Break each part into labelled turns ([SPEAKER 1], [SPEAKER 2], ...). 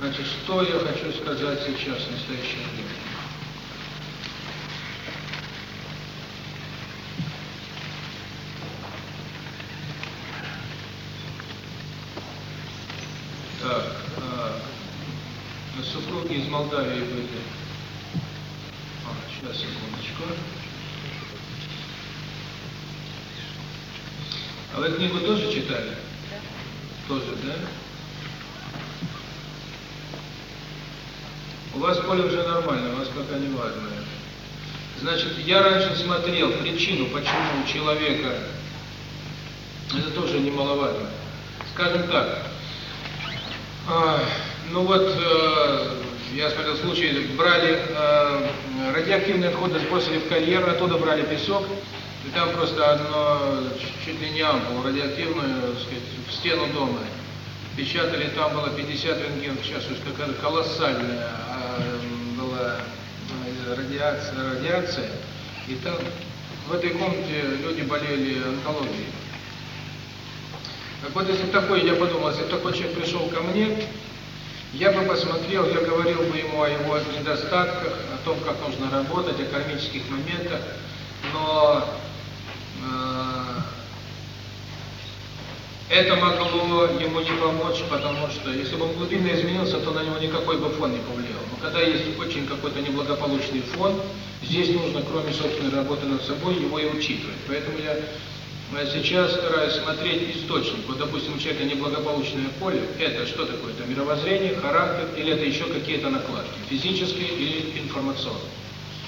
[SPEAKER 1] Значит, что я хочу сказать сейчас, в настоящее время? Так, а, э, супруги из Молдавии были недоумевают, Значит, я раньше смотрел причину, почему у человека, это тоже немаловажно, скажем так, э, ну вот, э, я смотрел случай, брали э, радиоактивные отходы, сбросили в карьер, оттуда брали песок, и там просто одно, чуть ли не ампулу радиоактивную, сказать, в стену дома. Печатали, там было 50 рентгенов, сейчас час, то есть какая-то колоссальная радиация, радиация. И там, в этой комнате люди болели онкологией. Так вот, если такой, я подумал, если такой человек пришел ко мне, я бы посмотрел, я говорил бы ему о его недостатках, о том, как нужно работать, о кармических моментах, но э, это могло ему не помочь, потому что если бы он глубинно изменился, то на него никакой бы фон не повлиял. Но когда есть очень какой-то неблагополучный фон, здесь нужно, кроме собственной работы над собой, его и учитывать. Поэтому я сейчас стараюсь смотреть источник. Вот, допустим, у человека неблагополучное поле, это что такое? Это мировоззрение, характер или это еще какие-то накладки, физические или информационные.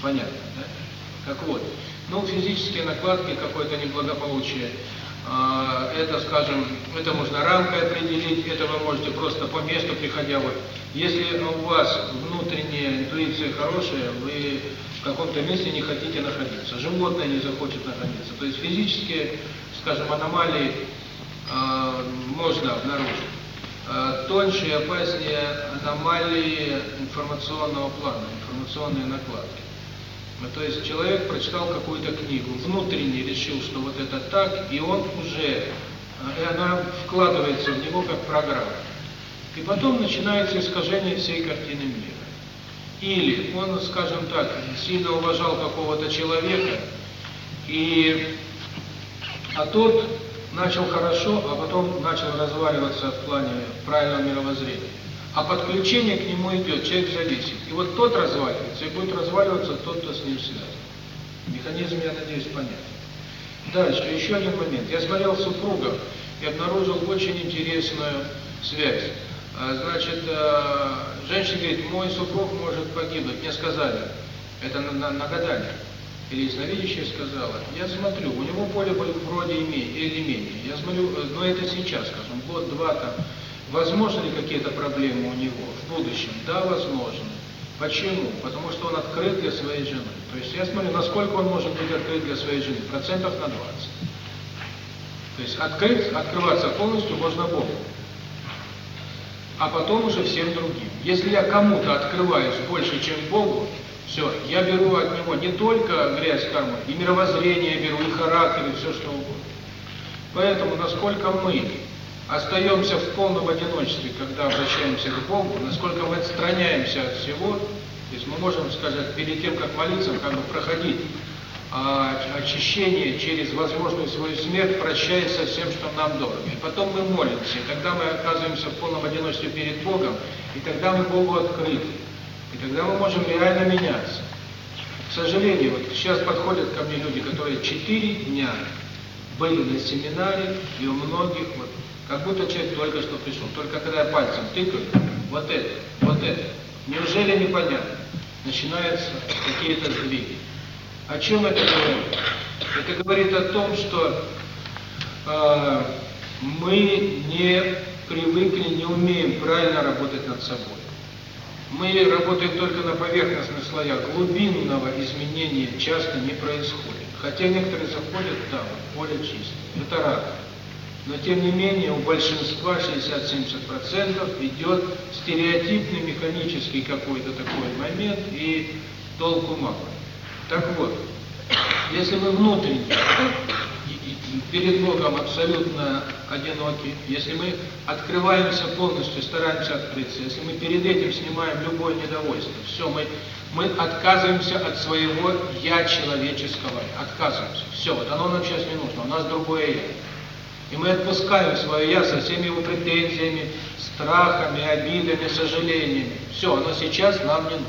[SPEAKER 1] Понятно, да? Так вот, ну, физические накладки, какое-то неблагополучие, это, скажем, это можно рамкой определить, это вы можете просто по месту приходя. Вот. Если у вас внутренняя интуиция хорошая, вы в каком-то месте не хотите находиться, животное не захочет находиться. То есть физические, скажем, аномалии э, можно обнаружить. Э, тоньше опаснее аномалии информационного плана, информационные накладки. Ну, то есть человек прочитал какую-то книгу, внутренне решил, что вот это так, и он уже, э, и она вкладывается в него как программа. И потом начинается искажение всей картины мира. Или он, скажем так, сильно уважал какого-то человека, и, а тот начал хорошо, а потом начал разваливаться в плане правильного мировоззрения а подключение к нему идет, человек зависит. И вот тот разваливается, и будет разваливаться тот, кто с ним связан. Механизм, я надеюсь, понятен. Дальше, еще один момент. Я смотрел супругов и обнаружил очень интересную связь. А, значит, а, женщина говорит, мой супруг может погибнуть. Мне сказали, это на, на, на гадание. Или ясновидящая сказала, я смотрю, у него поле вроде име, или менее. Я смотрю, э, но это сейчас, скажем, год-два там. Возможно ли какие-то проблемы у него в будущем? Да, возможно. Почему? Потому что он открыт для своей жены. То есть я смотрю, насколько он может быть открыт для своей жены. Процентов на 20. То есть открыть, открываться полностью можно Богу. А потом уже всем другим. Если я кому-то открываюсь больше, чем Богу, все, я беру от него не только грязь кармы, и мировоззрение беру, и характер, и все что угодно. Поэтому, насколько мы остаемся в полном одиночестве, когда обращаемся к Богу, насколько мы отстраняемся от всего, то есть мы можем сказать, перед тем, как молиться, как бы проходить а, очищение через возможную свою смерть, прощаясь со всем, что нам дорого. И потом мы молимся, и тогда мы оказываемся в полном одиночестве перед Богом, и тогда мы Богу открыты, и тогда мы можем реально меняться. К сожалению, вот сейчас подходят ко мне люди, которые четыре дня были на семинаре, и у многих вот как будто человек только что пришел, только когда пальцем тыкаю, вот это, вот это. Неужели непонятно? Начинаются какие-то сдвиги. О чем это говорит? Это говорит о том, что э, мы не привыкли, не умеем правильно работать над собой. Мы работаем только на поверхностных слоях. Глубинного изменения часто не происходит. Хотя некоторые заходят там, да, поле чистое. Это радует. Но, тем не менее, у большинства, 60-70% идет стереотипный механический какой-то такой момент, и толку мало. Так вот, если мы внутренне перед Богом абсолютно одиноки, если мы открываемся полностью, стараемся открыться, если мы перед этим снимаем любое недовольство, все, мы, мы отказываемся от своего «я» человеческого, отказываемся. Все, вот оно нам сейчас не нужно, у нас другое «я». И мы отпускаем свое «я» со всеми его претензиями, страхами, обидами, сожалениями. Все, оно сейчас нам не нужно.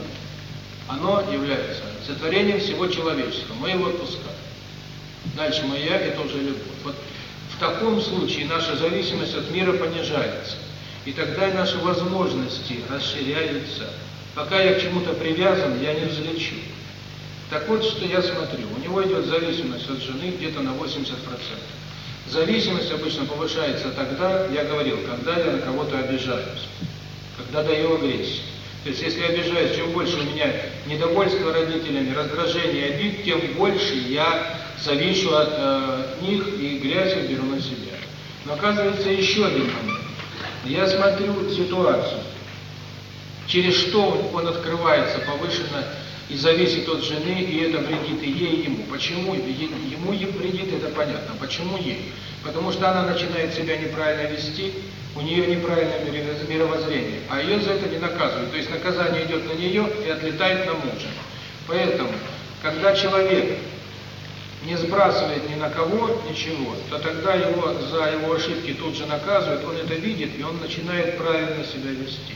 [SPEAKER 1] Оно является сотворением всего человечества. Мы его отпускаем. Дальше мое «я» – это уже любовь. Вот в таком случае наша зависимость от мира понижается. И тогда наши возможности расширяются. Пока я к чему-то привязан, я не взлечу. Так вот, что я смотрю. У него идет зависимость от жены где-то на 80%. Зависимость обычно повышается тогда, я говорил, когда я на кого-то обижаюсь, когда даю агрессию. То есть, если я обижаюсь, чем больше у меня недовольство родителями, раздражение, обид, тем больше я завишу от э, них и грязь беру на себя. Но оказывается еще один момент. Я смотрю ситуацию, через что он открывается повышенно и зависит от жены, и это вредит и ей, и ему. Почему ему ей вредит, это понятно. Почему ей? Потому что она начинает себя неправильно вести, у нее неправильное мировоззрение, а ее за это не наказывают. То есть наказание идет на нее и отлетает на мужа. Поэтому, когда человек не сбрасывает ни на кого ничего, то тогда его за его ошибки тут же наказывают, он это видит, и он начинает правильно себя вести.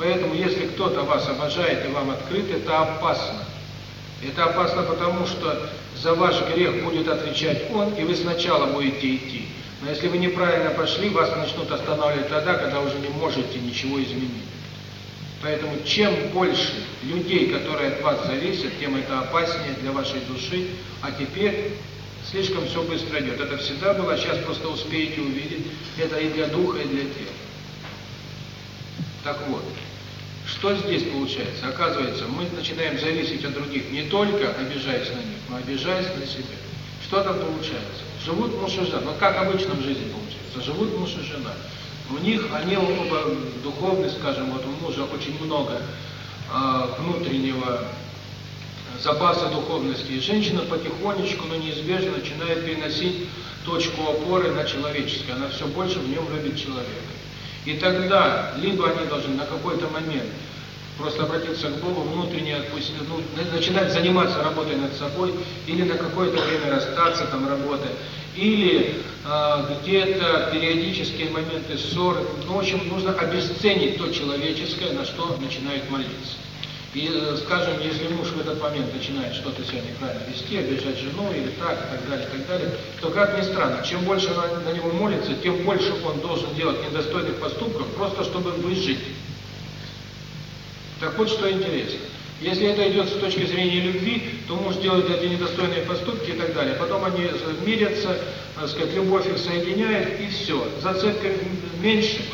[SPEAKER 1] Поэтому, если кто-то вас обожает и вам открыт, это опасно. Это опасно, потому что за ваш грех будет отвечать он, и вы сначала будете идти. Но если вы неправильно пошли, вас начнут останавливать тогда, когда уже не можете ничего изменить. Поэтому чем больше людей, которые от вас зависят, тем это опаснее для вашей души. А теперь слишком все быстро идет. Это всегда было, сейчас просто успеете увидеть. Это и для духа, и для тела. Так вот. Что здесь получается? Оказывается, мы начинаем зависеть от других, не только обижаясь на них, но обижаясь на себя. Что там получается? Живут муж и жена, но как обычно в жизни получается, живут муж и жена. У них, они оба духовные, скажем, вот у мужа очень много э, внутреннего запаса духовности, и женщина потихонечку, но неизбежно начинает переносить точку опоры на человеческое, она все больше в нем любит человека. И тогда либо они должны на какой-то момент просто обратиться к Богу, внутренне отпустить, ну, начинать заниматься работой над собой, или на какое-то время расстаться там работой, или э, где-то периодические моменты ссоры. Ну, в общем, нужно обесценить то человеческое, на что начинает молиться. И, э, скажем, если муж в этот момент начинает что-то себя неправильно вести, обижать жену или так, и так далее, и так далее, то, как ни странно, чем больше на, на него молится, тем больше он должен делать недостойных поступков, просто чтобы выжить. Так вот, что интересно. Если это идет с точки зрения любви, то муж делает эти недостойные поступки и так далее. Потом они э, мирятся, так сказать, любовь их соединяет, и все. Зацепка меньше,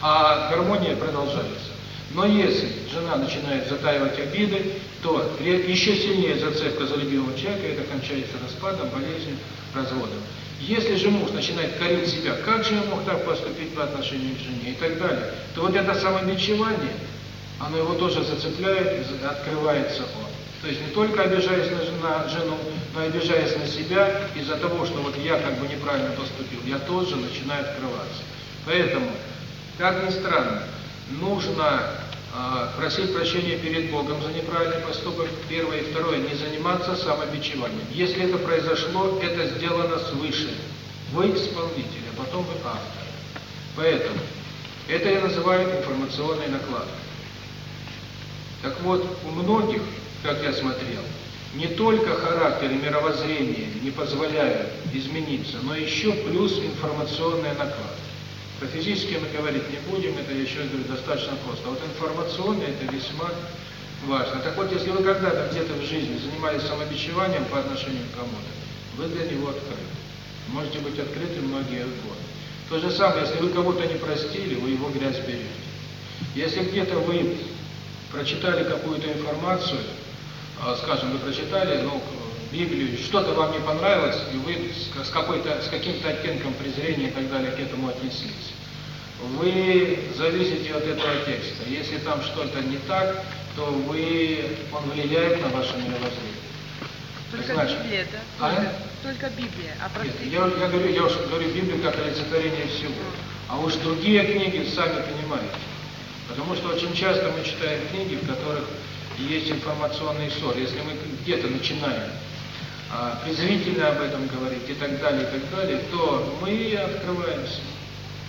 [SPEAKER 1] а гармония продолжается. Но если жена начинает затаивать обиды, то еще сильнее зацепка за любимого человека, это кончается распадом, болезнью, разводом. Если же муж начинает корить себя, как же я мог так поступить по отношению к жене и так далее, то вот это самобичевание, оно его тоже зацепляет, открывается он. То есть не только обижаясь на, жена, жену, но и обижаясь на себя из-за того, что вот я как бы неправильно поступил, я тоже начинаю открываться. Поэтому, как ни странно, нужно а, просить прощения перед Богом за неправильный поступок, первое и второе, не заниматься самобичеванием. Если это произошло, это сделано свыше. Вы исполнитель, а потом вы автор. Поэтому это я называю информационной накладкой. Так вот, у многих, как я смотрел, не только характер и мировоззрение не позволяют измениться, но еще плюс информационная накладка. По физически мы говорить не будем, это, еще достаточно просто. Вот информационное это весьма важно. Так вот, если вы когда-то где-то в жизни занимались самобичеванием по отношению к кому-то, вы для него открыты. Можете быть открыты многие годы. То же самое, если вы кого-то не простили, вы его грязь берете. Если где-то вы прочитали какую-то информацию, скажем, вы прочитали, ну, Библию, что-то вам не понравилось, и вы с, какой-то, с каким-то оттенком презрения и так далее к этому отнеслись. Вы зависите от этого текста. Если там что-то не так, то вы, он влияет на ваше мировоззрение.
[SPEAKER 2] Только
[SPEAKER 1] Значит,
[SPEAKER 2] Библия, да?
[SPEAKER 1] А?
[SPEAKER 2] Только Библия. А простые...
[SPEAKER 1] Нет, я, я, говорю, я уж говорю Библию как олицетворение всего. А уж другие книги сами понимаете. Потому что очень часто мы читаем книги, в которых есть информационный ссор. Если мы где-то начинаем а, презрительно об этом говорить и так далее, и так далее, то мы открываемся.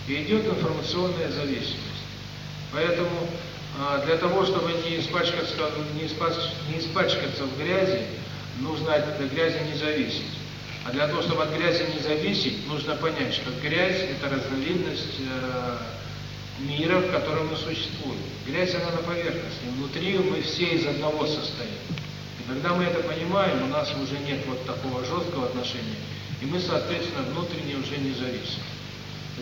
[SPEAKER 1] И идет информационная зависимость. Поэтому а, для того, чтобы не испачкаться, не испачкаться, не испачкаться в грязи, нужно от грязи не зависеть. А для того, чтобы от грязи не зависеть, нужно понять, что грязь – это разновидность э, мира, в котором мы существуем. Грязь, она на поверхности. Внутри мы все из одного состояния. Когда мы это понимаем, у нас уже нет вот такого жесткого отношения, и мы, соответственно, внутренне уже не зависим.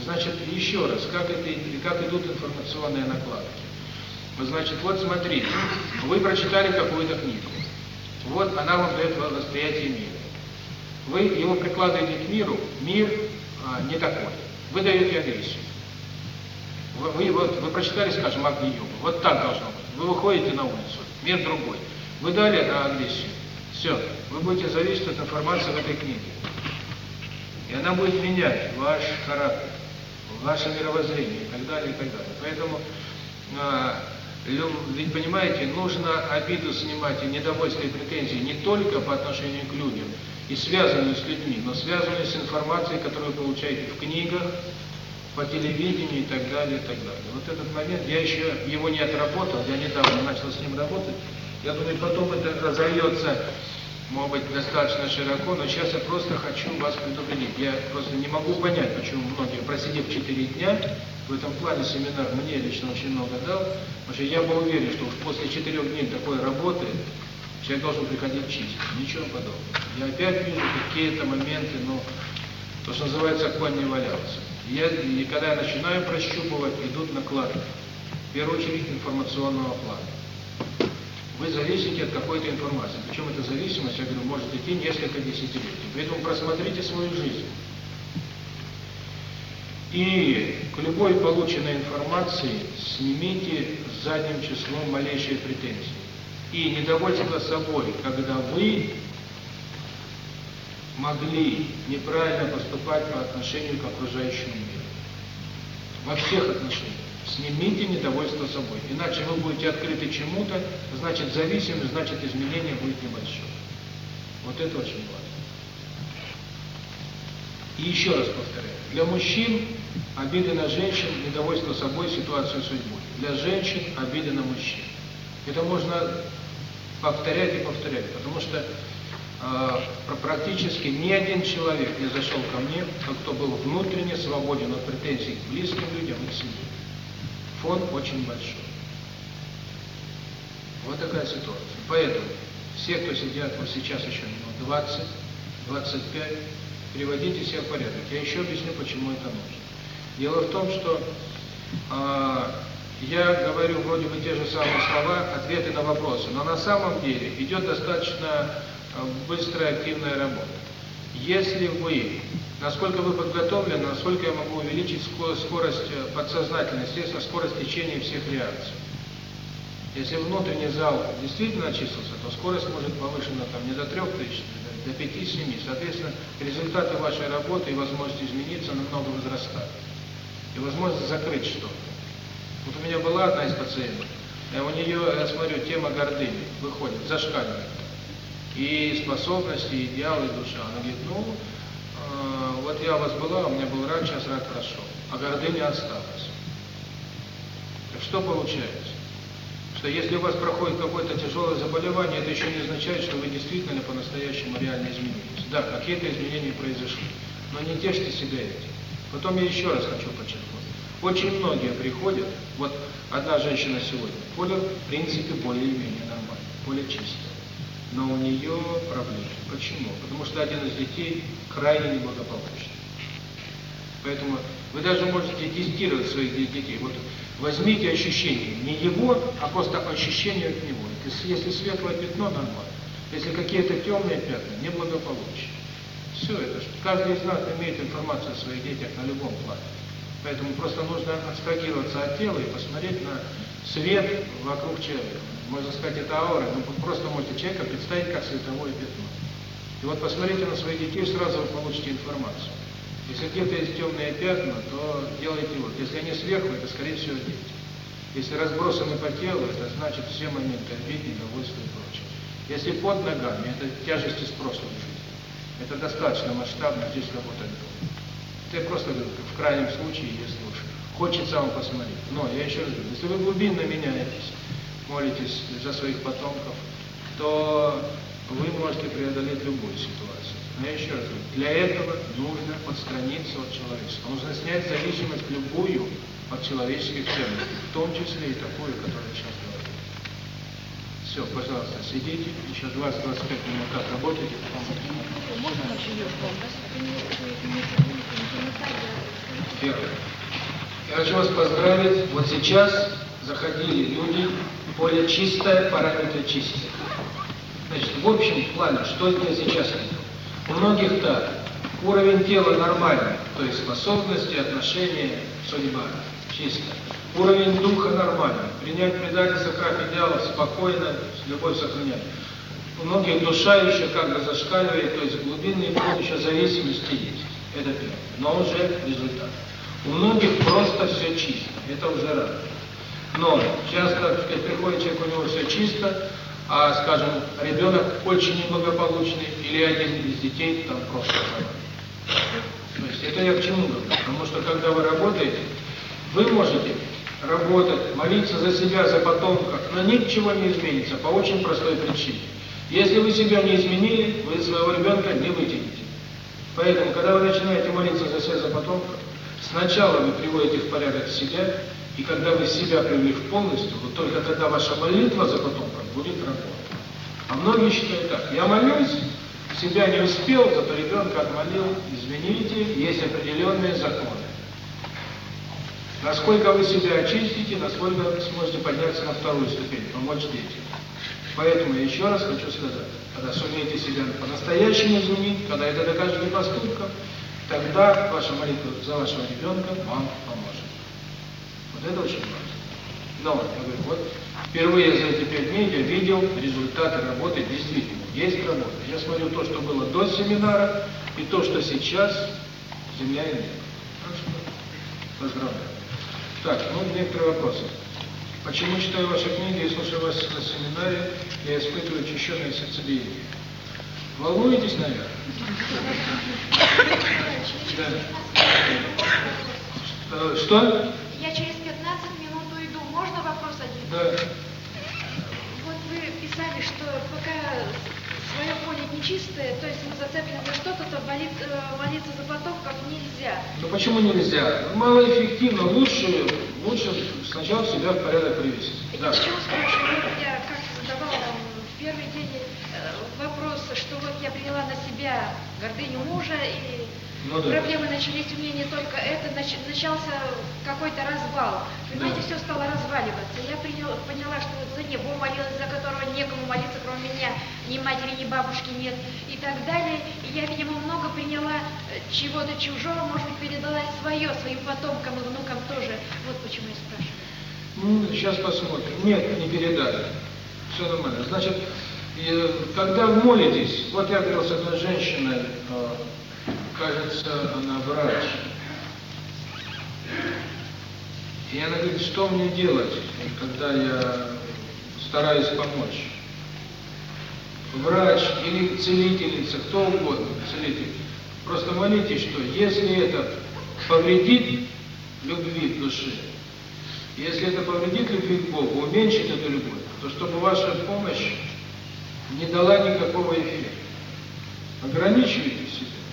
[SPEAKER 1] Значит, еще раз, как, это, как идут информационные накладки? Значит, вот смотрите, вы прочитали какую-то книгу, вот она вам дает восприятие мира. Вы его прикладываете к миру, мир а, не такой. Вы даете агрессию. Вы, вот, вы прочитали, скажем, огни йогу. Вот так должно быть. Вы выходите на улицу, мир другой. Вы дали английский. Все. Вы будете зависеть от информации в этой книге. И она будет менять ваш характер, ваше мировоззрение и так далее, и так далее. Поэтому, э, ведь понимаете, нужно обиду снимать и недовольство и претензии не только по отношению к людям, и связанную с людьми, но связанную с информацией, которую вы получаете в книгах, по телевидению и так далее, и так далее. Вот этот момент, я еще его не отработал, я недавно начал с ним работать, я думаю, потом это разольется, может быть, достаточно широко, но сейчас я просто хочу вас предупредить. Я просто не могу понять, почему многие, просидев 4 дня, в этом плане семинар мне лично очень много дал, потому что я был уверен, что уж после 4 дней такой работы человек должен приходить чистым. Ничего подобного. Я опять вижу какие-то моменты, но то, что называется, конь не валялся. Я, и когда я начинаю прощупывать, идут накладки. В первую очередь информационного плана вы зависите от какой-то информации. Причем эта зависимость, говорю, может идти несколько десятилетий. Поэтому просмотрите свою жизнь. И к любой полученной информации снимите задним числом малейшие претензии. И недовольство собой, когда вы могли неправильно поступать по отношению к окружающему миру. Во всех отношениях. Снимите недовольство собой. Иначе вы будете открыты чему-то, значит зависимы, значит изменение будет небольшое. Вот это очень важно. И еще раз повторяю. Для мужчин обиды на женщин, недовольство собой, ситуацию судьбой. Для женщин обиды на мужчин. Это можно повторять и повторять, потому что э, практически ни один человек не зашел ко мне, кто был внутренне свободен от претензий к близким людям и к. Фон очень большой. Вот такая ситуация. Поэтому все, кто сидят, вот сейчас еще минут 20, 25, приводите себя в порядок. Я еще объясню, почему это нужно. Дело в том, что э, я говорю вроде бы те же самые слова, ответы на вопросы, но на самом деле идет достаточно быстрая активная работа если мы, насколько вы подготовлены, насколько я могу увеличить скорость э, подсознательности, естественно, скорость течения всех реакций. Если внутренний зал действительно очистился, то скорость может повышена там не до 3000, до 5-7. Соответственно, результаты вашей работы и возможность измениться намного возрастают. И возможность закрыть что-то. Вот у меня была одна из пациентов, а у нее, я смотрю, тема гордыни выходит, зашкаливает и способности, и идеалы души. Она говорит, ну, э, вот я у вас была, у меня был рак, сейчас рад хорошо. а гордыня осталась. Так что получается? Что если у вас проходит какое-то тяжелое заболевание, это еще не означает, что вы действительно по-настоящему реально изменились. Да, какие-то изменения произошли, но не тешьте себя этим. Потом я еще раз хочу подчеркнуть. Очень многие приходят, вот одна женщина сегодня, поле в принципе более-менее нормально, поле чистое но у нее проблемы. Почему? Потому что один из детей крайне неблагополучен. Поэтому вы даже можете тестировать своих детей. Вот возьмите ощущение не его, а просто ощущение от него. Если светлое пятно, нормально. Если какие-то темные пятна, неблагополучие. Все это. Каждый из нас имеет информацию о своих детях на любом плане. Поэтому просто нужно абстрагироваться от тела и посмотреть на свет вокруг человека можно сказать, это аура, но вы просто можете человека представить как световое пятно. И вот посмотрите на своих детей, сразу вы получите информацию. Если где-то есть темные пятна, то делайте вот. Если они сверху, это скорее всего дети. Если разбросаны по телу, это значит все моменты обиды, недовольства и прочее. Если под ногами, это тяжесть из прошлой жизни. Это достаточно масштабно, здесь работает. Ты просто в крайнем случае, если уж хочется вам посмотреть. Но я еще раз говорю, если вы глубинно меняетесь, молитесь за своих потомков, то вы можете преодолеть любую ситуацию. Но еще раз говорю, для этого нужно отстраниться от человечества. Нужно снять зависимость любую от человеческих ценностей, в том числе и такую, которая сейчас говорит. Все, пожалуйста, сидите, еще 20-25 минут как работаете, потом... Можно я хочу вас поздравить. Вот сейчас заходили люди, Поле чистое, параметры чистые. Значит, в общем плане, что мне сейчас это? У многих так. Уровень тела нормальный, то есть способности, отношения, судьба чисто. Уровень духа нормальный. Принять предательство крах идеала спокойно, любовь сохранять. У многих душа еще как бы зашкаливает, то есть глубинные еще зависимости есть. Это первое. Но уже результат. У многих просто все чисто. Это уже радует но Часто приходит человек у него все чисто, а, скажем, ребенок очень неблагополучный или один из детей там просто То есть это я к чему говорю? Потому что когда вы работаете, вы можете работать, молиться за себя, за потомков, но ничего не изменится по очень простой причине. Если вы себя не изменили, вы своего ребенка не вытянете. Поэтому, когда вы начинаете молиться за себя, за потомков, сначала вы приводите в порядок себя, и когда вы себя привели полностью, вот только тогда ваша молитва за потомком будет работать. А многие считают так, я молюсь, себя не успел, зато ребенка отмолил, извините, есть определенные законы. Насколько вы себя очистите, насколько сможете подняться на вторую ступень, помочь детям. Поэтому я еще раз хочу сказать, когда сумеете себя по-настоящему изменить, когда это докажете поступком, тогда ваша молитва за вашего ребенка вам поможет. Вот это очень важно. Но, я говорю, вот впервые за эти пять недель видел результаты работы действительно. Есть работа. Я смотрю то, что было до семинара, и то, что сейчас земля и небо. Так что поздравляю. Так, ну, некоторые вопросы. Почему читаю ваши книги и слушаю вас на семинаре, я испытываю очищенное сердцебиение? Волнуетесь, наверное? Да. Что?
[SPEAKER 2] свое поле нечистое, то есть мы зацеплены за что-то, то молиться, э, за потом как нельзя.
[SPEAKER 1] Ну почему нельзя? Малоэффективно, лучше, лучше сначала себя в порядок привести.
[SPEAKER 2] Да. Почему спрашиваю, я как задавала вам в первый день э, вопрос, что вот я приняла на себя гордыню мужа и ну, да. Проблемы начались у меня не только это, нач, начался какой-то развал. Понимаете, да. все стало разваливаться. Я приняла, поняла, что вот за него молилась, за которого некому молиться, кроме меня, ни матери, ни бабушки нет и так далее. И я, видимо, много приняла э, чего-то чужого, может быть, передала свое, своим потомкам и внукам тоже. Вот почему я спрашиваю.
[SPEAKER 1] Ну, сейчас посмотрим. Нет, не передали. Все нормально. Значит, э, когда молитесь, вот я говорил с одной женщиной, э, кажется, она брачная. И она говорит, что мне делать, когда я стараюсь помочь? Врач или целительница, кто угодно, целитель. Просто молитесь, что если это повредит любви души, если это повредит любви к Богу, уменьшит эту любовь, то чтобы ваша помощь не дала никакого эффекта. Ограничивайте себя.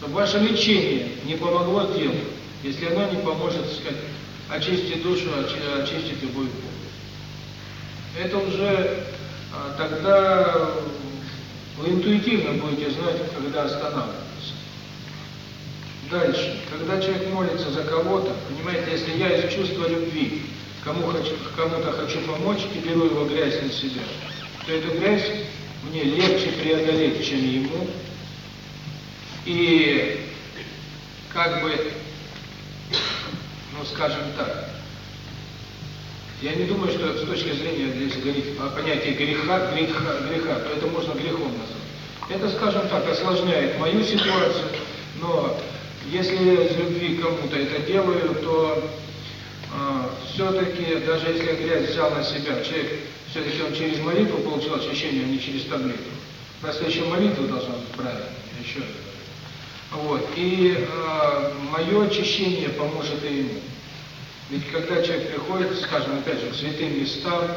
[SPEAKER 1] Ваше лечение не помогло делу, если оно не поможет сказать, очистить душу, очистить любую. Это уже а, тогда вы интуитивно будете знать, когда останавливаться. Дальше. Когда человек молится за кого-то, понимаете, если я из чувства любви кому хочу, кому-то хочу помочь и беру его грязь на себя, то эту грязь мне легче преодолеть, чем ему, и как бы, ну скажем так, я не думаю, что с точки зрения здесь грех, понятия греха, греха, греха, то это можно грехом назвать. Это, скажем так, осложняет мою ситуацию, но если я из любви кому-то это делаю, то э, все-таки, даже если грязь взял на себя, человек, все-таки он через молитву получил очищение, а не через таблетку. Настоящая молитва должна быть правильной, еще. Вот. И э, мое очищение поможет и ему. Ведь когда человек приходит, скажем, опять же, в святые места,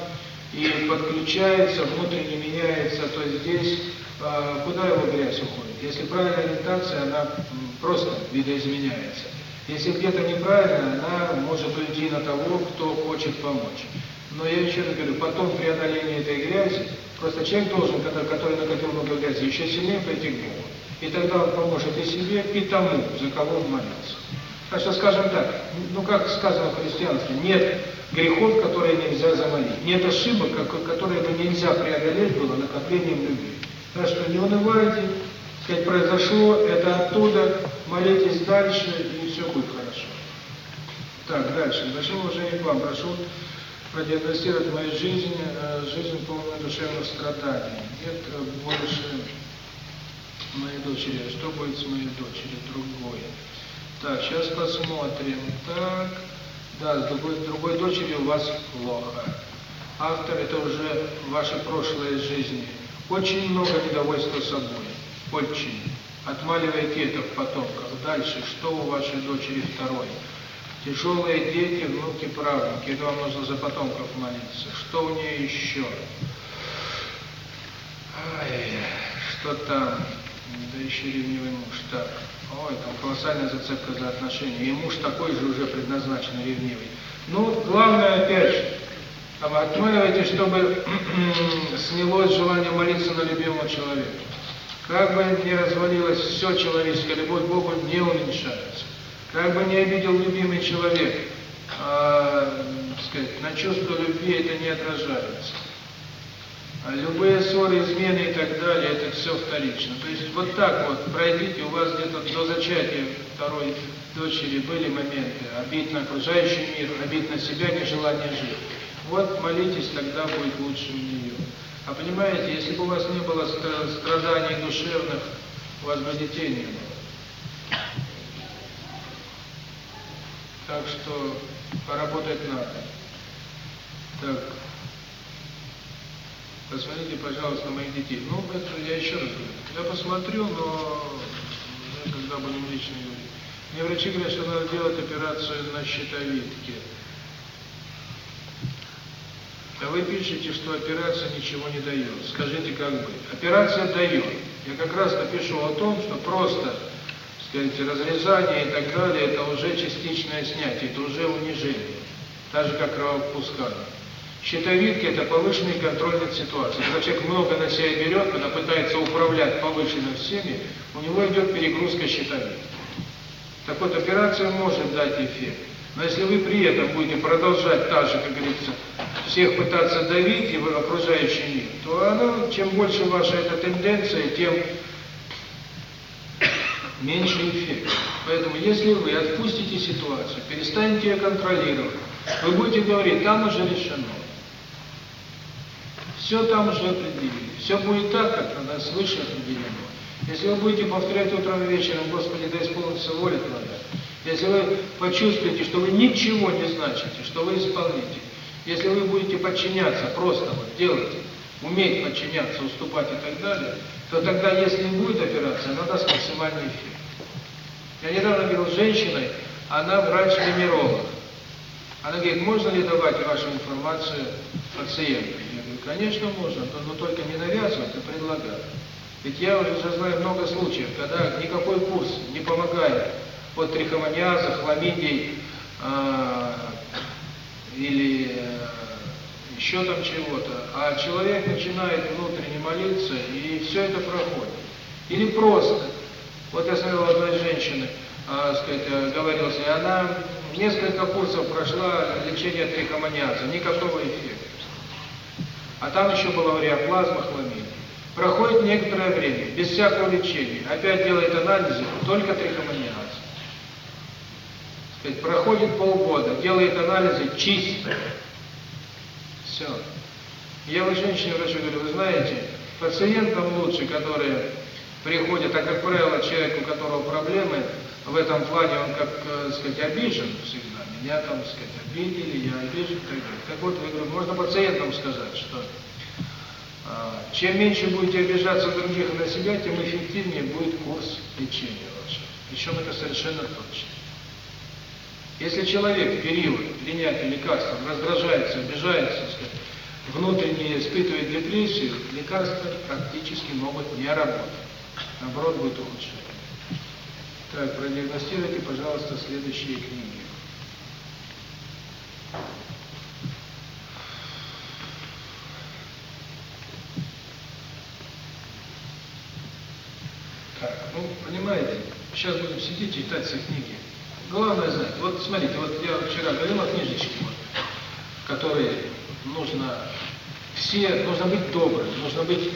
[SPEAKER 1] и подключается, внутренне меняется, то здесь э, куда его грязь уходит? Если правильная ориентация, она просто видоизменяется. Если где-то неправильно, она может уйти на того, кто хочет помочь. Но я еще раз говорю, потом преодоление этой грязи, просто человек должен, который накопил много грязи, еще сильнее пойти к Богу. И тогда он поможет и себе, и тому, за кого он молился. Так что скажем так, ну как сказано в христианстве, нет грехов, которые нельзя замолить, нет ошибок, которые бы нельзя преодолеть было накоплением любви. Так что не унывайте, сказать, произошло, это оттуда, молитесь дальше, и все будет хорошо. Так, дальше. Зачем уже и вам прошу продиагностировать мою жизнь, жизнь полную душевных страданий. Нет больше моей дочери, что будет с моей дочерью, другое. Так, сейчас посмотрим. Так, да, с другой, другой дочери у вас плохо. Автор – это уже ваши прошлые жизни. Очень много недовольства собой. Очень. Отмаливайте это в потомках. Дальше, что у вашей дочери второй? Тяжелые дети, внуки, правнуки. Это вам нужно за потомков молиться. Что у нее еще? Ай, что там? решили муж так. Ой, там колоссальная зацепка для отношений. И муж такой же уже предназначен ревнивый. Ну, главное опять же, там, отмывайте, чтобы снялось желание молиться на любимого человека. Как бы ни развалилось все человеческое, любовь к Богу не уменьшается. Как бы не обидел любимый человек, э, сказать, на чувство любви это не отражается. Любые ссоры, измены и так далее, это все вторично. То есть вот так вот пройдите, у вас где-то до зачатия второй дочери были моменты, обид на окружающий мир, обид на себя, нежелание жить. Вот молитесь, тогда будет лучше у нее. А понимаете, если бы у вас не было страданий душевных, у вас бы детей не было. Так что поработать надо. Так. Позвоните, пожалуйста, моих детей. Ну, это я еще раз говорю. Я посмотрю, но когда будем лично говорить. Мне врачи говорят, что надо делать операцию на щитовидке. А вы пишете, что операция ничего не дает. Скажите, как бы Операция дает. Я как раз напишу о том, что просто, скажите, разрезание и так далее, это уже частичное снятие, это уже унижение. Так же, как кровопускание. Щитовидки – это повышенный контроль над ситуацией. Когда человек много на себя берет, когда пытается управлять повышенным всеми, у него идет перегрузка щитовидки. Так вот, операция может дать эффект. Но если вы при этом будете продолжать так же, как говорится, всех пытаться давить и в окружающий мир, то она чем больше ваша эта тенденция, тем меньше эффект. Поэтому если вы отпустите ситуацию, перестанете ее контролировать, вы будете говорить, там уже решено. Все там уже определили. Все будет так, как она свыше определено. Если вы будете повторять утром и вечером, Господи, да исполнится воля Твоя, если вы почувствуете, что вы ничего не значите, что вы исполните, если вы будете подчиняться, просто вот делать, уметь подчиняться, уступать и так далее, то тогда, если будет операция, она даст максимальный эффект. Я недавно говорил с женщиной, она врач-гемеролог. Она говорит, можно ли давать вашу информацию пациенту? Конечно, можно, но только не навязывать, а предлагать. Ведь я уже знаю много случаев, когда никакой курс не помогает от трихомониаза, хламидий э, или э, еще там чего-то, а человек начинает внутренне молиться, и все это проходит. Или просто. Вот я смотрел одной женщины, а, э, сказать, говорилось, и она несколько курсов прошла лечение трихомониаза, никакого эффекта. А там еще бакалаврия плазма, хламид. Проходит некоторое время, без всякого лечения. Опять делает анализы, только трихомониаз. Проходит полгода, делает анализы чисто. Все. Я вот женщине врачу говорю, вы знаете, пациентам лучше, которые приходят, а как правило, человек, у которого проблемы, в этом плане он, как сказать, обижен всегда я там, сказать, обидели, я обижу и так. Так вот, говорю, можно пациентам сказать, что э, чем меньше будете обижаться других на себя, тем эффективнее будет курс лечения вашего. Причем это совершенно точно. Если человек в период принятия лекарства раздражается, обижается, сказать, внутренне испытывает депрессию, лекарства практически могут не работать. Наоборот, будет лучше. Так, продиагностируйте, пожалуйста, следующие книги. Ну, понимаете, сейчас будем сидеть и читать все книги. Главное знать. Вот смотрите, вот я вчера говорил о книжечке, вот, которые нужно все, нужно быть добрым, нужно быть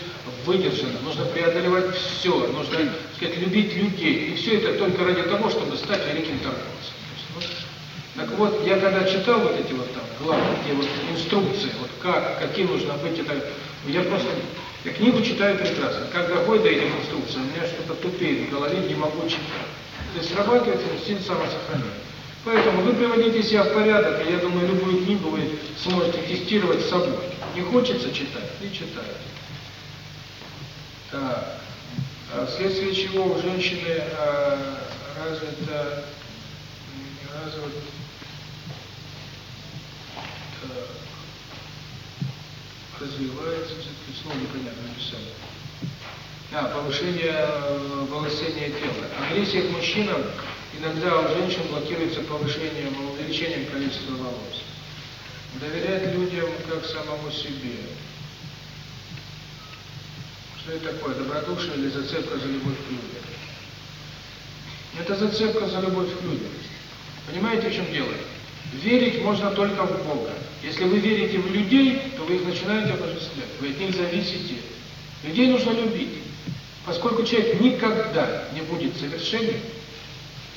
[SPEAKER 1] выдержанным, нужно преодолевать все, нужно, так сказать, любить людей. И все это только ради того, чтобы стать великим торговцем. Так вот, я когда читал вот эти вот там главные где вот инструкции, вот как, какие нужно быть, это, я просто, я книгу читаю прекрасно, как доходит до этих инструкций, у меня что-то тупеет в голове, не могу читать. То есть срабатывает инстинкт самосохранения. Поэтому вы приводите себя в порядок, и я думаю, любую книгу вы сможете тестировать с собой. Не хочется читать, и читайте. Так. А вследствие чего у женщины э, развита, развита развивается все-таки слово понятно писали. Да, повышение волосения тела. Агрессия к мужчинам иногда у женщин блокируется повышением, увеличением количества волос. Доверять людям как самому себе. Что это такое? Добродушие или зацепка за любовь к людям? Это зацепка за любовь к людям. Понимаете, в чем дело? Верить можно только в Бога. Если вы верите в людей, то вы их начинаете обожествлять, вы от них зависите. Людей нужно любить. Поскольку человек никогда не будет совершенен,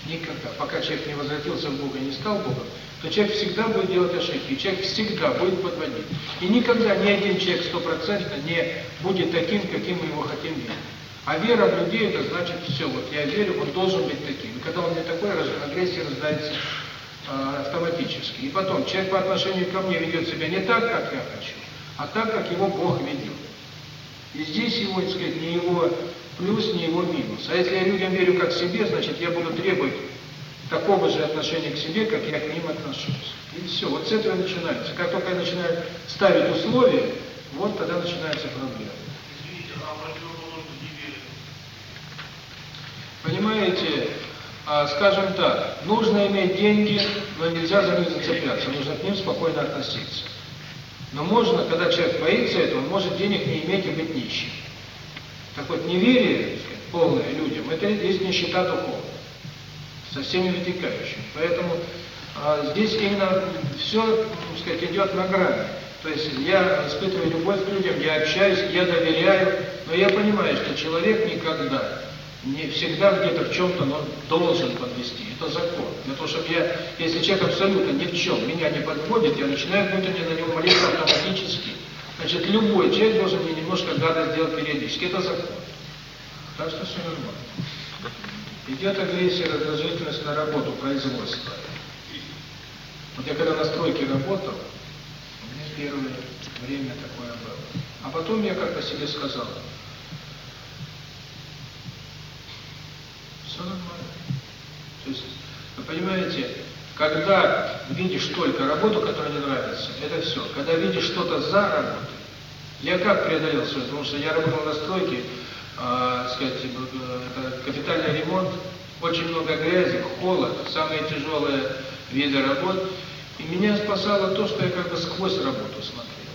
[SPEAKER 1] никогда, пока человек не возвратился в Бога, не стал Богом, то человек всегда будет делать ошибки, человек всегда будет подводить. И никогда ни один человек стопроцентно не будет таким, каким мы его хотим видеть. А вера в людей – это значит все. Вот я верю, он должен быть таким. И когда он не такой, агрессия раздается автоматически. И потом, человек по отношению ко мне ведет себя не так, как я хочу, а так, как его Бог ведет. И здесь его, так сказать, не его плюс, не его минус. А если я людям верю как себе, значит, я буду требовать такого же отношения к себе, как я к ним отношусь. И все, вот с этого начинается. Как только я начинаю ставить условия, вот тогда начинается проблема. Понимаете, а, скажем так, нужно иметь деньги, но нельзя за них зацепляться, нужно к ним спокойно относиться. Но можно, когда человек боится этого, он может денег не иметь и быть нищим. Так вот, неверие сказать, полное людям, это есть нищета духовная, со всеми вытекающими. Поэтому а, здесь именно все, так сказать, идет на грани. То есть я испытываю любовь к людям, я общаюсь, я доверяю, но я понимаю, что человек никогда не всегда где-то в чем-то но должен подвести. Это закон. Для того, чтобы я, если человек абсолютно ни в чем меня не подводит, я начинаю внутренне на него молиться автоматически. Значит, любой человек должен мне немножко гадость сделать периодически. Это закон. Так что все нормально. Идет агрессия, раздражительность на работу, производство. Вот я когда на стройке работал, у меня первое время такое было. А потом я как-то себе сказал, все нормально. То есть, вы понимаете, когда видишь только работу, которая не нравится, это все. Когда видишь что-то за работу, я как преодолел все, потому что я работал на стройке, э, сказать, это капитальный ремонт, очень много грязи, холод, самые тяжелые виды работ. И меня спасало то, что я как бы сквозь работу смотрел.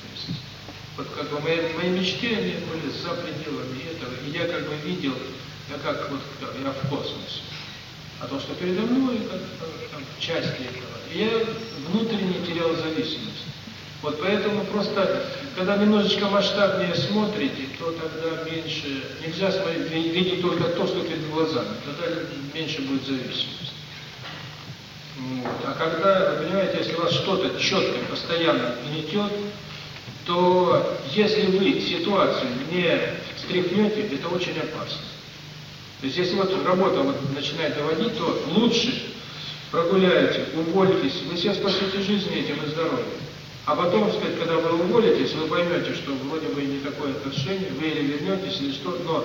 [SPEAKER 1] То есть, вот как бы мои, мои мечты они были за пределами этого, и я как бы видел я как вот, я в космосе. А то, что передо мной, это там, часть этого. И я внутренне терял зависимость. Вот поэтому просто, когда немножечко масштабнее смотрите, то тогда меньше, нельзя смотреть, видеть только то, что перед глазами, тогда меньше будет зависимость. Вот. А когда, вы понимаете, если у вас что-то четко, постоянно гнетет, то если вы ситуацию не встряхнете, это очень опасно. То есть если вот работа вот начинает доводить, то лучше прогуляете, уволитесь, вы себя спасете жизнь этим и здоровьем. А потом, сказать, когда вы уволитесь, вы поймете, что вроде бы и не такое отношение, вы или вернетесь, или что, но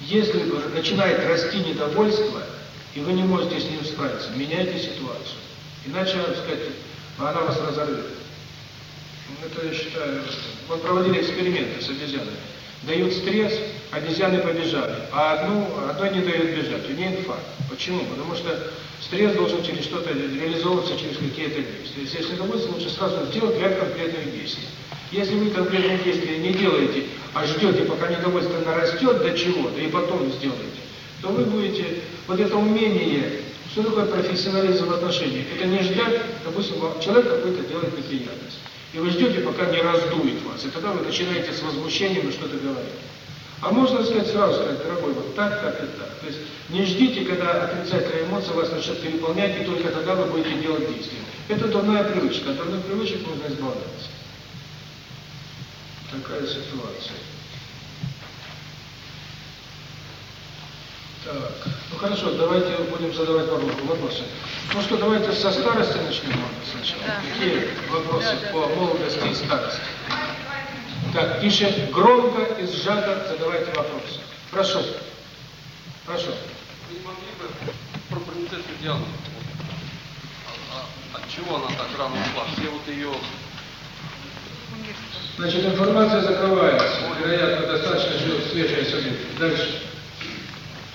[SPEAKER 1] если начинает расти недовольство, и вы не можете с ним справиться, меняйте ситуацию. Иначе, сказать, она вас разорвет. Это, я считаю, мы проводили эксперименты с обезьянами дают стресс, а взяли побежали. А одну, одно не дает бежать, у нее инфаркт. Почему? Потому что стресс должен через что-то реализовываться, через какие-то действия. Если доводится, лучше сразу сделать ряд конкретных действий. Если вы конкретные действия не делаете, а ждете, пока недовольство нарастет до чего-то, и потом сделаете, то вы будете вот это умение, что такое профессионализм в отношениях, это не ждать, допустим, человек какой-то делает неприятность. И вы ждете, пока не раздует вас. И тогда вы начинаете с возмущением ну что-то говорить. А можно сказать сразу, сказать, дорогой, вот так, так и так. То есть не ждите, когда отрицательная эмоция вас начнет переполнять, и только тогда вы будете делать действия. Это дурная привычка. От дурных привычек нужно избавляться. Такая ситуация. Ну хорошо, давайте будем задавать вопросы. Ну что, давайте со старости начнем сначала. Да. Какие вопросы да, да, по молодости и старости? Так, тише, громко и сжато задавайте вопросы. Прошу. Прошу.
[SPEAKER 3] Вы не могли бы про принцессу Диану? А, а от чего она так рано ушла? Все вот ее...
[SPEAKER 1] Значит, информация закрывается. Вероятно, достаточно свежая события. Дальше.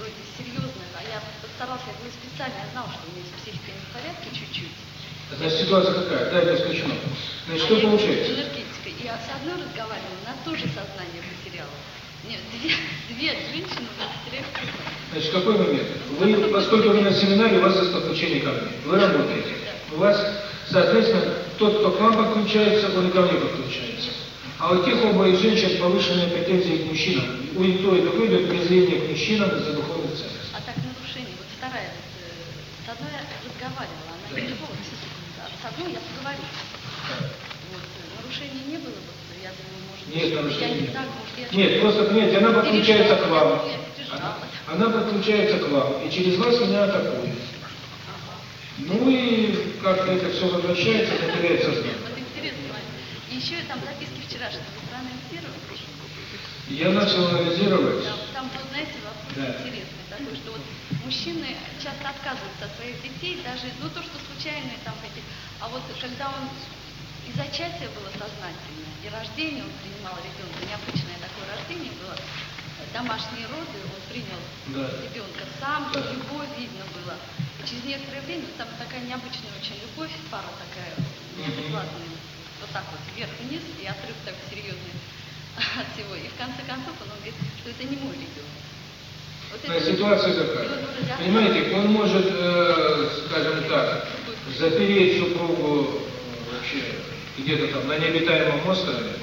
[SPEAKER 4] вроде серьезных, а я постарался, я не специально, я знал, что у меня специфика не в порядке чуть-чуть.
[SPEAKER 1] Значит, ситуация какая? Да, я скажу. Значит, а что получается?
[SPEAKER 4] Энергетика. Я с одной разговаривала, она тоже сознание потеряла. Нет, две, две женщины потеряли
[SPEAKER 1] Значит, какой момент? Вы, поскольку вы на семинаре, у вас есть подключение ко мне. Вы работаете. У вас, соответственно, тот, кто к вам подключается, он и ко мне подключается. А у тех оба из женщин повышенная претензии к мужчинам. У них то и другое идет презрение к мужчинам из-за духовной ценности.
[SPEAKER 4] А так нарушение. Вот вторая. С одной я разговаривала, она не любого С одной я поговорила. Вот, нарушений не было, вот, я думаю, может
[SPEAKER 1] Нет, нарушений.
[SPEAKER 4] Я
[SPEAKER 1] не
[SPEAKER 4] так, может, я...
[SPEAKER 1] Нет, просто, понимаете, она подключается к вам. Она, подключается к вам, и через вас меня атакует. Ну и как-то это все возвращается, потеряет сознание.
[SPEAKER 4] Вот интересно. И еще я там записывала.
[SPEAKER 1] Я начал анализировать.
[SPEAKER 4] Там, вы знаете, вопрос да. интересный такой, что вот мужчины часто отказываются от своих детей, даже, ну, то, что случайные там эти, а вот когда он и зачатие было сознательное, и рождение он принимал ребенка, необычное такое рождение было, домашние роды он принял да. ребенка сам, да. его видно было. И через некоторое время там такая необычная очень любовь, пара такая, неадекватная. Mm -hmm вот так вот вверх-вниз и отрыв так серьезный от всего. И в конце концов он говорит, что это не мой ребенок.
[SPEAKER 1] Вот это ситуация такая. Понимаете, он может, э, скажем так, запереть супругу вообще где-то там на необитаемом острове,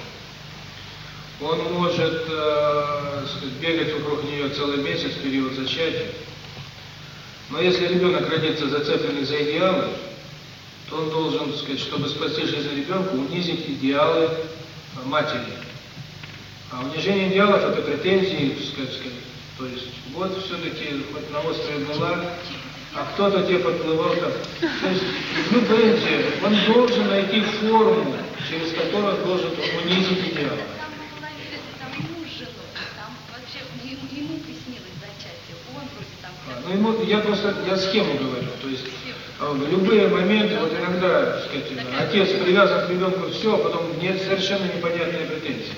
[SPEAKER 1] он может э, бегать вокруг нее целый месяц, период зачатия. Но если ребенок родится зацепленный за идеалы, то он должен, сказать, чтобы спасти жизнь ребенка, унизить идеалы матери. А унижение идеалов – это претензии, скажем. То есть, вот все-таки хоть на острове была, а кто-то тебе подплывал там. То есть, ну, понимаете, он должен найти форму, через которую должен унизить идеал. Ну, ему, я просто, я схему говорю, то есть, Любые моменты, вот иногда, сказать, отец привязан к ребенку все, а потом нет совершенно непонятные претензии.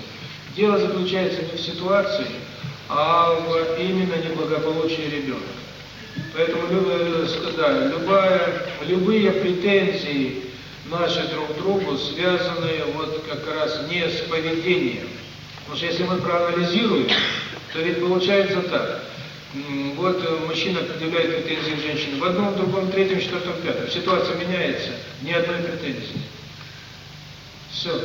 [SPEAKER 1] Дело заключается не в ситуации, а в именно неблагополучии ребенка. Поэтому да, любая, любые претензии наши друг другу связанные вот как раз не с поведением. Потому что если мы проанализируем, то ведь получается так – вот э, мужчина предъявляет претензии женщины в одном, другом, третьем, четвертом, пятом. Ситуация меняется, ни одной претензии. Все.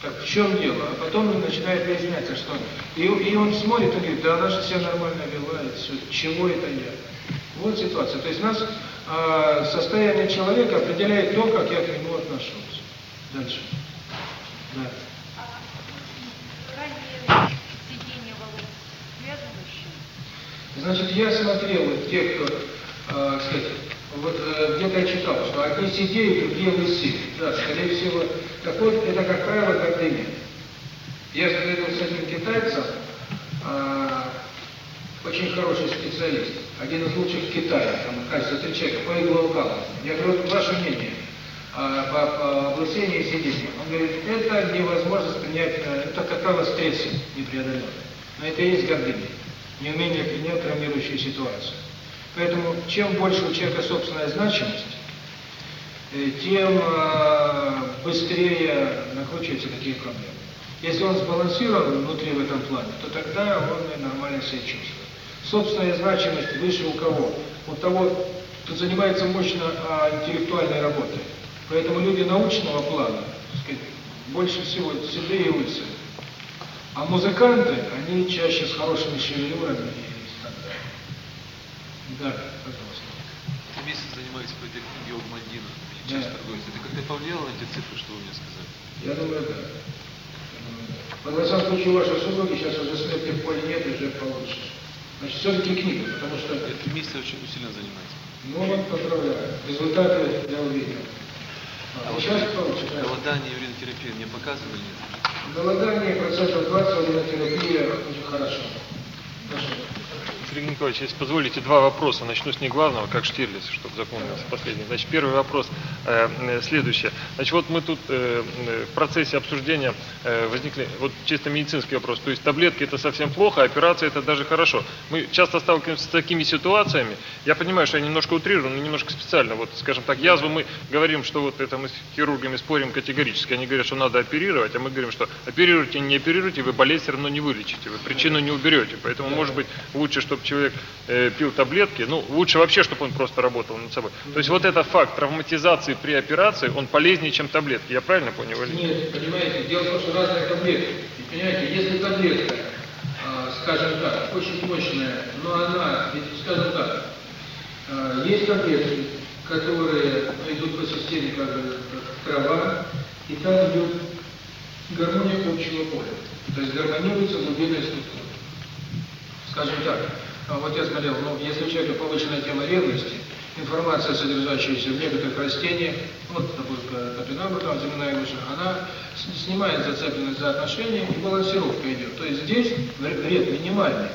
[SPEAKER 1] Так в чем дело? А потом он начинает выясняться, что... И, и он смотрит, и говорит, да она же все нормально вела, все. Чего это я? Вот ситуация. То есть нас э, состояние человека определяет то, как я к нему отношусь. Дальше. Да. Значит, я смотрел те, кто, э, вот э, где-то я читал, что одни сидеют, другие лысеют. Да, скорее всего, так вот, это, как правило, гордыня. Я встретил с одним китайцем, э, очень хороший специалист, один из лучших в Китае, там, кажется, три человека, по иглоукалу. Я говорю, ваше мнение э, по облысению и сидению. Он говорит, это невозможность принять, э, это как правило стресс непреодоленная. Но это и есть гордыня не умение принять травмирующую ситуацию. Поэтому чем больше у человека собственная значимость, тем быстрее накручиваются такие проблемы. Если он сбалансирован внутри в этом плане, то тогда он и нормально себя чувствует. Собственная значимость выше у кого? У того, кто занимается мощно интеллектуальной работой. Поэтому люди научного плана, сказать, больше всего седые улицы, а музыканты, они чаще с хорошими шевелюрами. Да, пожалуйста.
[SPEAKER 5] Вы месяц занимаетесь по этой книге Огмадина, и часто да. торгуете. Это как-то повлияло на эти цифры, что вы мне сказали?
[SPEAKER 1] Я думаю, да. Но, во случае, у вашей супруги сейчас уже смерти в поле нет, уже получше. Значит, все-таки книга, потому что...
[SPEAKER 5] Это месяц очень сильно занимается.
[SPEAKER 1] Ну вот, поздравляю. Результаты я увидел.
[SPEAKER 5] А, а вот, сейчас получше. Голодание и уринотерапия мне показывали? Нет?
[SPEAKER 1] Голодание процесса 20 на терапия очень хорошо. Хорошо.
[SPEAKER 6] Сергей Николаевич, если позволите, два вопроса. Начну с не главного, как Штирлиц, чтобы запомнился последний. Значит, первый вопрос э, э, следующий. Значит, вот мы тут э, э, в процессе обсуждения э, возникли, вот чисто медицинский вопрос. То есть таблетки это совсем плохо, а операция это даже хорошо. Мы часто сталкиваемся с такими ситуациями. Я понимаю, что я немножко утрирую, но немножко специально. Вот, скажем так, язву мы говорим, что вот это мы с хирургами спорим категорически. Они говорят, что надо оперировать, а мы говорим, что оперируйте, не оперируйте, вы болезнь все равно не вылечите, вы причину не уберете. Поэтому, может быть, лучше лучше, чтобы человек э, пил таблетки, ну, лучше вообще, чтобы он просто работал над собой. То есть вот этот факт травматизации при операции, он полезнее, чем таблетки. Я правильно понял
[SPEAKER 1] нет? Понимаете, дело в том, что разные таблетки. Понимаете, если таблетка, э, скажем так, очень мощная, но она, скажем так, э, есть таблетки, которые идут по системе как, как трава, и там идет гармония общего поля. То есть гармонируется глубинная структура. Скажем так, а, вот я смотрел, ну, если у человека повышенная тема ревности, информация, содержащаяся в некоторых растениях, вот, допустим, топина там земная выше, она снимает зацепленность за отношения и балансировка идет. То есть здесь вред минимальный.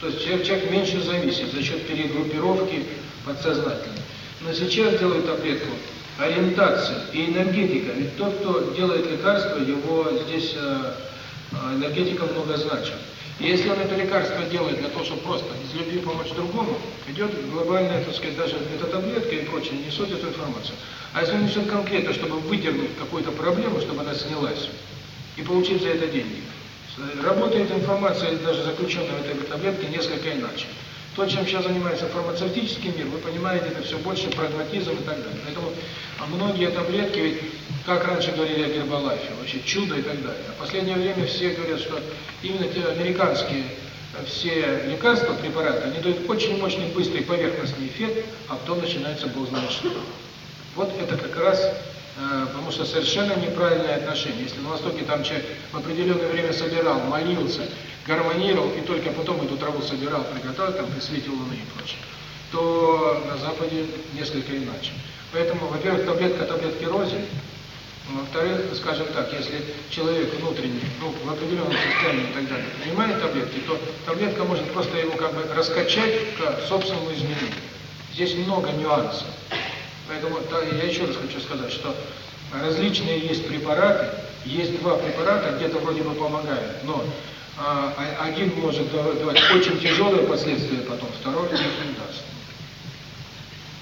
[SPEAKER 1] То есть человек, человек меньше зависит за счет перегруппировки подсознательной. Но сейчас делают таблетку ориентация и энергетика. Ведь тот, кто делает лекарство, его здесь э, э энергетика много значит. Если он это лекарство делает для того, чтобы просто из любви помочь другому, идет глобальная, так сказать, даже эта таблетка и прочее, несет эту информацию. А если он несет конкретно, чтобы выдернуть какую-то проблему, чтобы она снялась, и получить за это деньги, работает информация, даже заключенная в этой таблетке, несколько иначе. То, чем сейчас занимается фармацевтический мир, вы понимаете, это все больше прагматизм и так далее. Поэтому многие таблетки ведь как раньше говорили о Гербалайфе, вообще чудо и так далее. В последнее время все говорят, что именно те американские э, все лекарства, препараты, они дают очень мощный, быстрый, поверхностный эффект, а потом начинается бог знает что. Вот это как раз, э, потому что совершенно неправильное отношение. Если на Востоке там человек в определенное время собирал, молился, гармонировал, и только потом эту траву собирал, приготовил, там, при свете луны и прочее, то на Западе несколько иначе. Поэтому, во-первых, таблетка таблетки рознь, во-вторых, скажем так, если человек внутренний, ну, в определенном состоянии и так далее, принимает таблетки, то таблетка может просто его как бы раскачать к собственному изменению. Здесь много нюансов. Поэтому да, я еще раз хочу сказать, что различные есть препараты, есть два препарата, где-то вроде бы помогают, но а, а один может давать очень тяжелые последствия потом, второй не даст.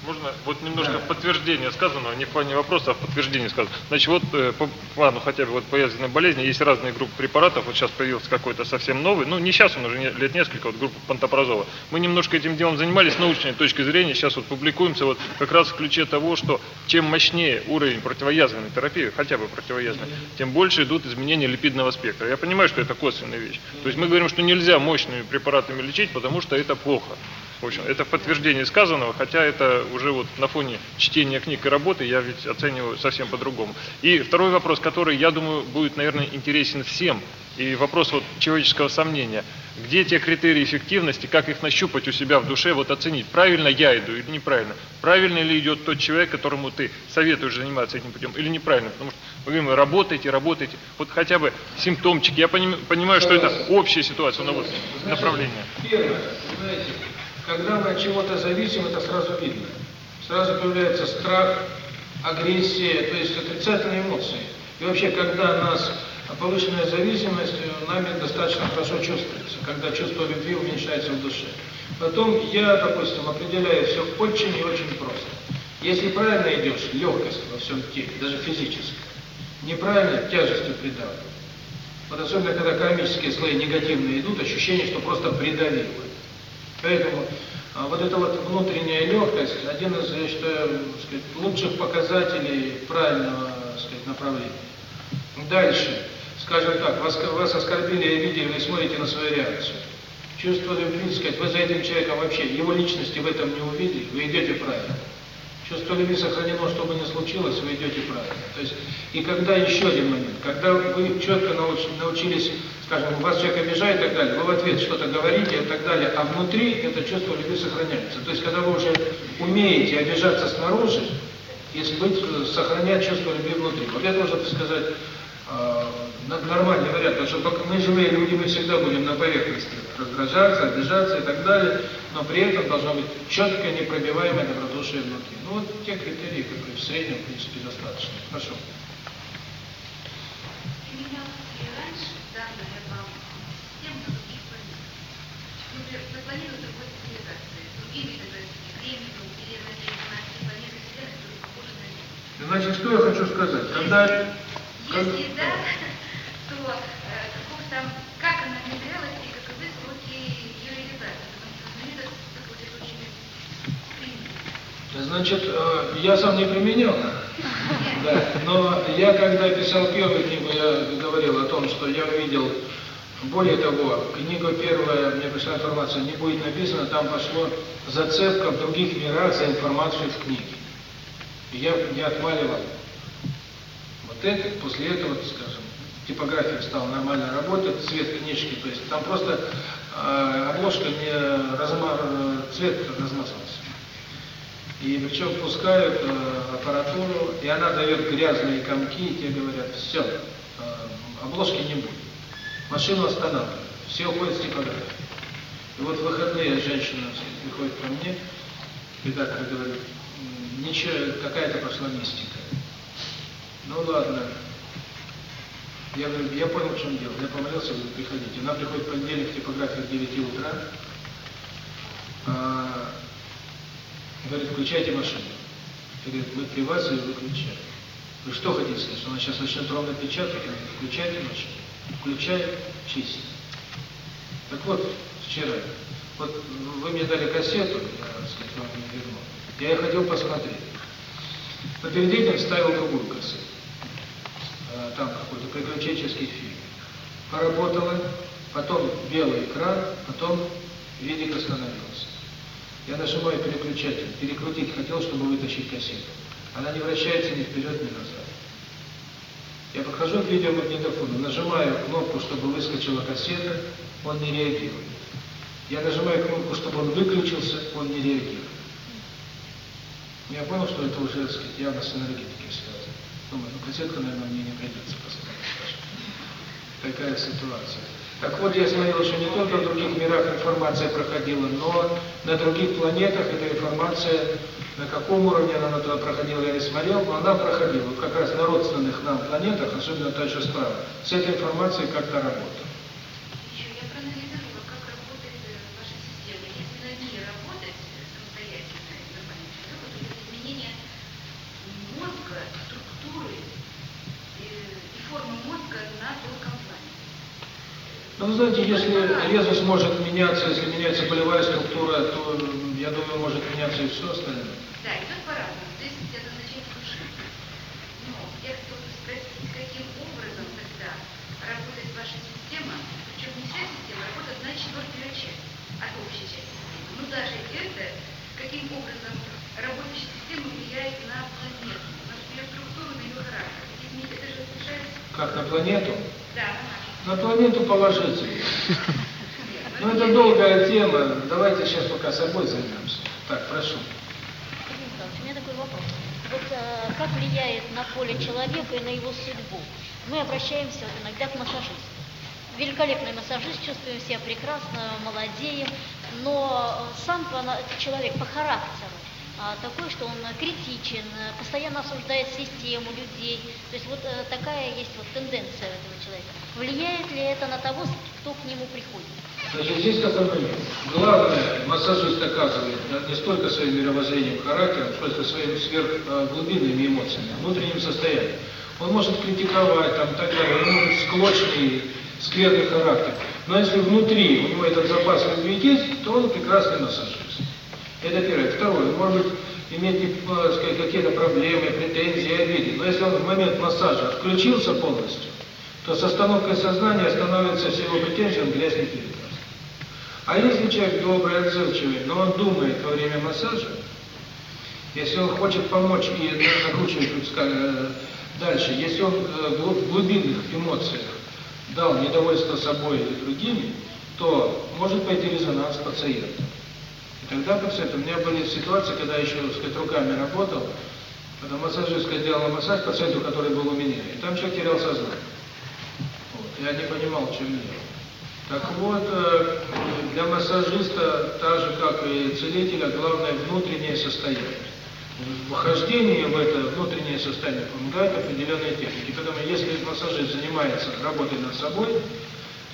[SPEAKER 6] Можно вот немножко
[SPEAKER 1] да.
[SPEAKER 6] подтверждение сказанного, не в плане вопроса, а в подтверждении сказанного. Значит, вот э, по плану хотя бы вот по язвенной болезни есть разные группы препаратов. Вот сейчас появился какой-то совсем новый, ну не сейчас, он уже не, лет несколько, вот группа пантопрозола. Мы немножко этим делом занимались с научной точки зрения, сейчас вот публикуемся вот как раз в ключе того, что чем мощнее уровень противоязвенной терапии, хотя бы противоязвенной, тем больше идут изменения липидного спектра. Я понимаю, что это косвенная вещь. То есть мы говорим, что нельзя мощными препаратами лечить, потому что это плохо. В общем, это подтверждение сказанного, хотя это уже вот на фоне чтения книг и работы я ведь оцениваю совсем по-другому. И второй вопрос, который, я думаю, будет, наверное, интересен всем, и вопрос вот человеческого сомнения. Где те критерии эффективности, как их нащупать у себя в душе, вот оценить, правильно я иду или неправильно? Правильно ли идет тот человек, которому ты советуешь заниматься этим путем, или неправильно? Потому что мы говорим, работайте, работайте. Вот хотя бы симптомчики. Я понимаю, понимаю что это общая ситуация, но вот направление.
[SPEAKER 1] Первое, знаете, когда мы от чего-то зависим, это сразу видно. Сразу появляется страх, агрессия, то есть отрицательные эмоции. И вообще, когда нас повышенная зависимость, нами достаточно хорошо чувствуется, когда чувство любви уменьшается в душе. Потом я, допустим, определяю все очень и очень просто. Если правильно идешь, легкость во всем теле, даже физически. Неправильно тяжестью придавливает. Вот особенно, когда кармические слои негативные идут, ощущение, что просто придавило. Поэтому а, вот эта вот внутренняя легкость – один из, э, я считаю, сказать, лучших показателей правильного сказать, направления. Дальше, скажем так, вас, вас оскорбили я видел, вы смотрите на свою реакцию. Чувство любви, сказать, вы за этим человеком вообще, его личности в этом не увидели, вы идете правильно. Сейчас телевизор сохранено, чтобы не случилось, вы идете правильно. То есть, и когда еще один момент, когда вы четко научились, скажем, вас человек обижает и так далее, вы в ответ что-то говорите и так далее, а внутри это чувство любви сохраняется. То есть, когда вы уже умеете обижаться снаружи, если быть, э, сохранять чувство любви внутри. Вот я должен сказать, Э, нормально говорят, потому что пока мы живые люди, мы всегда будем на поверхности раздражаться, обижаться и так далее, но при этом должно быть четкое, непробиваемое добродушие внутри. Ну вот те критерии, которые в среднем, в принципе, достаточно. Хорошо. Значит, что я хочу сказать? Когда
[SPEAKER 7] если да, то каков там, как она внедрялась и каковы сроки ее?
[SPEAKER 1] Значит, э, я сам не применил, да, но я когда писал первую книгу, я говорил о том, что я увидел, более того, книга первая, мне пришла информация, не будет написана, там пошло зацепка в других мирах за информацию в книге. Я не отваливал текст, после этого, скажем, типография стала нормально работать, цвет книжки, то есть там просто э, обложка не разма, цвет размазался. И причем пускают э, аппаратуру, и она дает грязные комки, и те говорят, все, э, обложки не будет. Машину останавливают, все уходят с типографии. И вот в выходные женщина приходит ко мне, и так, говорит, ничего, какая-то пошла мистика. Ну ладно. Я говорю, я понял, в чем дело. Я помолился, вы приходите. Она приходит в понедельник, типография в 9 утра. Говорит, включайте машину. Говорит, мы при вас ее выключаем. Вы что хотите сказать, она сейчас начнет ровно печатать? Я говорю, включайте машину. Включаем, чистим. Так вот, вчера, вот вы мне дали кассету, я, сказать, вам не вернул. Я ее хотел посмотреть. Но перед этим ставил другую кассету там какой-то приключенческий фильм. Поработала, потом белый экран, потом велик остановился. Я нажимаю переключатель, перекрутить хотел, чтобы вытащить кассету. Она не вращается ни вперед, ни назад. Я подхожу к видеомагнитофону, нажимаю кнопку, чтобы выскочила кассета, он не реагирует. Я нажимаю кнопку, чтобы он выключился, он не реагирует. Я понял, что это уже сказать, явно синергетика. Ну, газетка, наверное, мне не придется посмотреть. Такая ситуация. Так вот, я смотрел, что не только в других мирах информация проходила, но на других планетах эта информация, на каком уровне она туда проходила, я не смотрел, но она проходила. Как раз на родственных нам планетах, особенно той же справа, с этой информацией как-то работала. знаете, если резвость может меняться, если меняется болевая структура, то, я думаю, может меняться и все остальное.
[SPEAKER 7] Да, идет по-разному. Здесь это значение души. Но я хотела спросить, каким образом тогда работает ваша система, причем не вся система, работает на четвертую часть от общей части системы. Ну, даже это, каким образом работающая система влияет на планету, на структуру, на ее характер. Это же решается...
[SPEAKER 1] Как на планету?
[SPEAKER 7] Да, на
[SPEAKER 1] на планету положите. Ну, это долгая тема. Давайте сейчас пока собой займемся. Так, прошу.
[SPEAKER 8] У меня такой вопрос. Вот э, как влияет на поле человека и на его судьбу? Мы обращаемся иногда к массажисту. Великолепный массажист, чувствуем себя прекрасно, молодеем, но сам человек по характеру а, такое, что он критичен, постоянно осуждает систему, людей. То есть вот э, такая есть вот тенденция этого человека. Влияет ли это на того, кто к нему приходит?
[SPEAKER 1] Значит, здесь такой момент. Главное, массажист оказывает не столько своим мировоззрением, характером, сколько своими сверхглубинными эмоциями, внутренним состоянием. Он может критиковать, там, так далее, он может склочный, скверный характер. Но если внутри у него этот запас любви есть, то он прекрасный массажист. Это первое. Второе. Ну, может быть, иметь э, какие-то проблемы, претензии, обиды. Но если он в момент массажа отключился полностью, то с остановкой сознания становится все его претензиям грязный переказ. А если человек добрый, отзывчивый, но он думает во время массажа, если он хочет помочь и накручивать э, дальше, если он э, в глубинных эмоциях дал недовольство собой или другими, то может пойти резонанс пациента. Тогда пациенту, у меня были ситуации, когда еще с руками работал, когда массажистка делала массаж пациенту, который был у меня, и там человек терял сознание. Вот, я не понимал, чем дело. Так вот, для массажиста, так же как и целителя, главное внутреннее состояние. Вхождение в это внутреннее состояние помогает определенные техники. Поэтому если массажист занимается работой над собой,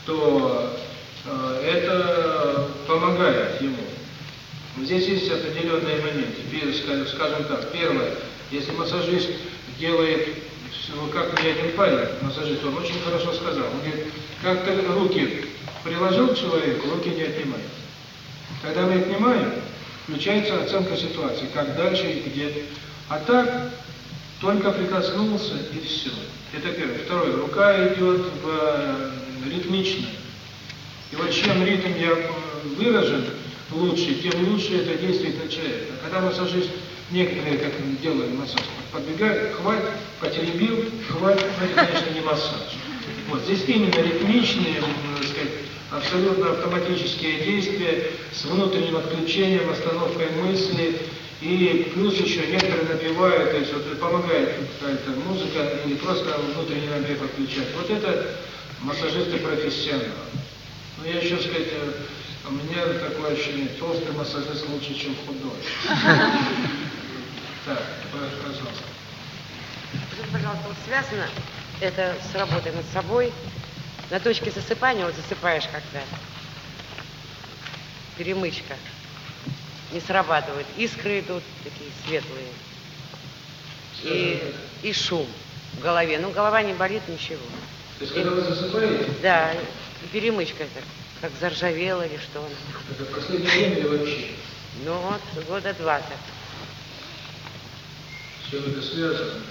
[SPEAKER 1] то э, это помогает ему. Здесь есть определенные моменты. Скажем так, первое, если массажист делает, ну, как мне один парень, массажист, он очень хорошо сказал, он говорит, как ты руки приложил к человеку, руки не отнимай. Когда мы отнимаем, включается оценка ситуации, как дальше и где. А так, только прикоснулся и все. Это первое. Второе, рука идет в, э, ритмично. И вот чем ритм я э, выражен, лучше, тем лучше это действует на человека. когда массажист, некоторые, как делают массаж, подбегают, хватит, потеребил, хватит, но это, конечно, не массаж. Вот здесь именно ритмичные, сказать, абсолютно автоматические действия с внутренним отключением, остановкой мысли, и плюс еще некоторые набивают, то есть вот помогает какая-то музыка или просто внутренний набег отключать. Вот это массажисты профессионалы. Но я еще, сказать, э, а меня такое ощущение, толстый массажист лучше, чем худой. Так, пожалуйста.
[SPEAKER 9] Пожалуйста, связано это с работой над собой. На точке засыпания вот засыпаешь когда перемычка не срабатывает. Искры идут такие светлые. И, э. и шум в голове. Ну, голова не болит, ничего.
[SPEAKER 1] То есть, когда вы засыпаете?
[SPEAKER 9] Да, перемычка это как заржавело или что.
[SPEAKER 1] Это последнее время или вообще?
[SPEAKER 9] Ну вот, года два так.
[SPEAKER 1] Все это.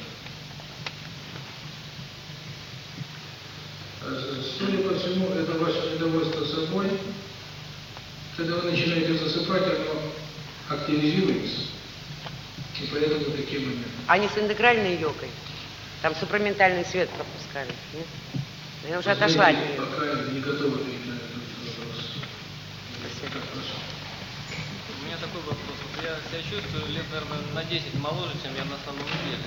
[SPEAKER 1] Судя по всему, это ваше недовольство собой. Когда вы начинаете засыпать, оно активизируется. И поэтому такие моменты.
[SPEAKER 9] Они с интегральной йогой. Там супраментальный свет пропускали. Нет? Я уже отошла от нее.
[SPEAKER 1] Пока не готова перед нами.
[SPEAKER 10] У меня такой вопрос. Вот я себя чувствую лет, наверное, на 10 моложе, чем я на самом деле.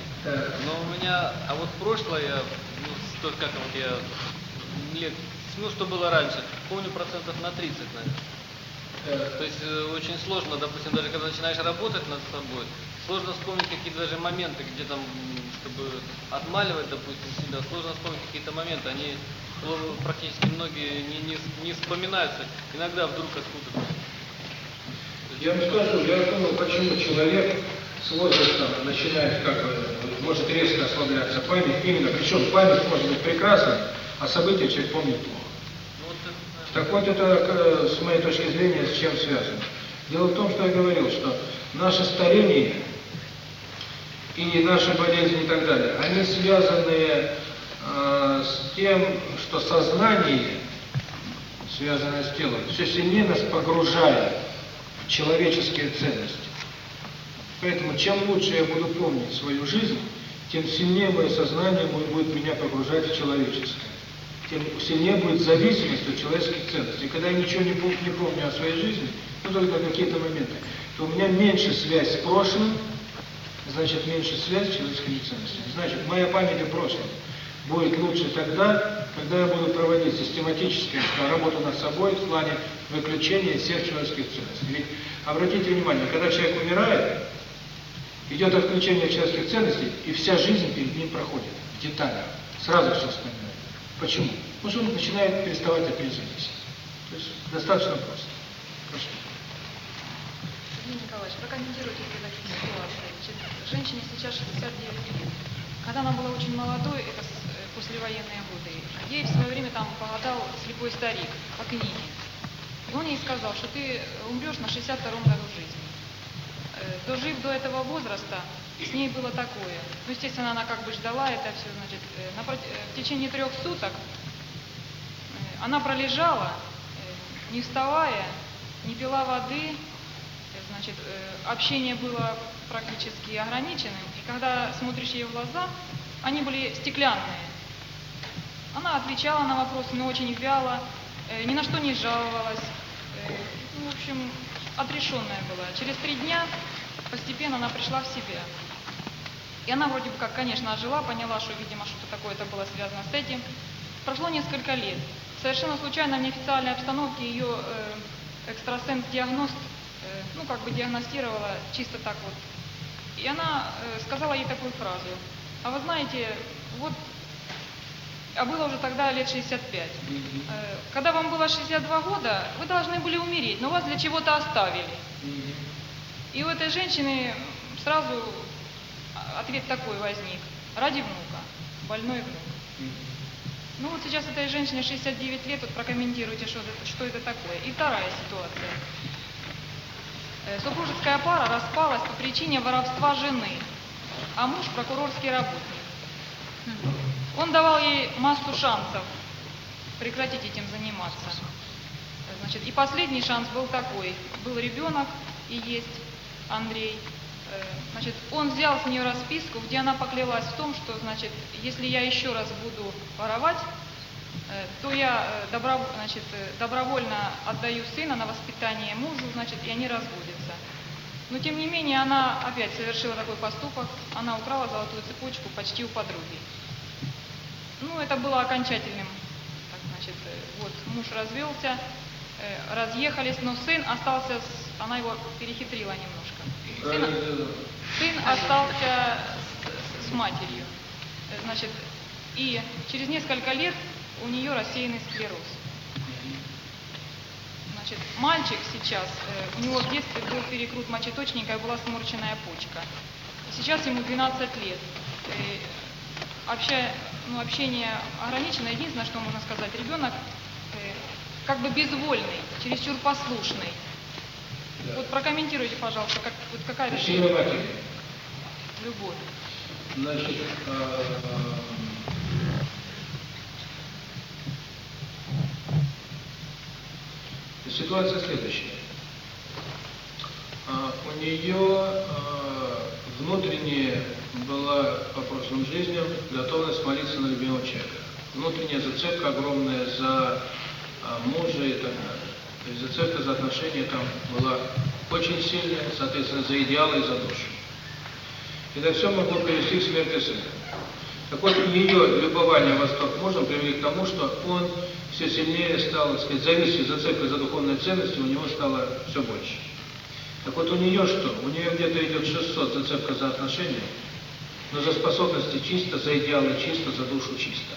[SPEAKER 10] Но у меня, а вот прошлое, ну, что, как вот я, лет, ну, что было раньше, помню процентов на 30, наверное. То есть очень сложно, допустим, даже когда начинаешь работать над собой, сложно вспомнить какие-то даже моменты, где там, чтобы отмаливать, допустим, себя, сложно вспомнить какие-то моменты, они практически многие не, не, не вспоминаются, иногда вдруг откуда-то.
[SPEAKER 1] Я вам скажу, я думаю, почему человек с возрастом начинает как может резко ослабляться память, именно, причем память может быть прекрасна, а события человек помнит плохо. Ну, вот это... Так вот это, э, с моей точки зрения, с чем связано. Дело в том, что я говорил, что наше старение и наши болезни и так далее, они связаны с тем, что сознание, связанное с телом, все сильнее нас погружает в человеческие ценности. Поэтому чем лучше я буду помнить свою жизнь, тем сильнее мое сознание будет меня погружать в человеческое. Тем сильнее будет зависимость от человеческих ценностей. Когда я ничего не помню, не помню о своей жизни, ну только какие-то моменты, то у меня меньше связь с прошлым, значит меньше связь с человеческими ценностями. Значит, моя память о прошлом – будет лучше тогда, когда я буду проводить систематическую работу над собой в плане выключения всех человеческих ценностей. Ведь обратите внимание, когда человек умирает, идет отключение человеческих ценностей, и вся жизнь перед ним проходит в деталях. Сразу все вспоминает. Почему? Потому что он начинает переставать от. То есть достаточно просто. Прошу.
[SPEAKER 11] Евгений Николаевич, прокомментируйте такие ситуации. Женщине сейчас 69 лет. Когда она была очень молодой, это послевоенные годы. Ей в свое время там погадал слепой старик о книге. И он ей сказал, что ты умрешь на 62-м году жизни. Э, Дожив до этого возраста, с ней было такое. Ну, естественно, она как бы ждала это все, значит, э, на, э, в течение трех суток она пролежала, не вставая, не пила воды, значит, общение было практически ограниченным. И когда смотришь ей в глаза, они были стеклянные. Она отвечала на вопросы, но очень вяло, э, ни на что не жаловалась. Э, ну, в общем, отрешенная была. Через три дня постепенно она пришла в себя. И она вроде бы как, конечно, ожила, поняла, что, видимо, что-то такое-то было связано с этим. Прошло несколько лет. Совершенно случайно в неофициальной обстановке ее э, экстрасенс-диагност, э, ну, как бы диагностировала чисто так вот. И она э, сказала ей такую фразу. А вы знаете, вот а было уже тогда лет 65. Э, когда вам было 62 года, вы должны были умереть, но вас для чего-то оставили. И у этой женщины сразу ответ такой возник. Ради внука, больной внук. Ну вот сейчас этой женщине 69 лет, вот прокомментируйте, что это, что это такое. И вторая ситуация. Э, супружеская пара распалась по причине воровства жены, а муж прокурорский работник. Он давал ей массу шансов прекратить этим заниматься. Значит, и последний шанс был такой. Был ребенок и есть Андрей. Э, значит, он взял с нее расписку, где она поклялась в том, что, значит, если я еще раз буду воровать, э, то я э, добро, значит, добровольно отдаю сына на воспитание мужу, значит, и они разводятся. Но, тем не менее, она опять совершила такой поступок. Она украла золотую цепочку почти у подруги. Ну, это было окончательным. Так, значит, э, вот муж развелся, э, разъехались, но сын остался, с, она его перехитрила немножко. Сын, сын остался с, с матерью. Э, значит, и через несколько лет у нее рассеянный склероз. Значит, мальчик сейчас, у него в детстве был перекрут мочеточника и была сморченная почка. Сейчас ему 12 лет. Вообще ну, общение ограничено. Единственное, что можно сказать, ребенок э, как бы безвольный, чересчур послушный. Да. Вот прокомментируйте, пожалуйста, как, вот какая решение? Любовь.
[SPEAKER 1] Значит, а, а, ситуация следующая. А, у нее внутренняя была по прошлым жизням готовность молиться на любимого человека. Внутренняя зацепка огромная за а, мужа и так далее. То есть зацепка за отношения там была очень сильная, соответственно, за идеалы и за душу. И это все могло привести к смерти сына. Так вот, ее любование Восток мужем привели к тому, что он все сильнее стал, так сказать, зависеть, зацепкой за духовные ценности у него стало все больше. Так вот у нее что? У нее где-то идет 600 зацепка за отношения, но за способности чисто, за идеалы чисто, за душу чисто.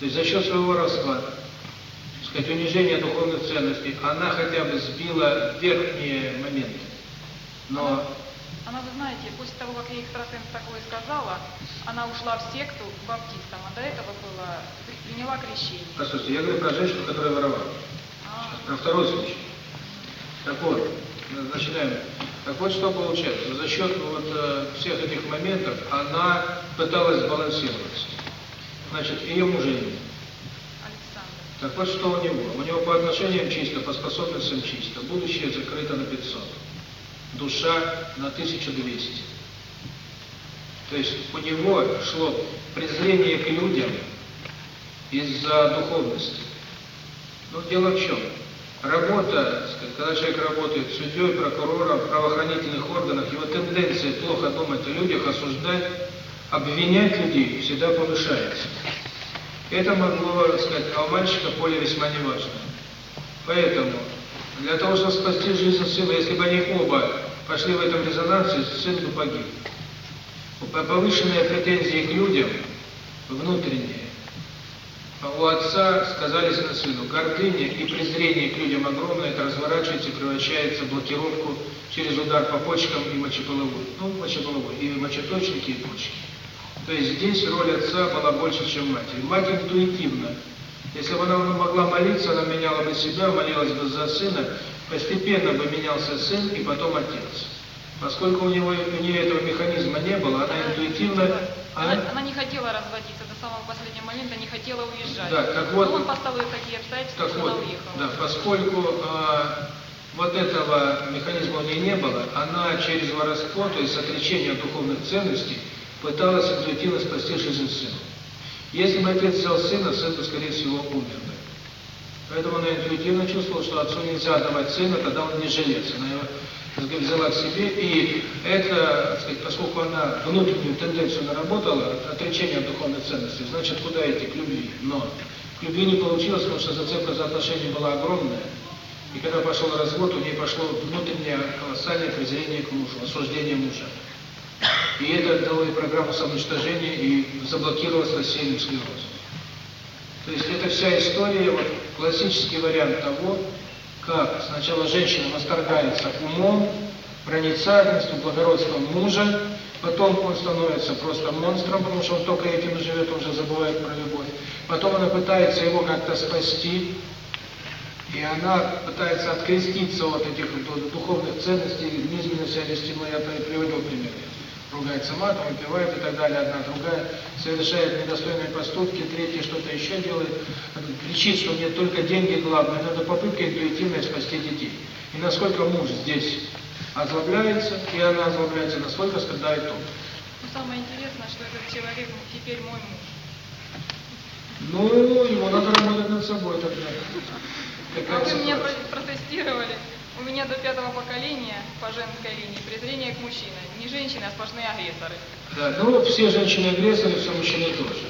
[SPEAKER 1] То есть за счет своего родства, сказать, унижения духовных ценностей, она хотя бы сбила верхние моменты. Но...
[SPEAKER 11] Она, вы знаете, после того, как ей экстрасенс такое сказала, она ушла в секту к баптистам, а до этого была приняла крещение.
[SPEAKER 1] Послушайте, я говорю про женщину, которая воровала.
[SPEAKER 11] А...
[SPEAKER 1] Про второй случай. Так вот, начинаем. Так вот, что получается. За счет вот э, всех этих моментов она пыталась балансироваться. Значит, ее мужа нет.
[SPEAKER 11] Александр.
[SPEAKER 1] Так вот, что у него? У него по отношениям чисто, по способностям чисто. Будущее закрыто на 500. Душа на 1200. То есть у него шло презрение к людям из-за духовности. Но дело в чем? Работа, когда человек работает судьей, прокурором, а правоохранительных органах, его тенденция плохо думать о людях, осуждать, обвинять людей всегда повышается. Это могло, так сказать, а у мальчика поле весьма неважно. Поэтому, для того, чтобы спасти жизнь сына, если бы они оба пошли в этом резонансе, сын бы погиб. Повышенные претензии к людям, внутренние, у отца сказались на сыну, гордыня и презрение к людям огромное, это разворачивается превращается в блокировку через удар по почкам и мочеполовой. Ну, мочеполовой, и мочеточники, и почки. То есть здесь роль отца была больше, чем матери. Мать интуитивно. Если бы она могла молиться, она меняла бы себя, молилась бы за сына, постепенно бы менялся сын и потом отец. Поскольку у, него, у нее этого механизма не было, она интуитивно...
[SPEAKER 11] Она, она не хотела разводиться стала в последний момент, не хотела уезжать.
[SPEAKER 1] Да, как ну,
[SPEAKER 11] вот, он поставил такие обстоятельства,
[SPEAKER 1] вот. Да, поскольку э, вот этого механизма у нее не было, она через воровство, то есть отречение от духовных ценностей, пыталась интуитивно спасти жизнь сына. Если бы отец взял сына, сын бы, скорее всего, умер бы. Поэтому она интуитивно чувствовала, что отцу нельзя давать сына, тогда он не женится. Она его другим взяла к себе, и это, так сказать, поскольку она внутреннюю тенденцию наработала, отречение от духовной ценности, значит, куда идти? К любви. Но к любви не получилось, потому что зацепка за отношения была огромная, и когда пошел развод, у нее пошло внутреннее колоссальное презрение к мужу, осуждение мужа. И это дало ей программу самоуничтожения и заблокировалось рассеянным склерозом. То есть это вся история, вот классический вариант того, как сначала женщина восторгается умом, проницательностью, благородством мужа, потом он становится просто монстром, потому что он только этим живет, он уже забывает про любовь. Потом она пытается его как-то спасти, и она пытается откреститься от этих духовных ценностей, низменности, ну, я приводил пример ругает сама, там выпивает и так далее, одна другая совершает недостойные поступки, третья что-то еще делает, кричит, что мне только деньги главное, но это попытка интуитивная спасти детей. И насколько муж здесь озлобляется, и она озлобляется, насколько страдает он.
[SPEAKER 11] Но самое интересное, что этот человек теперь мой муж.
[SPEAKER 1] Ну, ему надо работать над собой тогда.
[SPEAKER 11] Как вы мне протестировали. У меня до пятого поколения по женской линии презрение к мужчинам. Не женщины, а сплошные агрессоры.
[SPEAKER 1] Да, ну все женщины агрессоры, все мужчины тоже.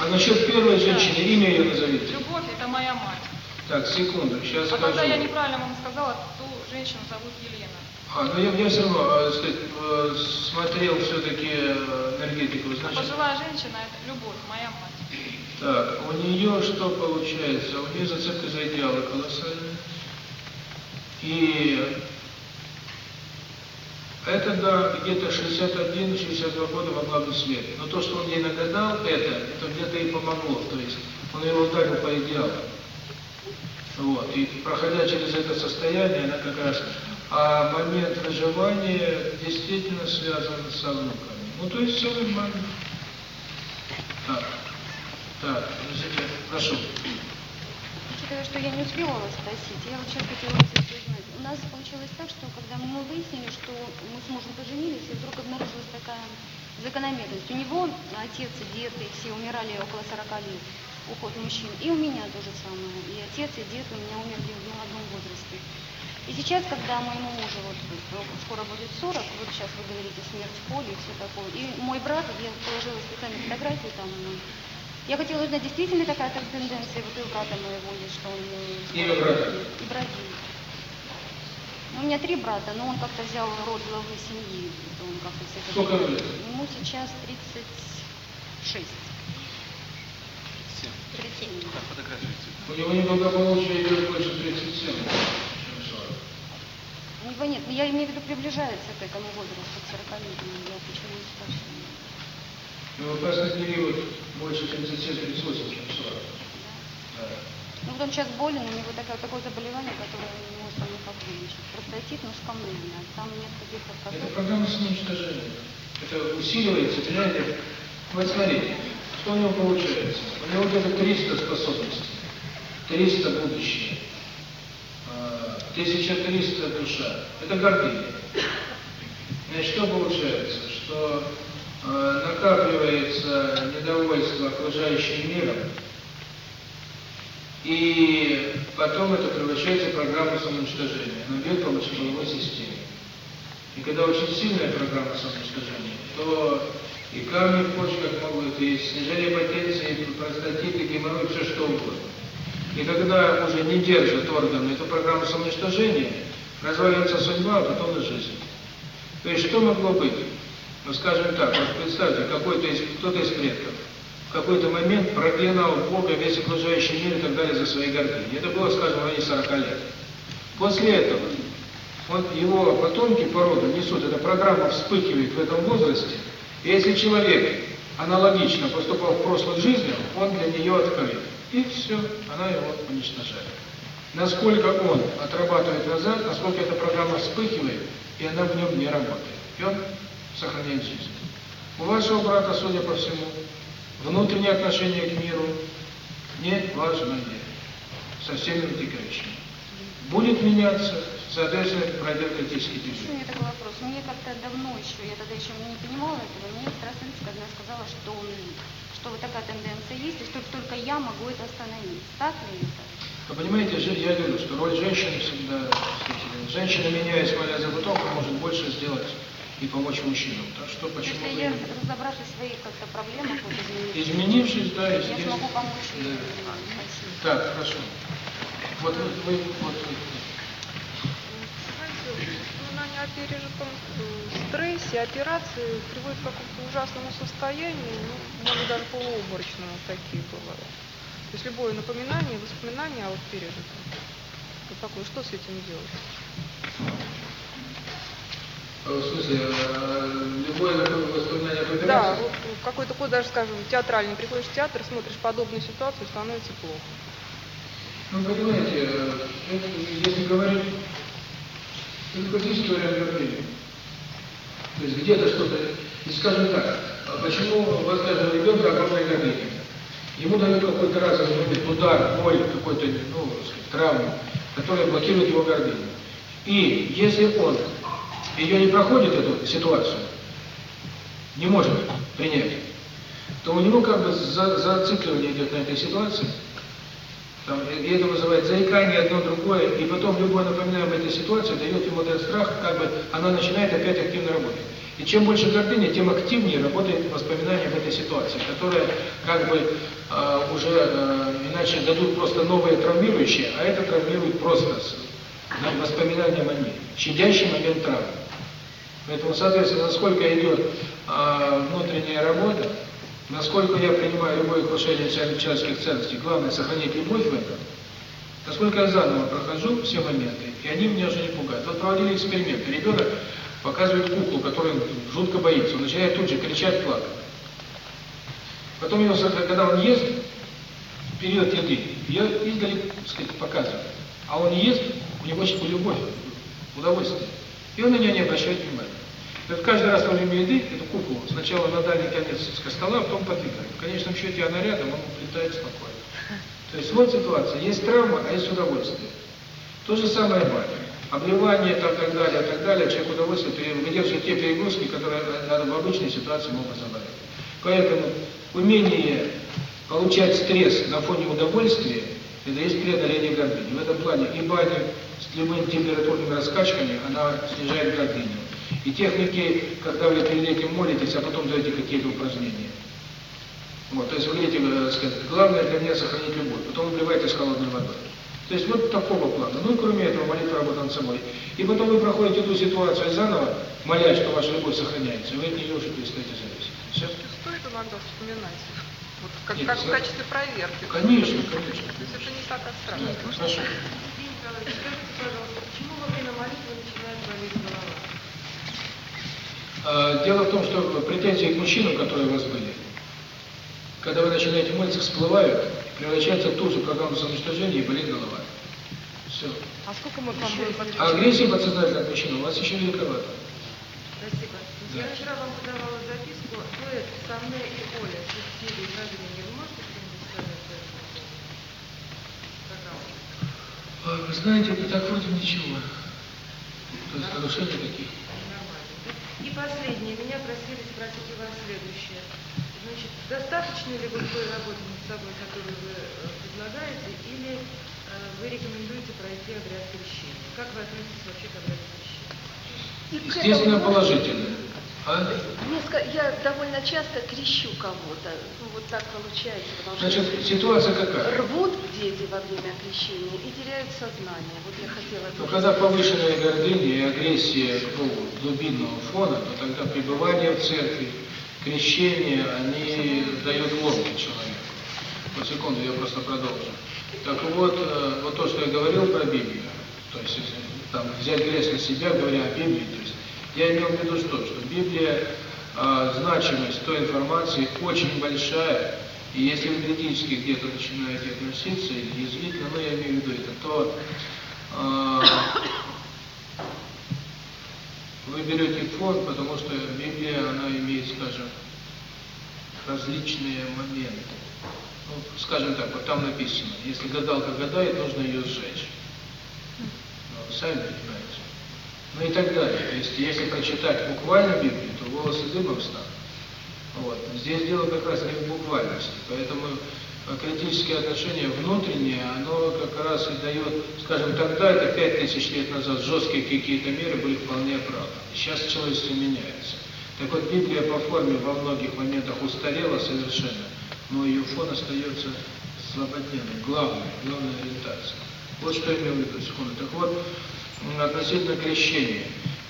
[SPEAKER 1] А насчет первой женщины, имя ее назовите.
[SPEAKER 11] Любовь, это моя мать.
[SPEAKER 1] Так, секунду, сейчас
[SPEAKER 11] а
[SPEAKER 1] скажу.
[SPEAKER 11] когда я неправильно вам сказала, ту женщину зовут Елена.
[SPEAKER 1] А, ну я, я все равно, а, сказать, э, смотрел все-таки э, энергетику. А значит...
[SPEAKER 11] А пожилая женщина, это любовь, моя мать.
[SPEAKER 1] Так, у нее что получается? У нее зацепка за идеалы колоссальные. И это да, где-то 61-62 года во главной смерти. Но то, что он ей нагадал, это, это где-то и помогло. То есть он его ударил по идеалу. Вот. И проходя через это состояние, она как раз... А момент выживания действительно связан со внуками. Ну, то есть все нормально. Так. Так, прошу
[SPEAKER 12] что я не успела вас спросить. Я вот сейчас хотела вас узнать. У нас получилось так, что когда мы выяснили, что мы с мужем поженились, и вдруг обнаружилась такая закономерность. У него отец и дед, и все умирали около 40 лет, уход мужчин. И у меня тоже самое. И отец, и дед у меня умерли в молодом возрасте. И сейчас, когда моему мужу вот, скоро будет 40, вот сейчас вы говорите смерть в поле и все такое. И мой брат, я положила специальные фотографии там, я хотела узнать, действительно какая-то тенденция, вот и у брата моего есть, что он...
[SPEAKER 1] И у брата?
[SPEAKER 12] И бродит. Ну, у меня три брата, но он как-то взял род главы семьи. Он как-то
[SPEAKER 1] Сколько лет?
[SPEAKER 12] Ему сейчас 36. 37.
[SPEAKER 5] Да, фотографируйте.
[SPEAKER 1] У него неблагополучие идет больше 37.
[SPEAKER 12] У него нет, но я имею в виду приближается к этому возрасту, к 40 лет. Я почему не спрашиваю.
[SPEAKER 1] Но в опасный период больше 30-38, чем 40.
[SPEAKER 12] Ну, вот он сейчас болен, у него такое, такое заболевание, которое не может он никак вылечить. Простатит, но шкамление. А там нет каких-то...
[SPEAKER 1] Это программа самоуничтожения. Это усиливается, понимаете? Вот смотрите, что у него получается? У него где-то 300 способностей, 300 будущее, а, 1300 душа. Это гордыня. Значит, что получается? Что накапливается недовольство окружающим миром, и потом это превращается в программу самоуничтожения. на бьет по системе. И когда очень сильная программа самоуничтожения, то и камни в почках могут, и снижение потенции, и простатит, и геморрой, все что угодно. И когда уже не держат органы эту программу самоуничтожения, разваливается судьба, а потом и жизнь. То есть что могло быть? ну скажем так, вот представьте, какой-то из, кто-то из предков в какой-то момент проклинал Бога, весь окружающий мир и так далее за свои гордыни. Это было, скажем, в районе 40 лет. После этого он, его потомки по роду несут, эта программа вспыхивает в этом возрасте, и если человек аналогично поступал в прошлых жизнях, он для нее открыт. И все, она его уничтожает. Насколько он отрабатывает назад, насколько эта программа вспыхивает, и она в нем не работает. И он сохранять жизнь. У вашего брата, судя по всему, внутреннее отношение к миру не важны со всеми вытекающими. Будет меняться, соответственно, пройдет критический
[SPEAKER 12] период. Почему у меня такой вопрос? Ну, мне как-то давно еще, я тогда еще не понимала этого, мне Тарасович одна сказала, что он что вот такая тенденция есть, и что только я могу это остановить. Так ли это?
[SPEAKER 1] Вы понимаете, я говорю, что роль женщины всегда, женщина, меняясь, моя за бутылку, может больше сделать и помочь мужчинам. Так что почему
[SPEAKER 12] Если
[SPEAKER 1] бы
[SPEAKER 12] я разобравшись в своих как-то проблемах, вот, изменившись,
[SPEAKER 1] да,
[SPEAKER 12] я
[SPEAKER 1] естественно.
[SPEAKER 12] смогу помочь.
[SPEAKER 1] Да.
[SPEAKER 12] А,
[SPEAKER 1] так, хорошо. Вот вы, вы вот
[SPEAKER 13] ну, она пережитом э, стрессе, операции приводит к какому-то ужасному состоянию, ну, может даже полуобморочному такие бывают. То есть любое напоминание, воспоминание о вот пережитом. Вот такое, что с этим делать? Да, какой-то год даже, скажем, театральный. Приходишь в театр, смотришь подобную ситуацию, становится плохо.
[SPEAKER 1] Ну, понимаете, э, если говорить, это как история Гаврилия. То есть где-то что-то... И скажем так, а почему возможно ребенка а огромное давление? Ему дают какой-то разовый удар, боль, какой-то ну, травму, которая блокирует его гордыню. И если он ее не проходит эту ситуацию, не может принять, то у него как бы за, зацикливание идет на этой ситуации, там, и это вызывает заикание одно другое, и потом любое напоминание об этой ситуации дает ему этот страх, как бы она начинает опять активно работать. И чем больше гордыня, тем активнее работает воспоминание об этой ситуации, которые как бы э, уже э, иначе дадут просто новые травмирующие, а это травмирует просто с, воспоминанием о ней, щадящий момент травмы. Поэтому, соответственно, насколько идет а, внутренняя работа, насколько я принимаю любое крушение человеческих ценностей, главное сохранить любовь в этом, насколько я заново прохожу все моменты, и они меня уже не пугают. Вот проводили эксперимент, ребенок показывает куклу, которой жутко боится, он начинает тут же кричать, плакать. Потом его, когда он ест, период еды, я издали, так сказать, показывают. А он ест, у него любовь, удовольствие. И он на нее не обращает внимания. Каждый раз во время еды эту куклу сначала на дальний конец стола, а потом подвигает. В конечном счете она рядом, он улетает спокойно. То есть вот ситуация. Есть травма, а есть удовольствие. То же самое баня. Обливание там, так далее, так далее, человек удовольствие выдерживает те перегрузки, которые надо в обычной ситуации могут заболеть. Поэтому умение получать стресс на фоне удовольствия, это есть преодоление гордыни. В этом плане и баня, любым температурным раскачками она снижает гордыню. И техники, когда вы перед этим молитесь, а потом даете какие-то упражнения. Вот, то есть вы видите, сказать, главное для меня сохранить любовь, потом выливаете с холодной водой. То есть вот такого плана. Ну и кроме этого молитва работа над собой. И потом вы проходите эту ситуацию заново, молясь, что ваша любовь сохраняется, и вы от нее уже перестаете зависеть. Все?
[SPEAKER 13] Стоит иногда вспоминать. Вот, как,
[SPEAKER 1] Нет,
[SPEAKER 13] как в качестве проверки.
[SPEAKER 1] Конечно, конечно.
[SPEAKER 13] То есть это не так
[SPEAKER 1] абстрактно.
[SPEAKER 13] Да,
[SPEAKER 1] хорошо. Дело в том, что претензии к мужчинам, которые у вас были, когда вы начинаете мыться, всплывают, превращаются в тузу, когда он самоуничтожение и болит голова. Все.
[SPEAKER 13] А сколько мы к вам будем подключать?
[SPEAKER 1] Агрессия подсознательно к мужчинам у вас еще великовато.
[SPEAKER 14] Спасибо.
[SPEAKER 1] Да.
[SPEAKER 14] Я вчера вам подавала записку, Оля, со мной и Оля, с Сестерией, Вы
[SPEAKER 1] знаете, вы так вроде ничего. То есть нарушения
[SPEAKER 14] такие. И последнее. Меня просили спросить у вас следующее. Значит, достаточно ли вот той работы над собой, которую вы предлагаете, или вы рекомендуете пройти обряд крещения? Как вы относитесь вообще к обряду крещения?
[SPEAKER 1] Естественно, положительно.
[SPEAKER 15] Я довольно часто крещу кого-то. Ну, вот так получается. Значит, что
[SPEAKER 1] ситуация какая?
[SPEAKER 15] Рвут дети во время крещения и теряют сознание. Вот я хотела...
[SPEAKER 1] Ну, когда повышенная гордыня и агрессия ну, глубинного фона, то тогда пребывание в церкви, крещение, они дают ломку человеку. По секунду, я просто продолжу. Так вот, э, вот то, что я говорил про Библию, то есть э, там взять грех на себя, говоря о Библии, то есть я имел в виду что, что Библия, а, значимость той информации очень большая, и если вы критически где-то начинаете относиться или язвительно, но я имею в виду это, то а, вы берете фон, потому что Библия, она имеет, скажем, различные моменты. Ну, скажем так, вот там написано, если гадалка гадает, нужно ее сжечь. Ну, сами понимаете ну и так далее. То есть, если прочитать буквально Библию, то волосы дыбом станут. Вот. Здесь дело как раз в буквальности. Поэтому критическое отношение внутреннее, оно как раз и дает, скажем, тогда, это пять тысяч лет назад, жесткие какие-то меры были вполне правы. Сейчас человечество меняется. Так вот, Библия по форме во многих моментах устарела совершенно, но ее фон остается слабодневным. главной, главной ориентацией. Вот что я имел в виду секунду. Так вот, относительно крещения.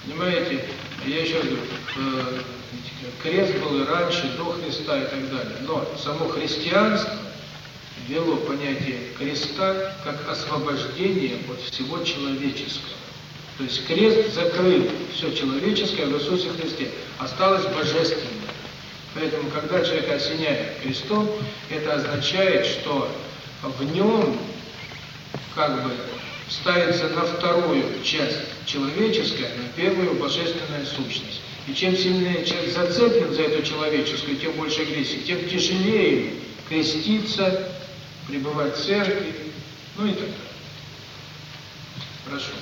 [SPEAKER 1] Понимаете, я еще говорю, э, крест был и раньше, до Христа и так далее. Но само христианство вело понятие креста как освобождение от всего человеческого. То есть крест закрыл все человеческое в Иисусе Христе. Осталось божественное. Поэтому, когда человек осеняет крестом, это означает, что в нем как бы ставится на вторую часть человеческая, на первую божественная сущность. И чем сильнее человек зацеплен за эту человеческую, тем больше агрессии, тем тяжелее креститься, пребывать в церкви, ну и так далее. Прошу.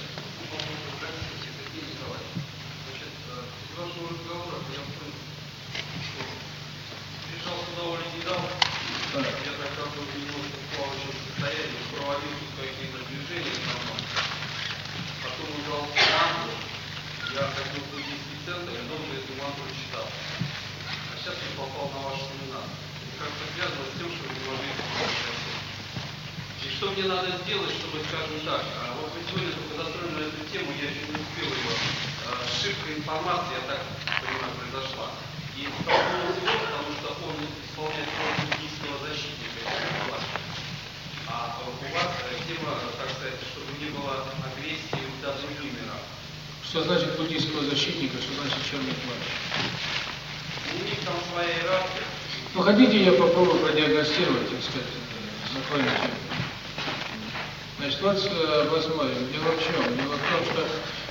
[SPEAKER 3] Я так как бы немножко плавающее состояние, проводил какие-то движения, прочитал я ходил в буддийский центр, я дома эту манту читал. А сейчас я попал на ваш семинар. Как-то связано с тем, что вы говорили И что мне надо сделать, чтобы, скажем так, вот вы сегодня только затронули эту тему, я еще не успел ее. Ошибка информации, я так понимаю, произошла. И столкнулся потому что он исполняет а у вас тема, так сказать, чтобы не было агрессии даже в.
[SPEAKER 1] Что значит буддийского защитника, что значит черный плащ?
[SPEAKER 3] У них там своя иерархия.
[SPEAKER 1] Ну, хотите, я попробую продиагностировать, так сказать, знакомиться. Значит, вот возможно. Дело в чем? Дело в том, что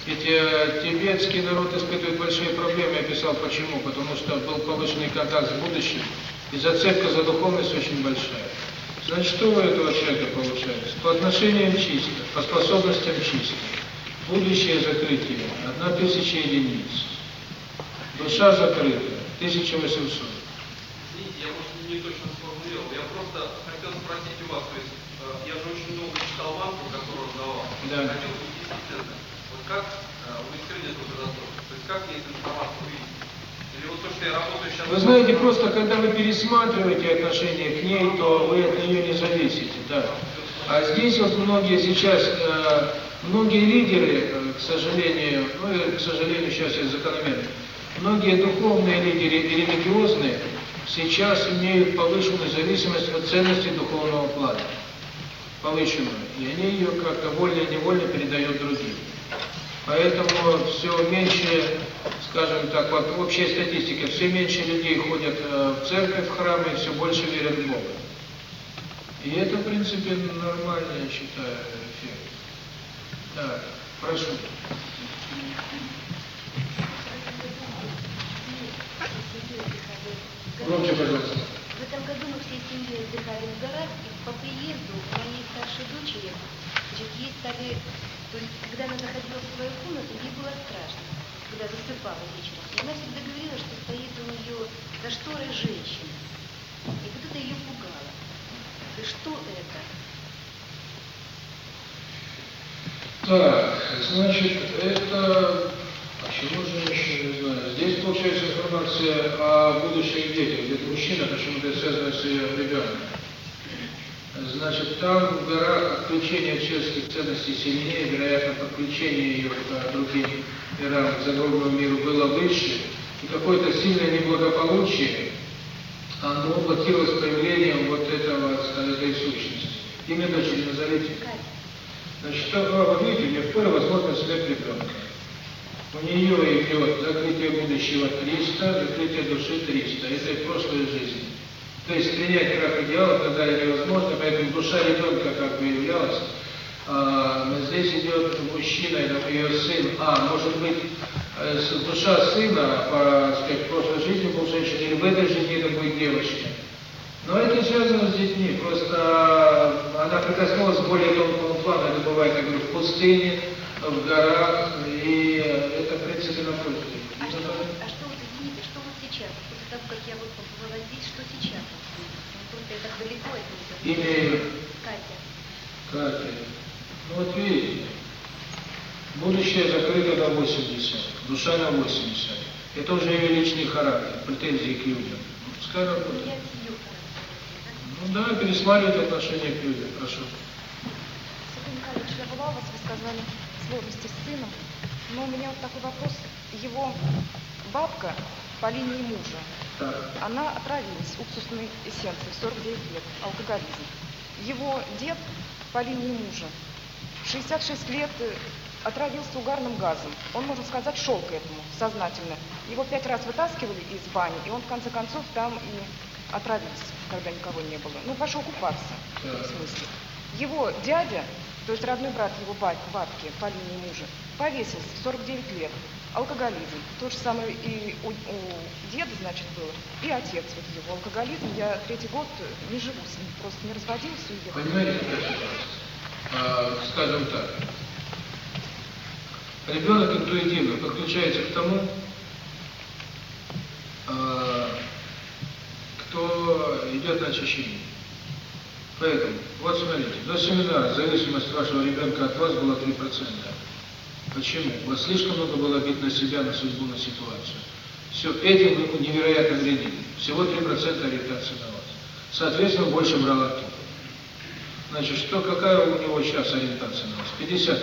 [SPEAKER 1] эти тибетские народы испытывают большие проблемы, я писал почему, потому что был повышенный контакт с будущим, и зацепка за духовность очень большая. Значит, что у этого человека получается? По отношениям чисто, по способностям чисто. Будущее закрытие – одна тысяча единиц. Душа закрыта – 1800.
[SPEAKER 3] Извините, я, может, не точно сформулировал. Я просто хотел спросить у вас, то есть, э, я же очень долго читал банку, которую он давал.
[SPEAKER 1] Да.
[SPEAKER 3] Хотел бы, вот как э, вы удостоверить эту красоту? То есть, как мне эту информацию увидеть?
[SPEAKER 1] Вы знаете, просто когда вы пересматриваете отношение к ней, то вы от нее не зависите. Да. А здесь вот многие сейчас, э, многие лидеры, э, к сожалению, ну, и к сожалению, сейчас я закономерно, многие духовные лидеры и религиозные сейчас имеют повышенную зависимость от ценности духовного плана. Повышенную. И они ее как-то более-невольно передают другим. Поэтому все меньше, скажем так, вот в общей статистике все меньше людей ходят э, в церковь, в храмы, и все больше верят в Бога. И это, в принципе, нормально, я считаю, эффект. Так, прошу. Громче, пожалуйста.
[SPEAKER 12] В этом году мы всей семьей отдыхали в горах, и по приезду моей старшей дочери, значит, ей стали когда она заходила в свою комнату, ей было страшно. Когда засыпала вечером. И она всегда говорила, что стоит у нее за шторой женщина. И вот это ее пугало. Да что это?
[SPEAKER 1] Так, значит, это... Почему женщины, не знаю. Здесь получается информация о будущих детях. Ведь мужчина почему-то связано с ее ребенком. Значит, там гора отключения чешских ценностей сильнее, вероятно, подключение ее к другим мирам, к загробному миру было выше, и какое-то сильное неблагополучие, оно воплотилось появлением вот этого, этой сущности. Именно через Назарите. Значит, там, а, вы видите, у нее вторая возможность смерть ребенка. У нее идет закрытие будущего 300, закрытие души 300. Это и прошлая жизнь. То есть принять, как и дело, тогда невозможно, поэтому душа ребенка как бы являлась. Но здесь идет мужчина, это ее сын. А, может быть, душа сына, по сказать, прошлой жизни был женщиной, или в этой жизни это будет девочка. Но это связано с детьми, просто она прикоснулась к более тонкому плану, это бывает, я говорю, в пустыне, в горах, и это, в принципе, на пользу.
[SPEAKER 12] А что, а что вот извините, что вот сейчас? Так как я вот побывала что сейчас? Вот это далеко от меня.
[SPEAKER 1] Имею.
[SPEAKER 12] Катя.
[SPEAKER 1] Катя. Ну вот видите, будущее закрыто до 80, душа на 80. Это уже ее личный характер, претензии к людям. Ну, пускай работает. Ну да, пересматривать отношения к людям, прошу.
[SPEAKER 16] Сергей Николаевич, я была у вас, вы сказали, сложности с сыном, но у меня вот такой вопрос. Его бабка по линии мужа. Она отравилась уксусной эссенцией в 49 лет, алкоголизм. Его дед по линии мужа 66 лет э, отравился угарным газом. Он, можно сказать, шел к этому сознательно. Его пять раз вытаскивали из бани, и он, в конце концов, там и отравился, когда никого не было. Ну, пошел купаться, в смысле. Его дядя, то есть родной брат его бабки по линии мужа, повесился в 49 лет алкоголизм. То же самое и у, у деда, значит, было, и отец вот его. Алкоголизм, я третий год э, не живу с ним, просто не разводилась и.
[SPEAKER 1] Понимаете, э, скажем так, ребенок интуитивно подключается к тому, э, кто идет на очищение. Поэтому, вот смотрите, до семинара зависимость вашего ребенка от вас была 3%. Почему? Вот слишком много было бить на себя, на судьбу, на ситуацию. Все, этим вы невероятно вредили. Всего 3% ориентации на вас. Соответственно, больше брал оттуда. Значит, что, какая у него сейчас ориентация на вас? 50%.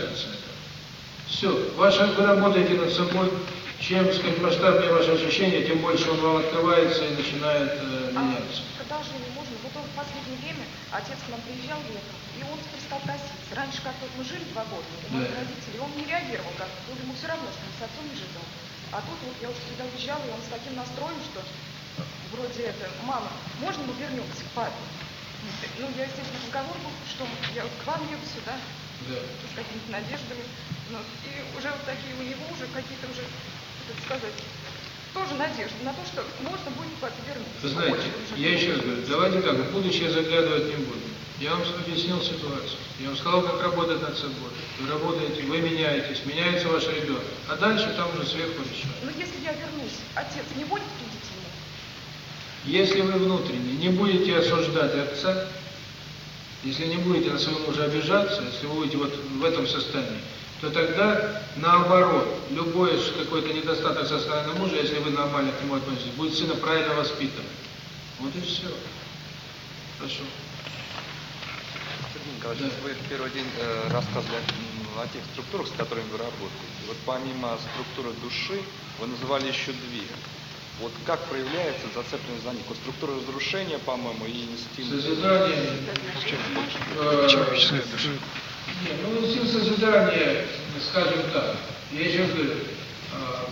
[SPEAKER 1] Все, ваша, вы работаете над собой, чем сказать, масштабнее ваше ощущение, тем больше он вам открывается и начинает э, меняться.
[SPEAKER 16] А продолжение можно? Вот он в последнее время, отец к нам приезжал летом, и он стал просить. Раньше как-то вот мы жили два года, у моих родителей, он не реагировал как -то. ему все равно, что мы с отцом не жил, А тут вот я уже сюда уезжала, и он с таким настроем, что вроде это, мама, можно мы вернемся к папе? Ну, я, естественно, разговор был, что я к вам еду сюда,
[SPEAKER 1] да.
[SPEAKER 16] с какими-то надеждами. Но, и уже вот такие у него уже какие-то уже, как сказать, тоже надежда на то, что можно будет подвернуться.
[SPEAKER 1] Вы знаете, я еще раз говорю, давайте так, в будущее заглядывать не буду. Я вам объяснил ситуацию. Я вам сказал, как работать над собой. Вы работаете, вы меняетесь, меняется ваш ребенок. А дальше там уже сверху еще.
[SPEAKER 16] Но если я вернусь, отец не будет видеть?
[SPEAKER 1] Если вы внутренне не будете осуждать отца, если не будете на своем уже обижаться, если вы будете вот в этом состоянии, то тогда наоборот, любой какой-то недостаток со стороны мужа, если вы нормально к нему относитесь, будет сына правильно воспитан. Вот и все. хорошо
[SPEAKER 17] Сергей Николаевич, да. вы в первый день э, рассказывали о тех структурах, с которыми вы работаете. Вот помимо структуры души, вы называли еще две. Вот как проявляется зацепленность за них? Вот структура разрушения, по-моему, и инстинкт.
[SPEAKER 1] Созидание.
[SPEAKER 5] Человеческая душа.
[SPEAKER 1] Ну сил созидания, скажем так, я еще говорю,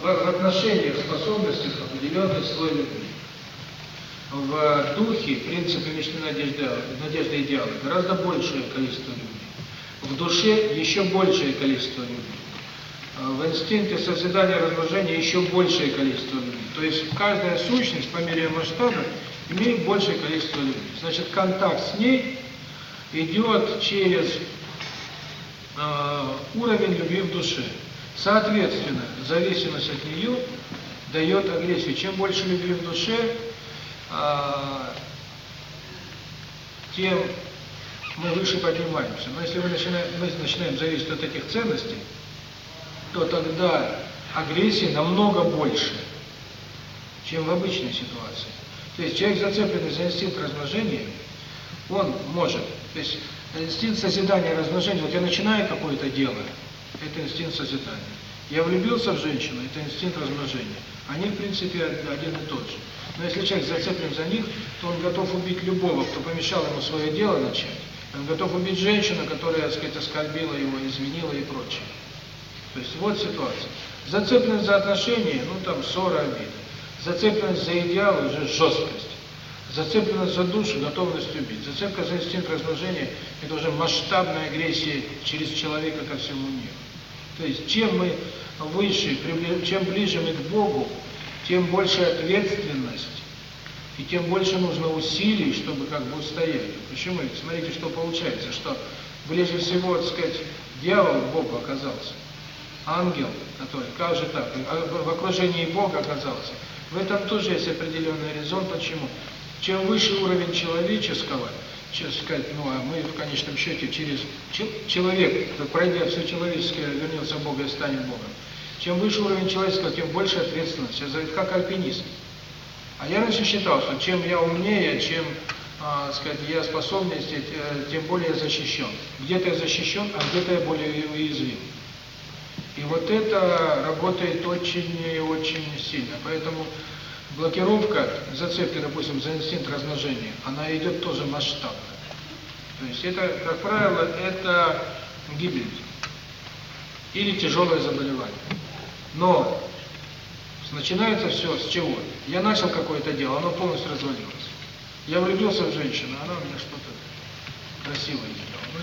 [SPEAKER 1] в отношениях способностях определенный слой любви. В духе принципы мечты надежды, надежды идеала гораздо большее количество любви. В душе еще большее количество любви. В инстинкте созидания размножения еще большее количество любви. То есть каждая сущность по мере масштаба имеет большее количество любви. Значит, контакт с ней идет через уровень любви в душе. Соответственно, зависимость от нее дает агрессию. Чем больше любви в душе, тем мы выше поднимаемся. Но если мы начинаем, мы начинаем зависеть от этих ценностей, то тогда агрессии намного больше, чем в обычной ситуации. То есть человек, зацепленный за инстинкт размножения, он может, то есть Инстинкт созидания и размножения, вот я начинаю какое-то дело, это инстинкт созидания. Я влюбился в женщину, это инстинкт размножения. Они, в принципе, один и тот же. Но если человек зацеплен за них, то он готов убить любого, кто помешал ему свое дело начать. Он готов убить женщину, которая, так сказать, оскорбила его, извинила и прочее. То есть вот ситуация. Зацеплен за отношения, ну там ссора, обида. Зацеплен за идеал уже жесткость зацепленность за душу, готовность любить. Зацепка за инстинкт размножения – это уже масштабная агрессия через человека ко всему миру. То есть чем мы выше, чем ближе мы к Богу, тем больше ответственность, и тем больше нужно усилий, чтобы как бы устоять. Почему? Смотрите, что получается, что ближе всего, так сказать, дьявол к Богу оказался, ангел, который, как же так, в окружении Бога оказался. В этом тоже есть определенный резон, почему? Чем выше уровень человеческого, сейчас сказать, ну а мы в конечном счете через человек, пройдя все человеческое, вернется Бога и станет Богом. Чем выше уровень человеческого, тем больше ответственность. Это как альпинист. А я раньше считал, что чем я умнее, чем э, сказать, я способнее, тем более защищен. Где-то я защищен, а где-то я более уязвим. И вот это работает очень и очень сильно. Поэтому Блокировка зацепки, допустим, за инстинкт размножения, она идет тоже масштабно. То есть это, как правило, это гибель или тяжелое заболевание. Но начинается все с чего? Я начал какое-то дело, оно полностью развалилось. Я влюбился в женщину, она у меня что-то красивое делала. Ну,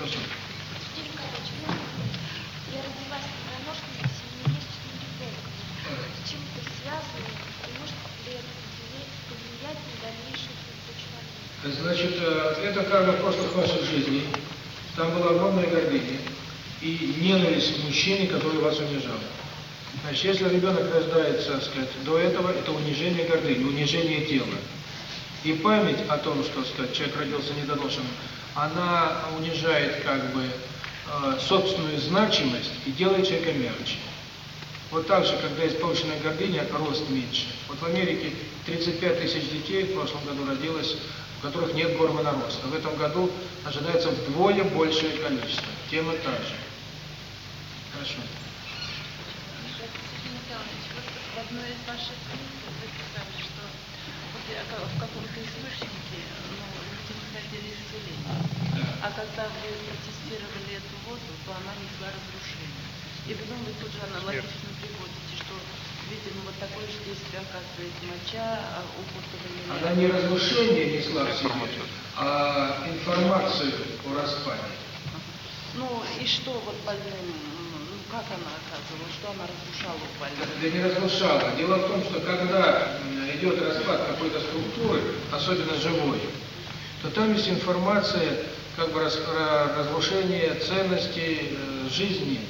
[SPEAKER 1] ну,
[SPEAKER 8] Я родилась на ножке, если у меня есть ребенок. Э. С чем?
[SPEAKER 1] Значит, это как бы просто ваших жизни. Там была огромная гордыня и ненависть к мужчине, который вас унижал. Значит, если ребенок рождается, так сказать, до этого, это унижение гордыни, унижение тела. И память о том, что, сказать, человек родился недоношенным, она унижает, как бы, собственную значимость и делает человека мягче. Вот так же, когда есть повышенная гордыня, рост меньше. Вот в Америке 35 тысяч детей в прошлом году родилось, у которых нет гормона роста. В этом году ожидается вдвое большее количество. Тема та же. Хорошо.
[SPEAKER 4] В одной из ваших вы сказали, что в каком-то источнике ну, находились селения. А когда вы протестировали эту воду, то она несла разрушение. И потом вы тут же аналогично видим вот такой же действия оказывает моча у Пуртовой.
[SPEAKER 1] Она не разрушение несла в себе, а информацию о распаде.
[SPEAKER 4] Ну и что вот больным, ну как она оказывала, что она разрушала у больных?
[SPEAKER 1] Да не разрушала. Дело в том, что когда э, идет распад какой-то структуры, особенно живой, то там есть информация как бы раз, разрушение ценностей э, жизни,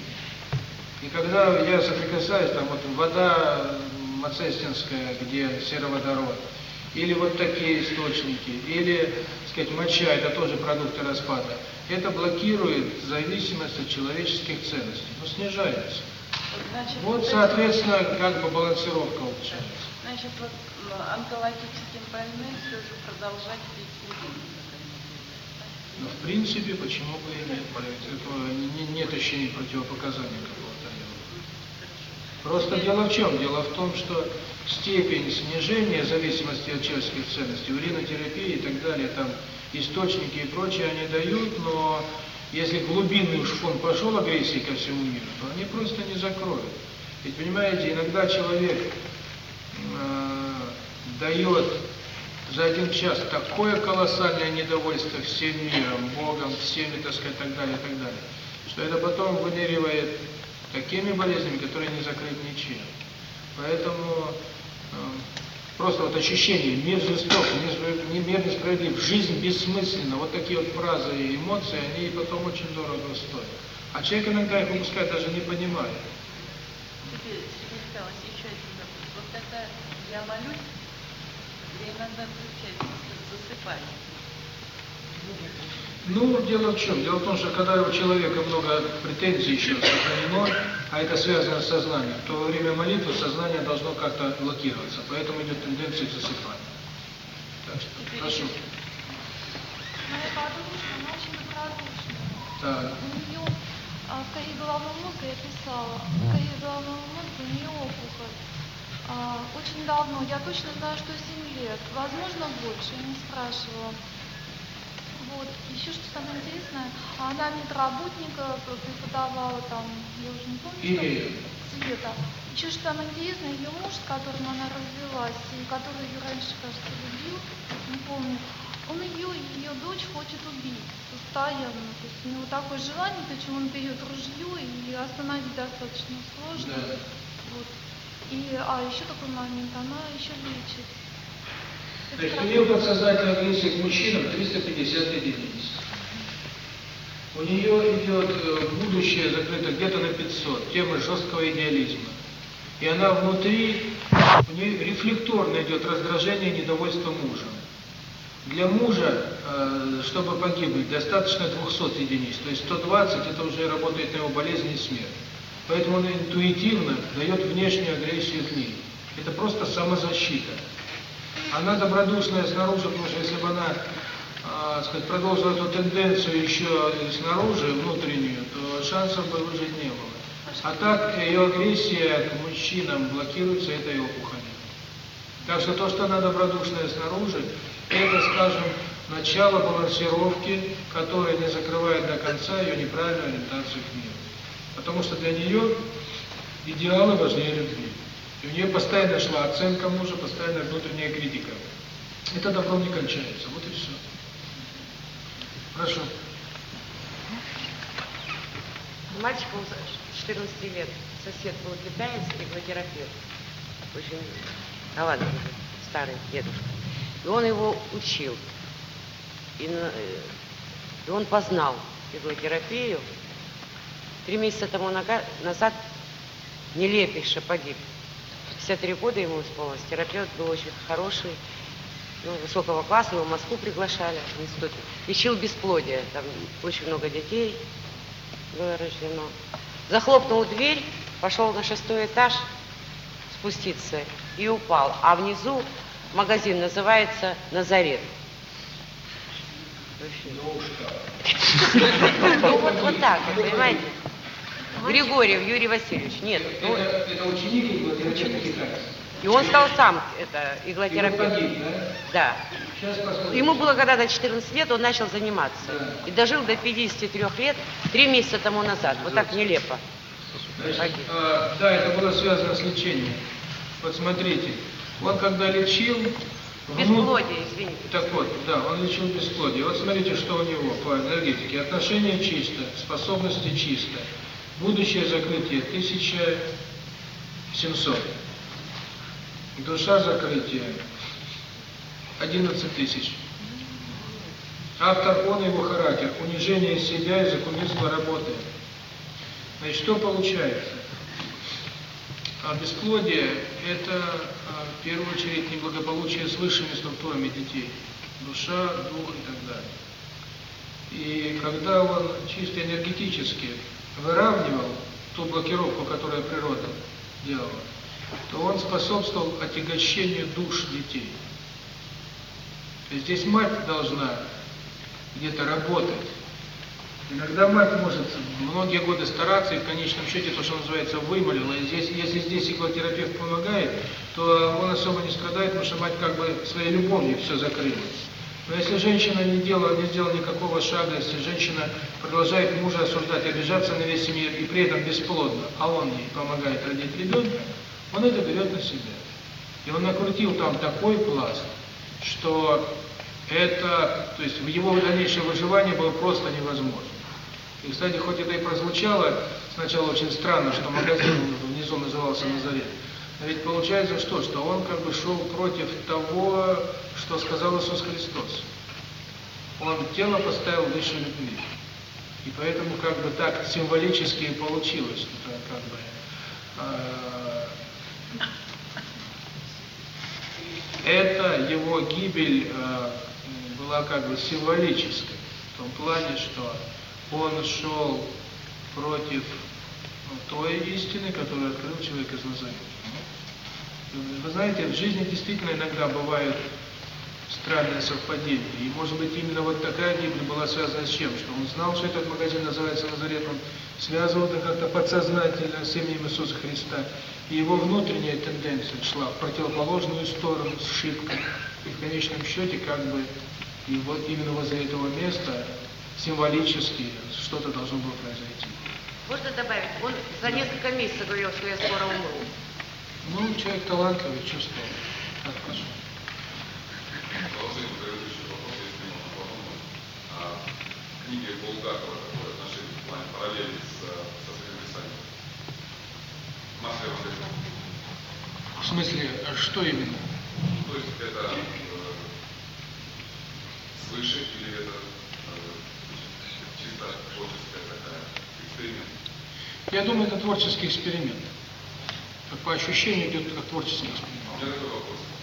[SPEAKER 1] и когда я соприкасаюсь, там вот вода Мацестинская, где сероводород, или вот такие источники, или, сказать, моча, это тоже продукты распада, это блокирует зависимость от человеческих ценностей, ну, снижается.
[SPEAKER 4] Значит,
[SPEAKER 1] вот, соответственно, как бы балансировка улучшается.
[SPEAKER 4] Значит, вот онкологическим больным все же продолжать пить
[SPEAKER 1] Ну, в принципе, почему бы и нет, это, нет еще противопоказаний. Просто дело в чем? Дело в том, что степень снижения зависимости от человеческих ценностей, уринотерапии и так далее, там источники и прочее они дают, но если глубинный уж фон пошел агрессии ко всему миру, то они просто не закроют. Ведь понимаете, иногда человек э, дает за один час такое колоссальное недовольство всем миром, Богом, всеми, так сказать, так далее, так далее, что это потом выныривает такими болезнями, которые не закрыть ничем. Поэтому э, просто вот ощущение «мир жесток», «мир несправедлив», «жизнь бессмысленна», вот такие вот фразы и эмоции, они потом очень дорого стоят. А человек иногда их выпускает, даже не
[SPEAKER 4] понимает. Вот это «я молюсь», я иногда включаю, засыпаю.
[SPEAKER 1] Ну, дело в чем? Дело в том, что когда у человека много претензий еще сохранено, а это связано с сознанием, то во время молитвы сознание должно как-то блокироваться. Поэтому идет тенденция к засыпанию. Так что, прошу. Так.
[SPEAKER 18] У нее в коре головного мозга я писала, в коре головного мозга у нее опухоль. Очень давно, я точно знаю, что 7 лет, возможно больше, я не спрашивала. Вот, еще что самое интересное, она медработника преподавала там, я уже не помню, что цвета. Еще что самое интересное, ее муж, с которым она развелась, и который ее раньше, кажется, любил, не помню, он ее, ее дочь хочет убить постоянно. Ну, то есть у него такое желание, причем он берет ружье, и остановить достаточно сложно.
[SPEAKER 1] Да.
[SPEAKER 18] Вот. И, а еще такой момент, она еще
[SPEAKER 1] лечится. Прихмел подсознательно вернулся к мужчинам 350 единиц. У нее идет будущее закрыто где-то на 500, тема жесткого идеализма. И она внутри, у нее рефлекторно идет раздражение и недовольство мужем. Для мужа, чтобы погибнуть, достаточно 200 единиц, то есть 120 это уже работает на его болезнь и смерть. Поэтому он интуитивно дает внешнюю агрессию к ней. Это просто самозащита. Она добродушная снаружи, потому что если бы она э, сказать, продолжила эту тенденцию еще снаружи, внутреннюю, то шансов бы выжить не было. А так э, ее агрессия к мужчинам блокируется этой опухолью. Так что то, что она добродушная снаружи, это, скажем, начало балансировки, которая не закрывает до конца ее неправильную ориентацию к миру. Потому что для нее идеалы важнее любви. И у нее постоянно шла оценка мужа, постоянно внутренняя критика. Это добром не кончается. Вот и все. Прошу.
[SPEAKER 9] Мальчику 14 лет сосед был китаец и блоктерапевт. Очень ладно, старый дедушка. И он его учил. И, и он познал иглотерапию. Три месяца тому назад нелепейше погиб 53 года ему исполнилось. Терапевт был очень хороший, ну, высокого класса. Его в Москву приглашали в институт. Лечил бесплодие. Там очень много детей было рождено. Захлопнул дверь, пошел на шестой этаж спуститься и упал. А внизу магазин называется «Назарет». Ну, вот, вот так, понимаете? Григорьев Юрий Васильевич, нет.
[SPEAKER 1] Это, он... это ученик иглотерапевта.
[SPEAKER 9] И он стал сам это, иглотерапевтом. Да. да. Ему было когда-то 14 лет, он начал заниматься. Да. И дожил до 53 лет, Три месяца тому назад. Вот так нелепо.
[SPEAKER 1] Значит, э, да, это было связано с лечением. Вот смотрите, он когда лечил...
[SPEAKER 9] Бесплодие, извините.
[SPEAKER 1] Так вот, да, он лечил бесплодие. Вот смотрите, что у него по энергетике. отношения чисто, способности чисто будущее закрытие 1700, душа закрытия 11 тысяч. Автор он его характер, унижение себя и закумирство работы. Значит, что получается? А бесплодие – это в первую очередь неблагополучие с высшими структурами детей, душа, дух и так далее. И когда он чисто энергетически выравнивал ту блокировку, которую природа делала, то он способствовал отягощению душ детей. Здесь мать должна где-то работать. Иногда мать может многие годы стараться и в конечном счете то, что называется, вымолила. И здесь, если здесь иглотерапевт помогает, то он особо не страдает, потому что мать как бы своей любовью все закрыла. Но если женщина не делала, не сделала никакого шага, если женщина продолжает мужа осуждать, обижаться на весь мир, и при этом бесплодно, а он ей помогает родить ребенка, он это берет на себя. И он накрутил там такой пласт, что это, то есть в его дальнейшее выживание было просто невозможно. И, кстати, хоть это и прозвучало, сначала очень странно, что магазин внизу назывался «Назарет», но ведь получается что, что он как бы шел против того, что сказал Иисус Христос. Он тело поставил выше любви. И поэтому как бы так символически получилось. Это как бы, э, это его гибель э, была как бы символической. В том плане, что он шел против той истины, которую открыл человек из Назарета. Ну, вы знаете, в жизни действительно иногда бывают странная совпадение. И может быть именно вот такая гибель была связана с чем? Что он знал, что этот магазин называется Назарет, он связывал это как-то подсознательно с именем Иисуса Христа. И его внутренняя тенденция шла в противоположную сторону с ошибкой. И в конечном счете как бы и вот именно возле этого места символически что-то должно было произойти.
[SPEAKER 9] Можно добавить, он за несколько месяцев говорил, что я скоро умру.
[SPEAKER 1] Ну, человек талантливый, чувствовал. Так, пожалуйста.
[SPEAKER 19] книге Булгакова, которую начали плане параллели с, со Советским Союзом. Масле
[SPEAKER 1] В смысле, что именно?
[SPEAKER 19] То есть это э, свыше или это э, чисто творческая такая эксперимент?
[SPEAKER 1] Я думаю, это творческий эксперимент. Как по ощущению идет как творческий эксперимент.
[SPEAKER 19] У меня такой вопрос.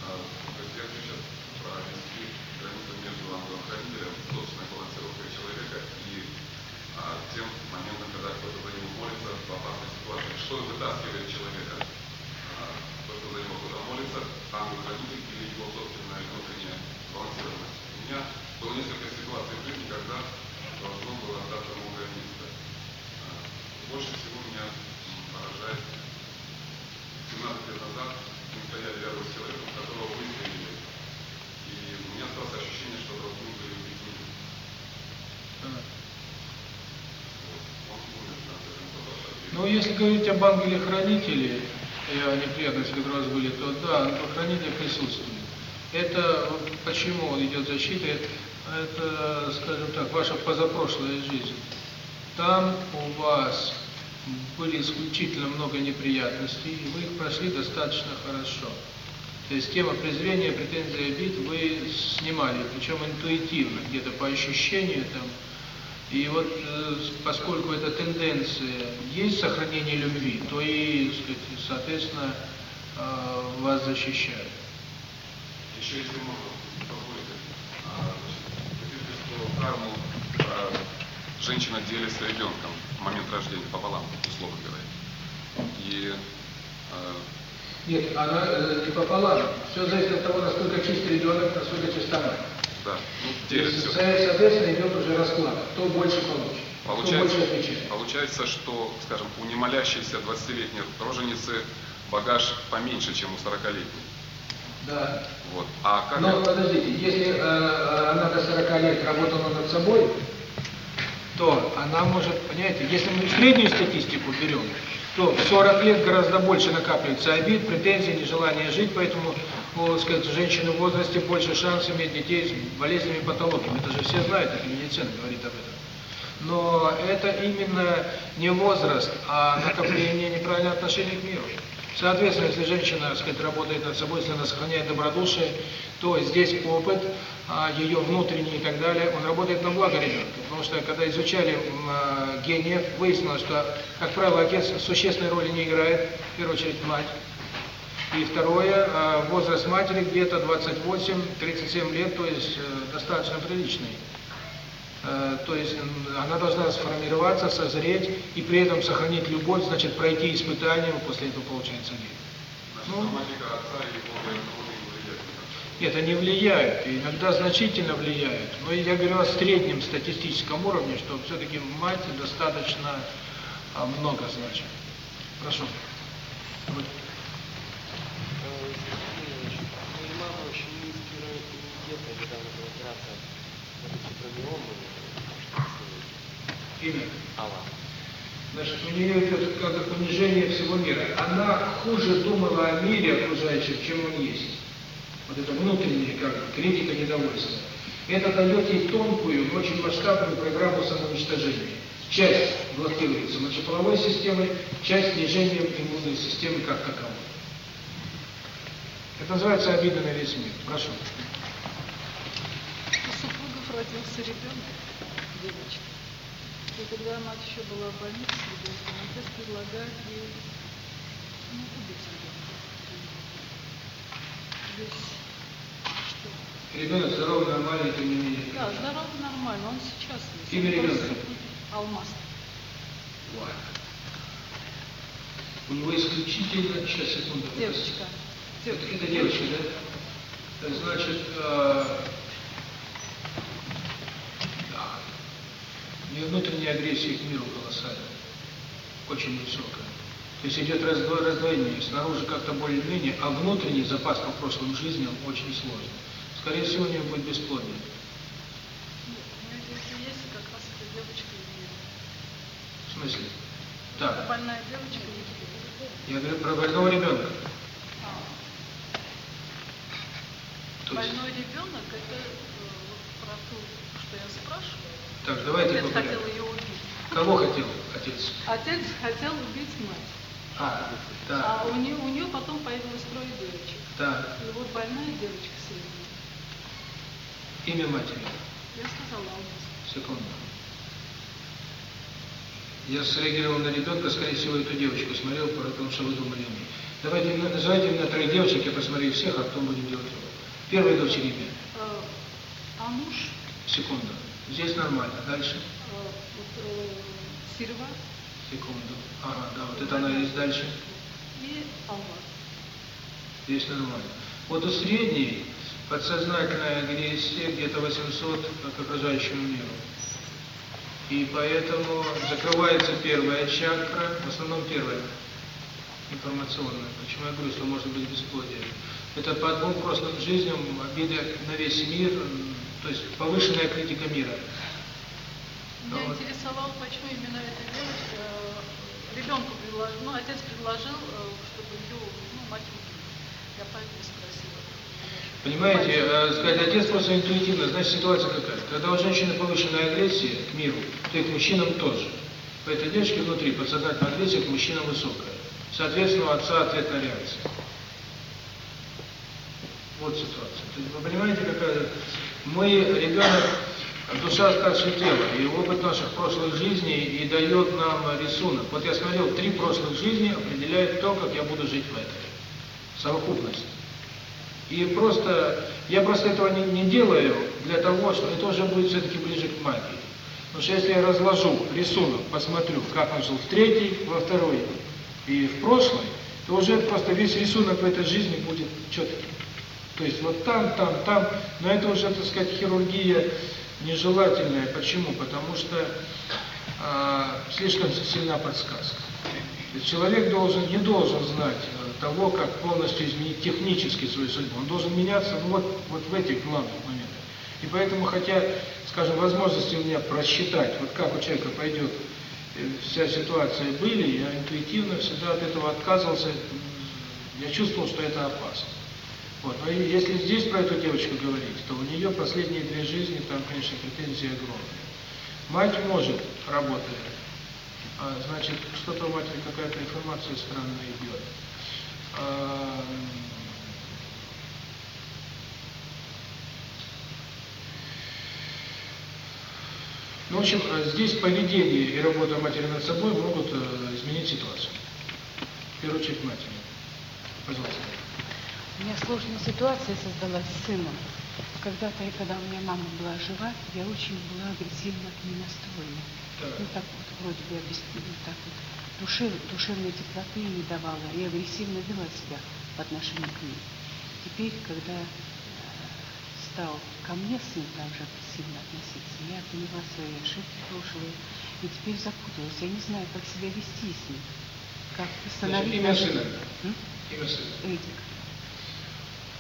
[SPEAKER 19] вам были
[SPEAKER 1] хранители, и неприятности, как раз были, то да, но хранители присутствуют. Это почему идет защита, это, скажем так, ваша позапрошлая жизнь. Там у вас были исключительно много неприятностей, вы их прошли достаточно хорошо. То есть тема презрения, претензий обид вы снимали, причем интуитивно, где-то по ощущению, там, и вот э, поскольку эта тенденция есть сохранение любви, то и, сказать, соответственно, э, вас защищают.
[SPEAKER 19] Еще если можно, позвольте. Видите, э, что карму женщина делит с ребенком в момент рождения пополам, условно говоря. И
[SPEAKER 1] нет, она не пополам. Все зависит от того, насколько чист ребенок, насколько чиста мать.
[SPEAKER 19] Да. Ну, делят.
[SPEAKER 1] Соответственно, идет уже расклад. Кто больше получит.
[SPEAKER 19] Получается,
[SPEAKER 1] больше отвечает.
[SPEAKER 19] получается, что, скажем, у немолящейся 20-летней роженицы багаж поменьше, чем у 40-летней.
[SPEAKER 1] Да.
[SPEAKER 19] Вот. А как
[SPEAKER 1] Но, подождите, если э, она до 40 лет работала над собой, то она может, понимаете, если мы среднюю статистику берем, то 40 лет гораздо больше накапливается обид, претензий, нежелание жить, поэтому у сказать, женщины в возрасте больше шанс иметь детей с болезнями и патологиями. Это же все знают, это медицина говорит об этом. Но это именно не возраст, а накопление неправильного отношения к миру. Соответственно, если женщина, так сказать, работает над собой, если она сохраняет добродушие, то здесь опыт, а, ее внутренний и так далее, он работает на благо ребенка. Потому что, когда изучали а, гениев, выяснилось, что, как правило, отец существенной роли не играет, в первую очередь мать. И второе, а, возраст матери где-то 28-37 лет, то есть э, достаточно приличный. Э, то есть она должна сформироваться, созреть, и при этом сохранить любовь, значит, пройти испытание, после этого получается гей.
[SPEAKER 19] Ну,
[SPEAKER 1] нет, они влияют, иногда значительно влияют. Но я говорю о среднем статистическом уровне, что все-таки мать достаточно а, много значит. Прошу. Вот. Э,
[SPEAKER 20] Моя ну, мама очень низкий уровень иммунитета недавно была операция.
[SPEAKER 1] Это Значит, у нее идет как -то понижение всего мира. Она хуже думала о мире окружающем, чем он есть. Вот это внутреннее, как критика недовольства. Это дает ей тонкую, но очень масштабную программу самоуничтожения. Часть блокируется мочеполовой системой, часть снижением иммунной системы как таковой. Это называется обида на весь мир. Прошу.
[SPEAKER 21] У супругов родился ребенок, девочка и когда мать еще была в больнице с ребенком, отец предлагает ей ну, убить ребенка. Здесь?
[SPEAKER 1] Ребенок здоровый, нормальный, тем не менее.
[SPEAKER 21] Да, здоровый, нормальный, он сейчас есть.
[SPEAKER 1] Имя ребенка?
[SPEAKER 21] Алмаз.
[SPEAKER 1] У него исключительно... Сейчас, секунду.
[SPEAKER 21] Девочка.
[SPEAKER 1] Девочка. Это девочка, да? Значит, э, не внутренняя агрессия к миру колоссальной, очень высокая. То есть идет раздвоение, снаружи как-то более-менее, а внутренний запас по прошлым жизням очень сложно, Скорее всего, у него будет бесплодие. В смысле?
[SPEAKER 21] Да.
[SPEAKER 1] Я говорю про больного ребенка.
[SPEAKER 21] Больной ребенок, это вот про то, что я спрашиваю.
[SPEAKER 1] Так, давайте
[SPEAKER 21] Нет,
[SPEAKER 1] Кого хотел отец?
[SPEAKER 21] Отец хотел убить мать.
[SPEAKER 1] А, да.
[SPEAKER 21] А у нее, у нее потом появилось трое девочек.
[SPEAKER 1] Да.
[SPEAKER 21] И вот больная девочка сегодня.
[SPEAKER 1] Имя матери?
[SPEAKER 21] Я сказала Алмаз.
[SPEAKER 1] Секунду. Я среагировал на ребенка, скорее всего, эту девочку смотрел, потому что вы думали о ней. Давайте ну, называйте именно троих девочек, я посмотрю всех, а потом будем делать. Первая дочь имя.
[SPEAKER 21] Э, а муж?
[SPEAKER 1] Секунду. Здесь нормально. Дальше.
[SPEAKER 21] Сирва.
[SPEAKER 1] Секунду. Ага, да, вот это она есть дальше.
[SPEAKER 21] И алма.
[SPEAKER 1] Здесь нормально. Вот у средней подсознательная агрессия где-то 800 к окружающему миру. И поэтому закрывается первая чакра, в основном первая, информационная. Почему я говорю, что может быть бесплодие? Это по двум прошлым жизням обида на весь мир, то есть повышенная критика мира.
[SPEAKER 21] Меня
[SPEAKER 1] вот.
[SPEAKER 21] интересовал, почему именно эта девочка э, ребенку предложил, ну, отец предложил, э, чтобы ее, ну, мать убили. Я поэтому спросила.
[SPEAKER 1] Понимаете, э, сказать, отец просто интуитивно, значит, ситуация какая? Когда у женщины повышенная агрессия к миру, то и к мужчинам тоже. У этой девочки внутри подсознательная агрессия к мужчинам высокая. Соответственно, у отца ответная реакция. Вот ситуация. То есть, вы понимаете, какая мы ребенок душа оскоршетела, и опыт наших прошлых жизней и дает нам рисунок. Вот я смотрел, три прошлых жизни определяют то, как я буду жить в этой совокупности. И просто, я просто этого не, не делаю для того, что это уже будет все-таки ближе к магии. Потому что если я разложу рисунок, посмотрю, как он жил в третьей, во второй и в прошлой, то уже просто весь рисунок в этой жизни будет четкий. То есть вот там, там, там, но это уже, так сказать, хирургия нежелательная. Почему? Потому что э, слишком сильна подсказка. Человек должен, не должен знать э, того, как полностью изменить технически свою судьбу. Он должен меняться вот, вот в этих главных моментах. И поэтому, хотя, скажем, возможности у меня просчитать, вот как у человека пойдет э, вся ситуация были, я интуитивно всегда от этого отказывался. Я чувствовал, что это опасно. Вот. Но если здесь про эту девочку говорить, то у нее последние две жизни, там, конечно, претензии огромные. Мать может, работая, а, значит, что-то у матери, какая-то информация странная идет. А, Ну, в общем, э, здесь поведение и работа матери над собой могут э, изменить ситуацию. В первую очередь матери. Пожалуйста.
[SPEAKER 22] Несложная ситуация создалась с сыном. Когда-то, когда у меня мама была жива, я очень была агрессивна к ней настроена. Ну, так вот, вроде бы, ну, так вот, душев, душевной теплоты не давала и агрессивно вела себя по отношению к ней. Теперь, когда э, стал ко мне сын также агрессивно относиться, я поняла свои ошибки прошлые и теперь запуталась. Я не знаю, как себя вести с ним. Как
[SPEAKER 1] восстановить... Имя сына? Имя сына?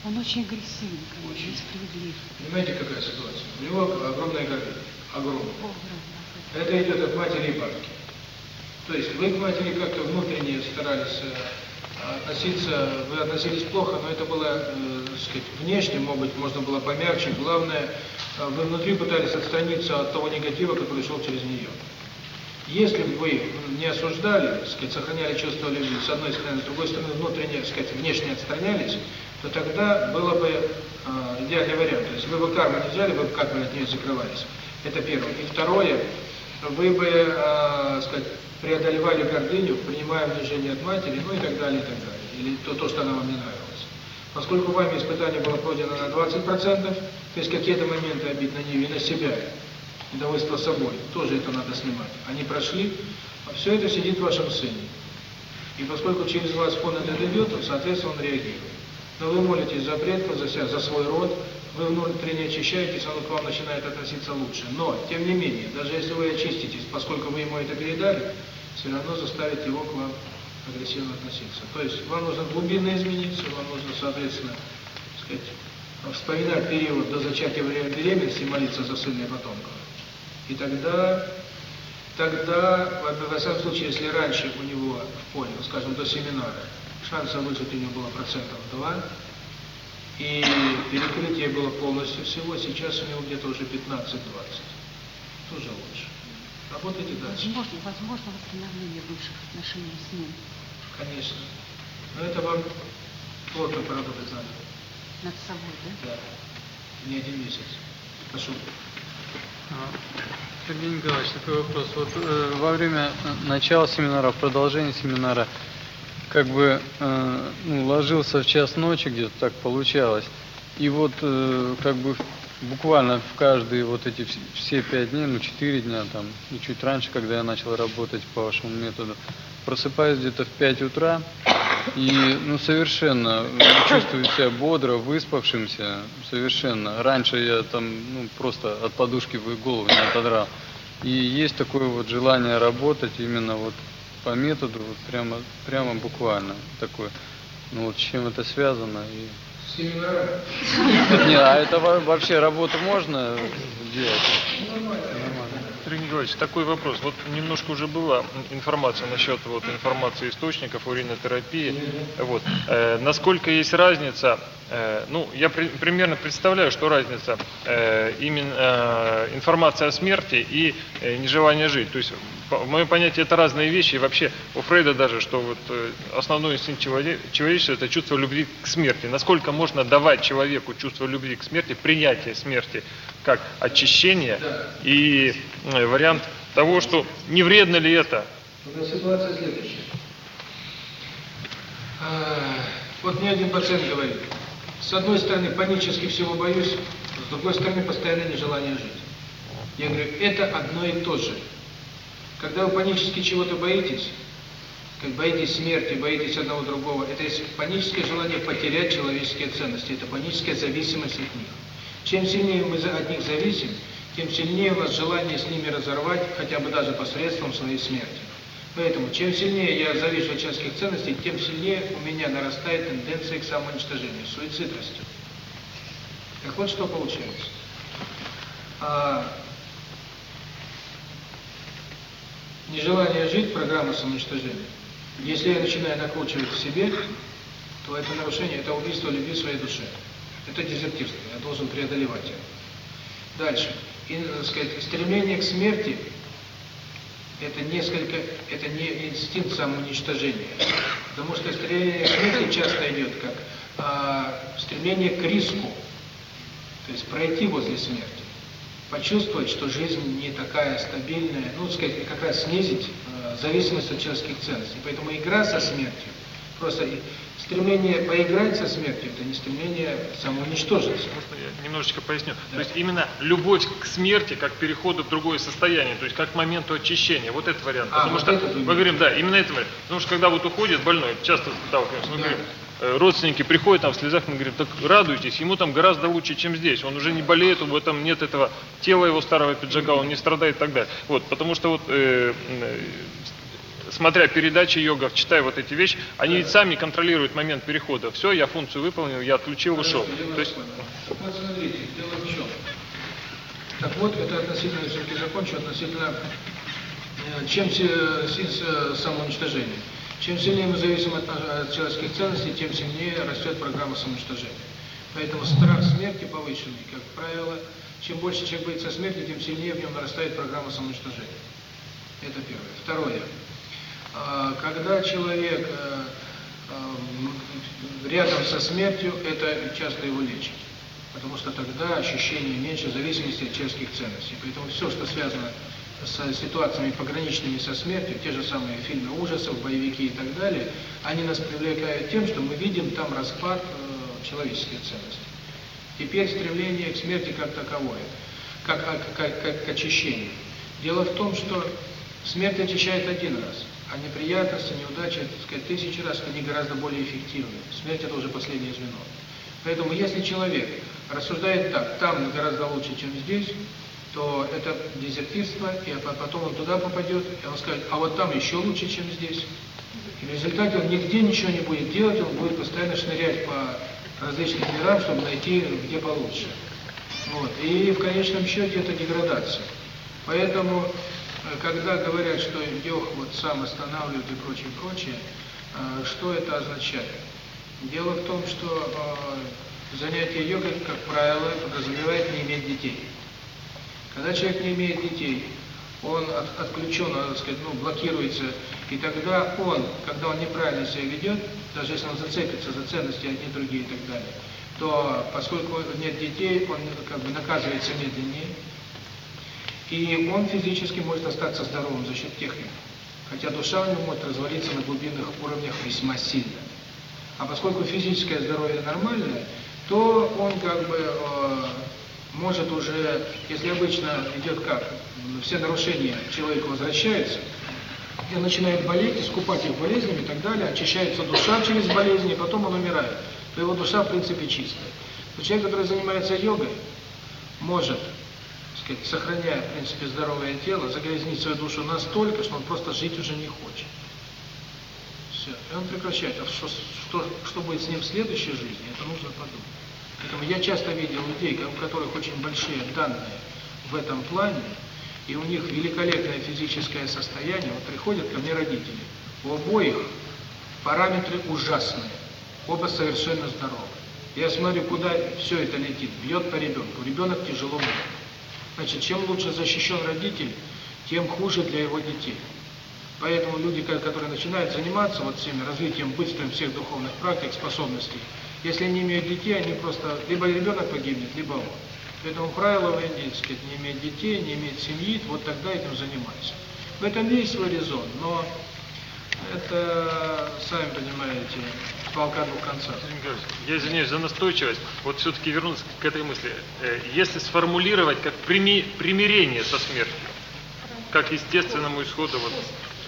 [SPEAKER 22] Он очень агрессивен, конечно, несправедлив.
[SPEAKER 1] Понимаете, какая ситуация? У него огромная гордыня. Огромная. Огромная. Это идет от матери и бабки. То есть вы к матери как-то внутренне старались э, относиться, вы относились плохо, но это было, э, сказать, внешне, может быть, можно было помягче. Главное, э, вы внутри пытались отстраниться от того негатива, который шел через нее. Если бы вы не осуждали, сказать, сохраняли чувство любви, с одной стороны, с другой стороны, внутренне, сказать, внешне отстранялись, то тогда было бы э, идеальный вариант. То есть вы бы карму не взяли, вы бы как бы от нее закрывались. Это первое. И второе, вы бы, э, сказать, преодолевали гордыню, принимая унижение от матери, ну и так далее, и так далее. Или то, то что она вам не нравилась. Поскольку вами испытание было пройдено на 20%, то есть какие-то моменты обид на нее и на себя, недовольство собой, тоже это надо снимать. Они прошли, а все это сидит в вашем сыне. И поскольку через вас фон это идет, то, соответственно, он реагирует. Но вы молитесь за бред, за себя, за свой род, вы внутренне очищаетесь, оно к вам начинает относиться лучше. Но, тем не менее, даже если вы очиститесь, поскольку вы ему это передали, все равно заставит его к вам агрессивно относиться. То есть вам нужно глубинно измениться, вам нужно, соответственно, сказать, вспоминать период до зачатия беременности, молиться за сына и потомков. И тогда, тогда, во всяком случае, если раньше у него в поле, ну, скажем, до семинара, шанса выжить у него было процентов 2. И перекрытие было полностью всего, сейчас у него где-то уже 15-20. Тоже лучше. Работайте дальше.
[SPEAKER 22] Возможно, возможно восстановление бывших отношений с ним.
[SPEAKER 1] Конечно. Но это вам плотно поработать надо.
[SPEAKER 22] Над собой, да?
[SPEAKER 1] Да. Не один месяц. Прошу.
[SPEAKER 23] Сергей Николаевич, такой вопрос. Вот э, во время начала семинара, в продолжении семинара, как бы э, ну, ложился в час ночи где-то так получалось. И вот э, как бы буквально в каждые вот эти все пять дней ну четыре дня там и чуть раньше когда я начал работать по вашему методу просыпаюсь где-то в 5 утра и ну совершенно э, чувствую себя бодро выспавшимся совершенно. Раньше я там ну, просто от подушки бы голову не отодрал. И есть такое вот желание работать именно вот в по методу вот прямо, прямо буквально такой Ну вот чем это связано? И... Не, а это вообще работу можно делать?
[SPEAKER 1] Нормально.
[SPEAKER 6] Такой вопрос. Вот немножко уже была информация насчет вот, информации источников уринотерапии. Вот. Э, насколько есть разница, э, ну, я при, примерно представляю, что разница э, именно э, информация о смерти и э, нежелание жить. То есть в моем понятии это разные вещи. И вообще у Фрейда даже, что вот э, основной сын человечества это чувство любви к смерти. Насколько можно давать человеку чувство любви к смерти, принятие смерти как очищение и э, вариант того, что не вредно ли это?
[SPEAKER 1] Ситуация следующая. А, вот мне один пациент говорит, с одной стороны панически всего боюсь, с другой стороны постоянное нежелание жить. Я говорю, это одно и то же. Когда вы панически чего-то боитесь, как боитесь смерти, боитесь одного другого, это паническое желание потерять человеческие ценности, это паническая зависимость от них. Чем сильнее мы от них зависим, тем сильнее у нас желание с ними разорвать, хотя бы даже посредством своей смерти. Поэтому, чем сильнее я завишу от человеческих ценностей, тем сильнее у меня нарастает тенденция к самоуничтожению, суицидности. Так вот, что получается. А, нежелание жить, программа самоуничтожения, если я начинаю накручивать в себе, то это нарушение, это убийство любви своей души. Это дезертирство, я должен преодолевать это. Дальше. И, э, надо сказать, стремление к смерти – это несколько, это не инстинкт самоуничтожения, потому что стремление к смерти часто идет как а, стремление к риску, то есть пройти возле смерти почувствовать, что жизнь не такая стабильная, ну, сказать, как раз снизить э, зависимость от человеческих ценностей. Поэтому игра со смертью, просто стремление поиграть со смертью, это не стремление самоуничтожиться.
[SPEAKER 6] Можно я немножечко поясню? Да. То есть именно любовь к смерти, как переходу в другое состояние, то есть как к моменту очищения, вот этот вариант. А, Потому вот что, мы говорим, да, именно этот вариант. Потому что когда вот уходит больной, часто, да, мы да. говорим, родственники приходят там в слезах, мы говорим, так радуйтесь, ему там гораздо лучше, чем здесь. Он уже не болеет, у там нет этого тела его старого пиджака, он не страдает и так далее. Вот, потому что вот э, э смотря передачи йогов, читая вот эти вещи, они ведь сами контролируют момент перехода. Все, я функцию выполнил, я отключил, ушел. То есть...
[SPEAKER 1] Вот смотрите, дело. Так вот, это относительно, все-таки закончу, относительно, э, чем с, с, э, с самоуничтожением. Чем сильнее мы зависим от, человеческих ценностей, тем сильнее растет программа самоуничтожения. Поэтому страх смерти повышенный, как правило, чем больше человек боится смерти, тем сильнее в нем нарастает программа самоуничтожения. Это первое. Второе. Когда человек рядом со смертью, это часто его лечит. Потому что тогда ощущение меньше зависимости от человеческих ценностей. Поэтому все, что связано с с ситуациями пограничными со смертью, те же самые фильмы ужасов, боевики и так далее, они нас привлекают тем, что мы видим там распад э, человеческих ценностей. Теперь стремление к смерти как таковое, как, как, как, как к очищению. Дело в том, что смерть очищает один раз, а неприятности, неудачи, сказать, тысячи раз, они гораздо более эффективны. Смерть – это уже последнее звено. Поэтому если человек рассуждает так, там гораздо лучше, чем здесь, то это дезертирство, и потом он туда попадет, и он скажет, а вот там еще лучше, чем здесь. И в результате он нигде ничего не будет делать, он будет постоянно шнырять по различным мирам, чтобы найти где получше. Вот. И в конечном счете это деградация. Поэтому, э, когда говорят, что йог вот сам останавливает и прочее, прочее, э, что это означает? Дело в том, что э, занятие йогой, как правило, подразумевает не иметь детей. Когда человек не имеет детей, он от, отключен, так сказать, ну, блокируется, и тогда он, когда он неправильно себя ведет, даже если он зацепится за ценности а одни, другие и так далее, то поскольку нет детей, он как бы наказывается медленнее, и он физически может остаться здоровым за счет техники, хотя душа у него может развалиться на глубинных уровнях весьма сильно. А поскольку физическое здоровье нормальное, то он как бы э, может уже, если обычно идет как, все нарушения человек возвращается, и начинает болеть, искупать их болезнями и так далее, очищается душа через болезни, потом он умирает, то его душа в принципе чистая. Но человек, который занимается йогой, может, сказать, сохраняя в принципе здоровое тело, загрязнить свою душу настолько, что он просто жить уже не хочет. Все, и он прекращает. А что, что, что будет с ним в следующей жизни, это нужно подумать. Поэтому я часто видел людей, у которых очень большие данные в этом плане, и у них великолепное физическое состояние. Вот приходят ко мне родители. У обоих параметры ужасные. Оба совершенно здоровы. Я смотрю, куда все это летит. Бьет по ребенку. Ребенок тяжело болен. Значит, чем лучше защищен родитель, тем хуже для его детей. Поэтому люди, которые начинают заниматься вот всеми развитием, быстрым всех духовных практик, способностей, если не имеют детей, они просто либо ребенок погибнет, либо он. Поэтому правило в Индии, сказать, не иметь детей, не иметь семьи, вот тогда этим занимаются. В этом есть свой резон, но это, сами понимаете, полка двух концов.
[SPEAKER 6] Я извиняюсь за настойчивость. Вот все-таки вернуться к этой мысли. Э, если сформулировать как прими, примирение со смертью, как естественному исходу вот,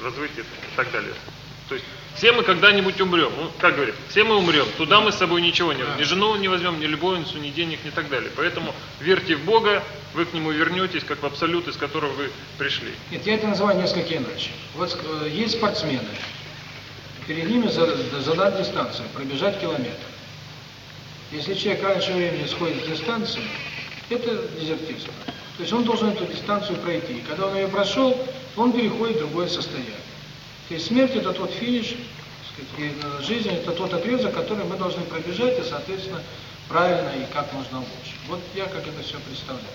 [SPEAKER 6] развития и так далее, то есть все мы когда-нибудь умрем. Ну, как говорят, все мы умрем. Туда мы с собой ничего не возьмем. Ни жену не возьмем, ни любовницу, ни денег, ни так далее. Поэтому верьте в Бога, вы к Нему вернетесь, как в абсолют, из которого вы пришли.
[SPEAKER 1] Нет, я это называю несколько иначе. Вот э, есть спортсмены. Перед ними задать дистанцию, пробежать километр. Если человек раньше времени сходит с дистанции, это дезертирство. То есть он должен эту дистанцию пройти. И когда он ее прошел, он переходит в другое состояние. И смерть – это тот финиш, сказать, и жизнь – это тот отрезок, который мы должны пробежать, и, соответственно, правильно и как можно лучше. Вот я как это все представляю.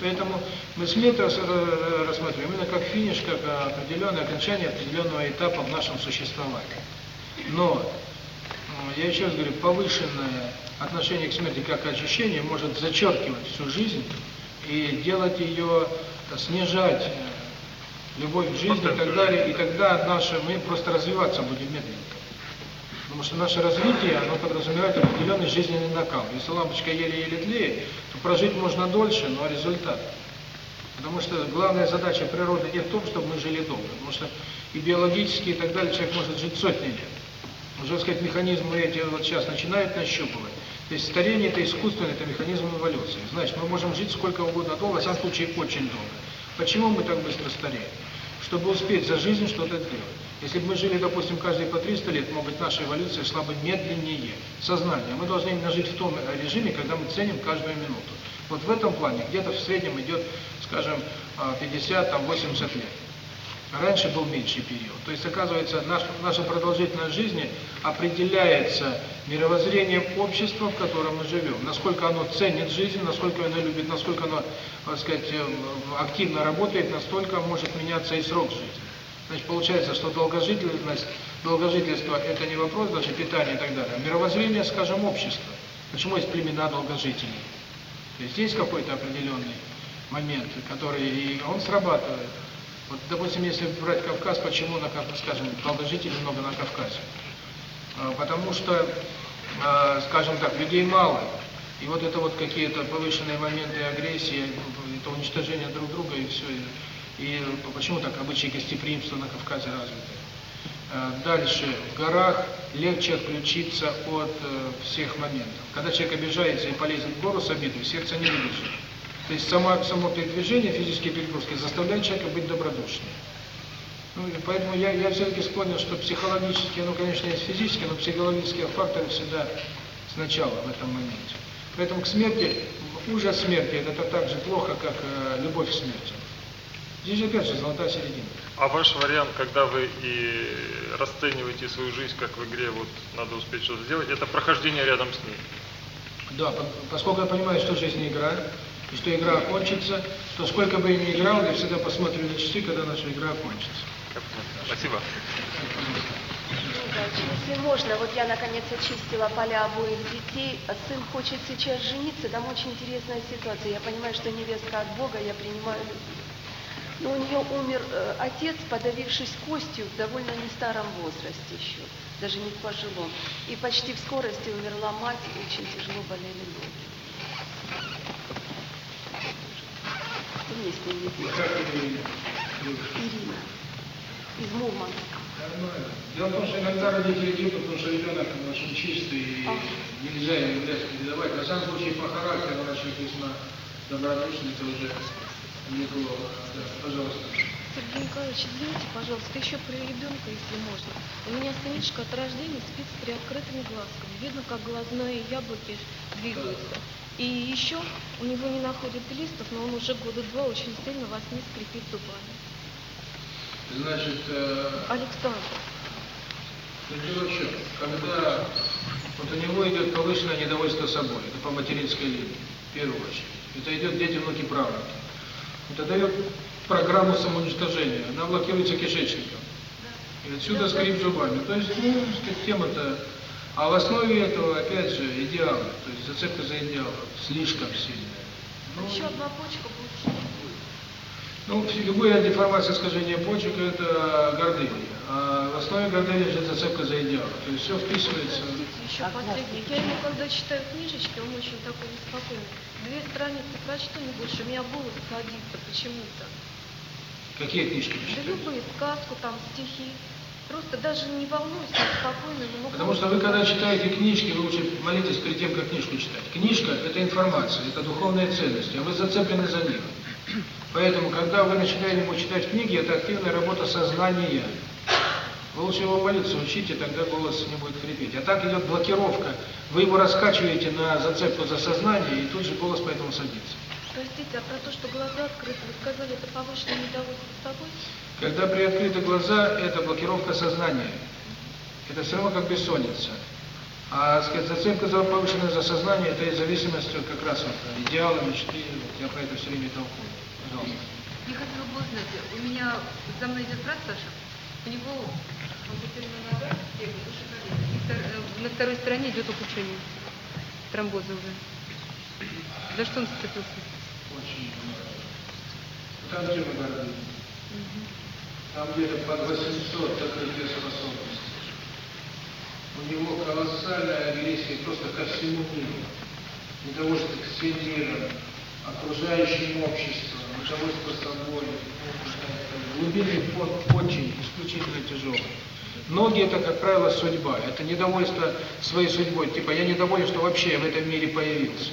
[SPEAKER 1] Поэтому мы смерть э, рассматриваем именно как финиш, как э, определенное окончание определенного этапа в нашем существовании. Но, я еще раз говорю, повышенное отношение к смерти как ощущение может зачеркивать всю жизнь и делать ее, э, снижать любовь к жизни и так далее. И тогда наше, мы просто развиваться будем медленненько. Потому что наше развитие, оно подразумевает определенный жизненный накал. Если лампочка еле-еле тлеет, то прожить можно дольше, но результат. Потому что главная задача природы не в том, чтобы мы жили долго. Потому что и биологически, и так далее, человек может жить сотни лет. Уже, сказать, механизмы эти вот сейчас начинают нащупывать. То есть старение – это искусственный, это механизм эволюции. Значит, мы можем жить сколько угодно долго, а в случае очень долго. Почему мы так быстро стареем? Чтобы успеть за жизнь что-то сделать. Если бы мы жили, допустим, каждые по 300 лет, может быть, наша эволюция шла бы медленнее. Сознание. Мы должны именно жить в том режиме, когда мы ценим каждую минуту. Вот в этом плане где-то в среднем идет, скажем, 50-80 лет. Раньше был меньший период. То есть, оказывается, наш, наша продолжительность жизни определяется мировоззрением общества, в котором мы живем. Насколько оно ценит жизнь, насколько оно любит, насколько оно, так сказать, э, активно работает, настолько может меняться и срок жизни. Значит, получается, что долгожительность, долгожительство – это не вопрос даже питания и так далее, а мировоззрение, скажем, общества. Почему есть племена долгожителей? То есть есть какой-то определенный момент, который и он срабатывает. Вот, допустим, если брать Кавказ, почему, на, скажем, долгожителей много на Кавказе? А, потому что, а, скажем так, людей мало. И вот это вот какие-то повышенные моменты агрессии, это уничтожение друг друга и все. И почему так обычаи гостеприимства на Кавказе развиты? А, дальше, в горах легче отключиться от э, всех моментов. Когда человек обижается и полезет в гору с обидой, сердце не выдержит. То есть само, само передвижение, физические перегрузки заставляют человека быть добродушным. Ну, и поэтому я, я все-таки склонен, что психологические, ну, конечно, есть физические, но психологические факторы всегда сначала в этом моменте. Поэтому к смерти, ужас смерти, это так же плохо, как э, любовь к смерти. Здесь же опять же золотая середина.
[SPEAKER 6] А ваш вариант, когда вы и расцениваете свою жизнь, как в игре, вот надо успеть что-то сделать, это прохождение рядом с ней?
[SPEAKER 1] Да, поскольку я понимаю, что жизнь не игра, и что игра окончится, то сколько бы я ни играл, я всегда посмотрю на часы, когда наша игра окончится.
[SPEAKER 6] Спасибо.
[SPEAKER 15] Если можно, вот я наконец очистила поля обоих детей. Сын хочет сейчас жениться, там очень интересная ситуация. Я понимаю, что невестка от Бога, я принимаю но у нее умер э, отец, подавившись костью в довольно нестаром возрасте еще, даже не в пожилом. И почти в скорости умерла мать, и очень тяжело болели ноги. из Мурманска.
[SPEAKER 1] Дело в том, что иногда родители идут, потому что ребенок очень чистый, и нельзя ему легко передавать. На самом случае по характеру, раз человек весьма добродушный, это уже не было. Да, пожалуйста.
[SPEAKER 18] Сергей Николаевич, извините, пожалуйста, еще про ребенка, если можно. У меня сынишка от рождения спит с приоткрытыми глазками. Видно, как глазные яблоки двигаются. И еще у него не находит листов, но он уже года два очень сильно вас не скрипит зубами.
[SPEAKER 1] Значит, э...
[SPEAKER 18] Александр.
[SPEAKER 1] Ну, короче, когда вот у него идет повышенное недовольство собой, это по материнской линии, в первую очередь. Это идет дети, внуки, правнуки. Это дает программу самоуничтожения. Она блокируется кишечником. И отсюда скрип зубами. То есть, ну, тема-то... А в основе этого, опять же, идеалы. То есть зацепка за идеалы. Слишком сильная.
[SPEAKER 18] Ну, Еще одна почка получится.
[SPEAKER 1] Ну, любые деформация искажения почек – это гордыня. А в основе гордыни же зацепка за идеал. То есть все вписывается.
[SPEAKER 18] Еще последний. Я ему, когда читаю книжечки, он очень такой неспокойный. Две страницы прочту не больше, у меня голос садится почему-то.
[SPEAKER 1] Какие книжки вы?
[SPEAKER 18] Да любые, сказку, там, стихи. Просто даже не волнуйся, спокойно.
[SPEAKER 1] Глубоко. Потому что вы, когда читаете книжки, вы лучше молитесь перед тем, как книжку читать. Книжка – это информация, это духовная ценность, а вы зацеплены за нее. Поэтому, когда вы начинаете ему читать книги, это активная работа сознания. Вы лучше его молиться учите, тогда голос не будет хрипеть. А так идет блокировка. Вы его раскачиваете на зацепку за сознание, и тут же голос поэтому садится.
[SPEAKER 18] Простите, а про то, что глаза открыты, вы сказали, это повышенное недовольство собой?
[SPEAKER 1] Когда приоткрыты глаза, это блокировка сознания. Это все равно как бессонница. А сказать, зацепка за повышенное за сознание, это и зависимость как раз от идеала, мечты. Я про это все время толкую. Пожалуйста.
[SPEAKER 7] Я хотела бы узнать, у меня за мной идет брат Саша, у него э, на второй стороне идет ухудшение тромбоза уже. За что он зацепился?
[SPEAKER 1] Там, где мы гордимся. Там где-то под 800 таких дееспособностей. У него колоссальная агрессия просто ко всему миру. Недовольство к себе окружающим обществом, недовольство собой. Глубинный фон очень исключительно тяжелый. Ноги это, как правило, судьба. Это недовольство своей судьбой. Типа, я недоволен, что вообще в этом мире появился.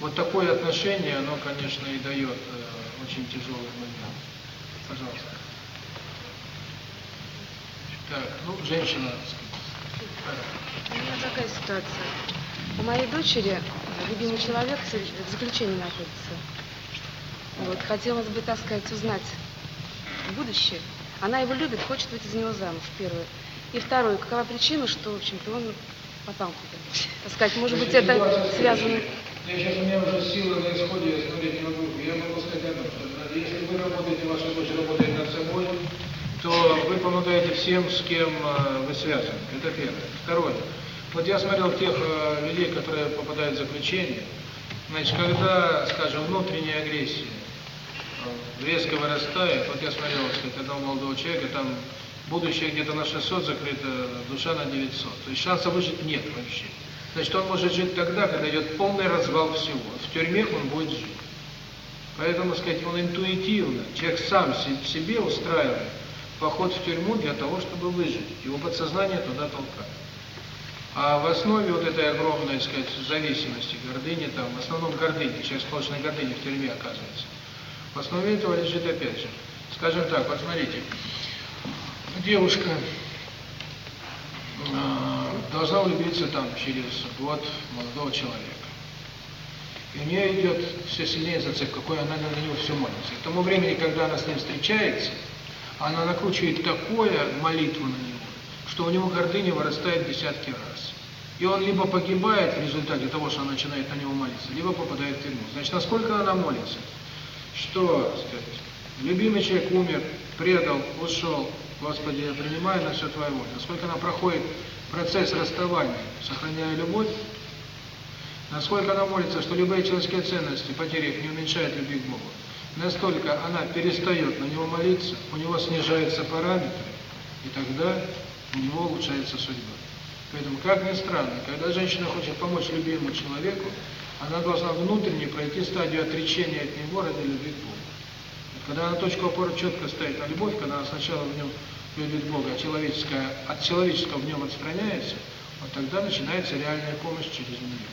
[SPEAKER 1] Вот такое отношение, оно, конечно, и дает э, очень тяжелый момент. Пожалуйста. Так, ну, женщина.
[SPEAKER 14] У меня такая ситуация. У моей дочери любимый человек в заключении находится. Вот, хотелось бы, так сказать, узнать будущее. Она его любит, хочет выйти за него замуж, первое. И второе, какова причина, что, в общем-то, он попал куда-то. Так сказать, может быть, это связано
[SPEAKER 1] я сейчас у меня уже силы на исходе, я смотреть не могу. Я могу сказать одно, что если вы работаете, ваша дочь работает над собой, то вы помогаете всем, с кем вы связаны. Это первое. Второе. Вот я смотрел тех людей, которые попадают в заключение. Значит, когда, скажем, внутренняя агрессия резко вырастает, вот я смотрел, сказать, одного молодого человека, там будущее где-то на 600 закрыто, душа на 900. То есть шанса выжить нет вообще. Значит, он может жить тогда, когда идет полный развал всего. В тюрьме он будет жить. Поэтому, сказать, он интуитивно, человек сам себе устраивает поход в тюрьму для того, чтобы выжить. Его подсознание туда толкает. А в основе вот этой огромной, сказать, зависимости, гордыни, там, в основном гордыни, человек с сплошной гордыни в тюрьме оказывается, в основе этого лежит опять же. Скажем так, вот смотрите, девушка, а, сказал там через год молодого человека. И у нее идет все сильнее зацеп, какой она на него все молится. К тому времени, когда она с ним встречается, она накручивает такое молитву на него, что у него гордыня вырастает десятки раз. И он либо погибает в результате того, что она начинает на него молиться, либо попадает в тюрьму. Значит, насколько она молится, что, сказать, любимый человек умер, предал, ушел, Господи, я принимаю на все Твою волю. Насколько она проходит процесс расставания, сохраняя любовь, насколько она молится, что любые человеческие ценности, потеряв, не уменьшают любви к Богу, настолько она перестает на него молиться, у него снижаются параметры, и тогда у него улучшается судьба. Поэтому, как ни странно, когда женщина хочет помочь любимому человеку, она должна внутренне пройти стадию отречения от него ради любви к Богу. Когда она точку опоры четко ставит на любовь, когда она сначала в нем любит Бога человеческое, от человеческого в нем отстраняется, вот тогда начинается реальная помощь через нее.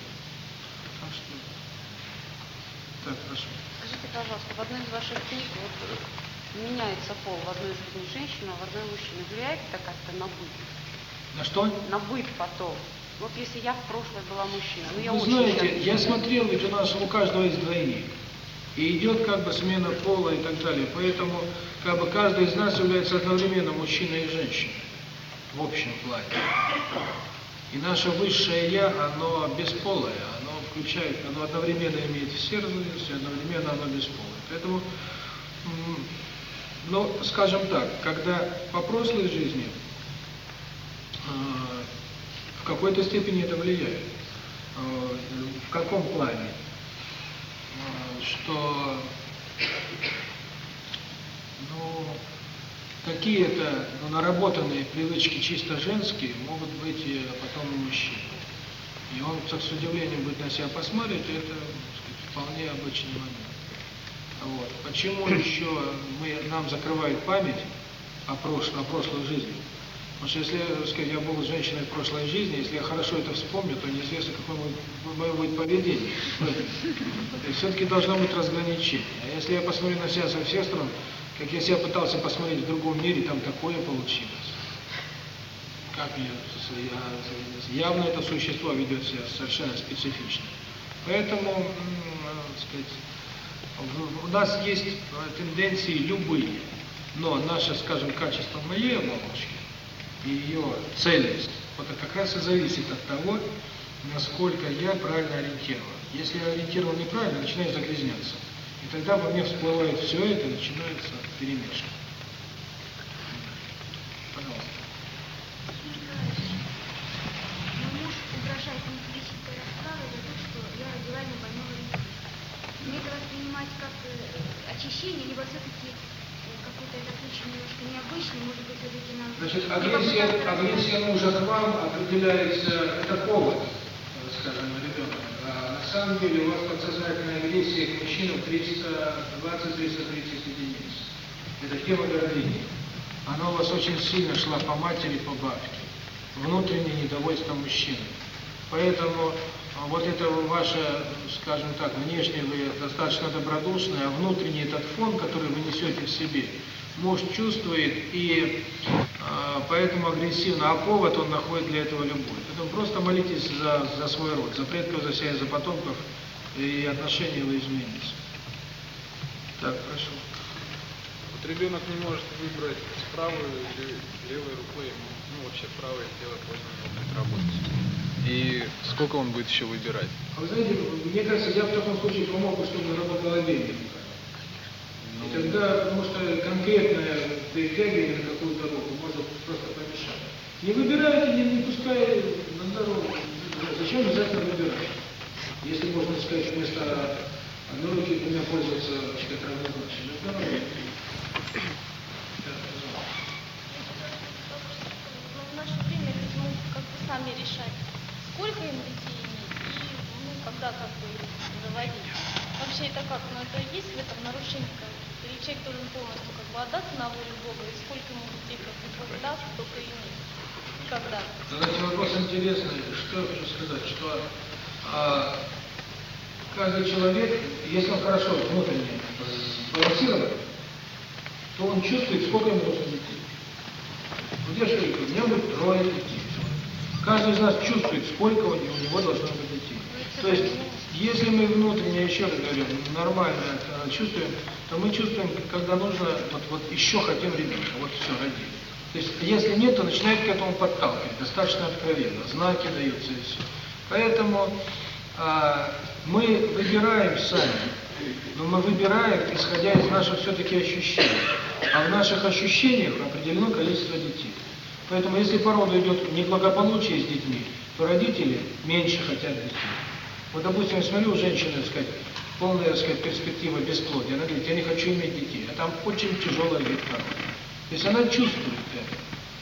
[SPEAKER 1] Так что... Так, прошу.
[SPEAKER 12] Скажите, пожалуйста, в одной из ваших книг вот, меняется пол в одной жизни женщины, а в одной мужчины. Влияет это как-то на быт?
[SPEAKER 1] На что?
[SPEAKER 12] На быт потом. Вот если я в прошлое была мужчина, ну я
[SPEAKER 1] Вы
[SPEAKER 12] очень...
[SPEAKER 1] знаете, я смотрел, ведь у нас у каждого есть двойник и идет как бы смена пола и так далее. Поэтому как бы каждый из нас является одновременно мужчиной и женщиной в общем плане. И наше высшее Я, оно бесполое, оно включает, оно одновременно имеет все разновидности, одновременно оно бесполое. Поэтому, ну, скажем так, когда по прошлой жизни э, в какой-то степени это влияет. Э, в каком плане? что ну, какие-то ну, наработанные привычки чисто женские могут быть потом у мужчин. И он так с удивлением будет на себя посмотреть это сказать, вполне обычный момент. Вот. Почему еще мы, нам закрывают память о, прош, о прошлой жизни? Потому что если сказать, я был женщиной в прошлой жизни, если я хорошо это вспомню, то неизвестно, какое мое будет поведение. Все-таки должно быть разграничение. А если я посмотрю на себя со всех сторон, как я себя пытался посмотреть в другом мире, там такое получилось. Как я, я а, явно это существо ведет себя совершенно специфично. Поэтому, сказать, у нас есть э, тенденции любые, но наше, скажем, качество моей оболочки, ее цельность. Вот это как раз и зависит от того, насколько я правильно ориентирован. Если я ориентирован неправильно, начинаю загрязняться. И тогда во мне всплывает все это, начинается перемешка.
[SPEAKER 7] Мне это воспринимать как э, очищение, либо все-таки
[SPEAKER 1] Значит, агрессия, агрессия мужа к вам определяется, это повод, скажем, ребенка. А на самом деле у вас подсознательная агрессия к мужчинам 320-330 единиц. Это тема гордыни. Она у вас очень сильно шла по матери, по бабке. Внутреннее недовольство мужчины. Поэтому вот это ваше, скажем так, внешнее вы достаточно добродушное, а внутренний этот фон, который вы несете в себе, муж чувствует и э, поэтому агрессивно, а повод он находит для этого любой. Поэтому просто молитесь за, за свой род, за предков, за себя за потомков, и отношения вы изменятся. Так, прошу.
[SPEAKER 24] Вот ребенок не может выбрать с или левой рукой, ему ну, вообще правое тело больно будет работать. И сколько он будет еще выбирать?
[SPEAKER 1] А знаете, мне кажется, я в таком случае помог чтобы он работал
[SPEAKER 24] обеими.
[SPEAKER 1] И тогда, потому что конкретное притягивание на какую дорогу может просто помешать. Не выбирайте, не, не пускай на дорогу. Зачем обязательно выбирать? Если можно сказать, вместо одной руки меня пользоваться,
[SPEAKER 18] что это равнозначно. Это равнозначно. сами решать, сколько им детей и ну, когда как бы заводить. Вообще это как, но ну, это есть в этом нарушение? Ильичек должен полностью как бы отдаться на волю Бога, и сколько ему детей как бы продав, и ему когда.
[SPEAKER 1] Задайте вопрос интересный, что я хочу сказать, что а, каждый человек, если он хорошо внутренне сбалансирован, то он чувствует, сколько ему нужно детей. Где я что говорю, у меня будет трое детей. Каждый из нас чувствует, сколько у него, у него должно быть детей. То есть, если мы внутренне, еще раз говорю, нормально э, чувствуем, то мы чувствуем, когда нужно, вот, вот еще хотим ребенка, вот все, родим. То есть, если нет, то начинает к этому подталкивать, достаточно откровенно, знаки даются и все. Поэтому а, мы выбираем сами, но мы выбираем, исходя из наших все-таки ощущений. А в наших ощущениях определено количество детей. Поэтому, если по роду идет неблагополучие с детьми, то родители меньше хотят детей. Вот, допустим, я смотрю, у женщины, сказать, полная сказать, перспектива бесплодия. Она говорит, я не хочу иметь детей. А там очень тяжелая вид. То есть она чувствует это.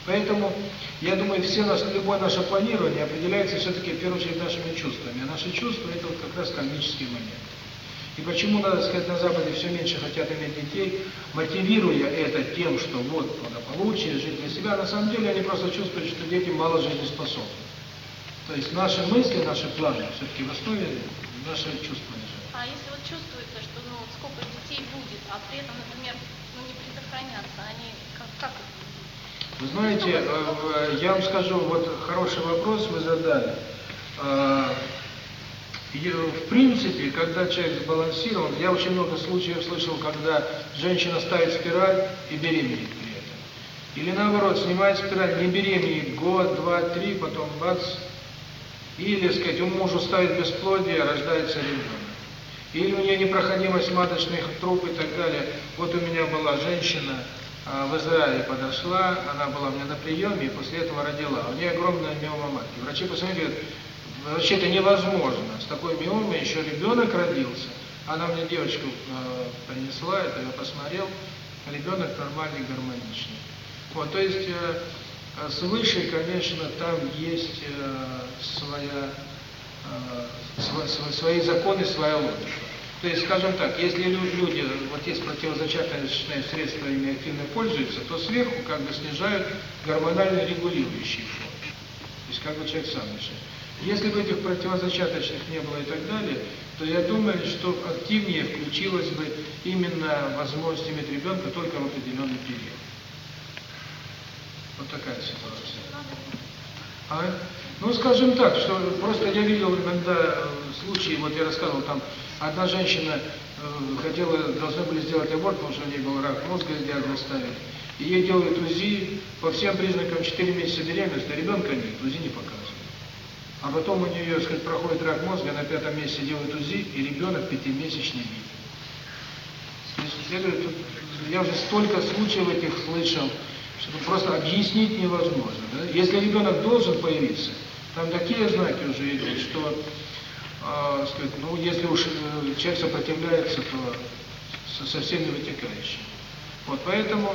[SPEAKER 1] Поэтому, я думаю, все нас, любое наше планирование определяется все-таки, в первую очередь, нашими чувствами. А наши чувства – это вот как раз кармический момент. И почему, надо сказать, на Западе все меньше хотят иметь детей, мотивируя это тем, что вот благополучие, жить для себя, на самом деле они просто чувствуют, что дети мало жизнеспособны. То есть наши мысли, наши планы все-таки в основе наши чувства лежат.
[SPEAKER 18] А если чувствуется, что ну, сколько детей будет, а при этом, например, ну, не предохранятся, они как, как
[SPEAKER 1] Вы знаете, э, э, я вам скажу, вот хороший вопрос вы задали. А, э, в принципе, когда человек сбалансирован, я очень много случаев слышал, когда женщина ставит спираль и беременеет при этом. Или наоборот, снимает спираль, не беременеет год, два, три, потом бац. Или, сказать, у мужа ставит бесплодие, рождается ребенок. Или у нее непроходимость маточных труб и так далее. Вот у меня была женщина а, в Израиле подошла, она была у меня на приеме, и после этого родила. У нее огромная миома матки. Врачи посмотрели, вообще это невозможно. С такой миомой еще ребенок родился. Она мне девочку э, принесла, это я посмотрел. Ребенок нормальный, гармоничный. Вот, то есть э, а, свыше, конечно, там есть э, своя свои законы, своя логика. То есть, скажем так, если люди, вот есть противозачаточные средства, ими активно пользуются, то сверху как бы снижают гормонально регулирующий фон. То есть, как бы человек сам решает. Если бы этих противозачаточных не было и так далее, то я думаю, что активнее включилась бы именно возможность иметь ребенка только в определенный период. Вот такая ситуация. А? Ну, скажем так, что просто я видел, когда э, случаи, вот я рассказывал, там одна женщина э, хотела, должны были сделать аборт, потому что у нее был рак мозга, диагноз ставили. И ей делают УЗИ, по всем признакам 4 месяца беременности, а ребенка нет, УЗИ не показывают. А потом у нее, сказать, проходит рак мозга, на пятом месяце делают УЗИ, и ребенок пятимесячный нет. Я, я уже столько случаев этих слышал, что просто объяснить невозможно. Да? Если ребенок должен появиться, там такие знаки уже идут, что, э, сказать, ну, если уж э, человек сопротивляется, то со, со всеми вытекающими. Вот поэтому,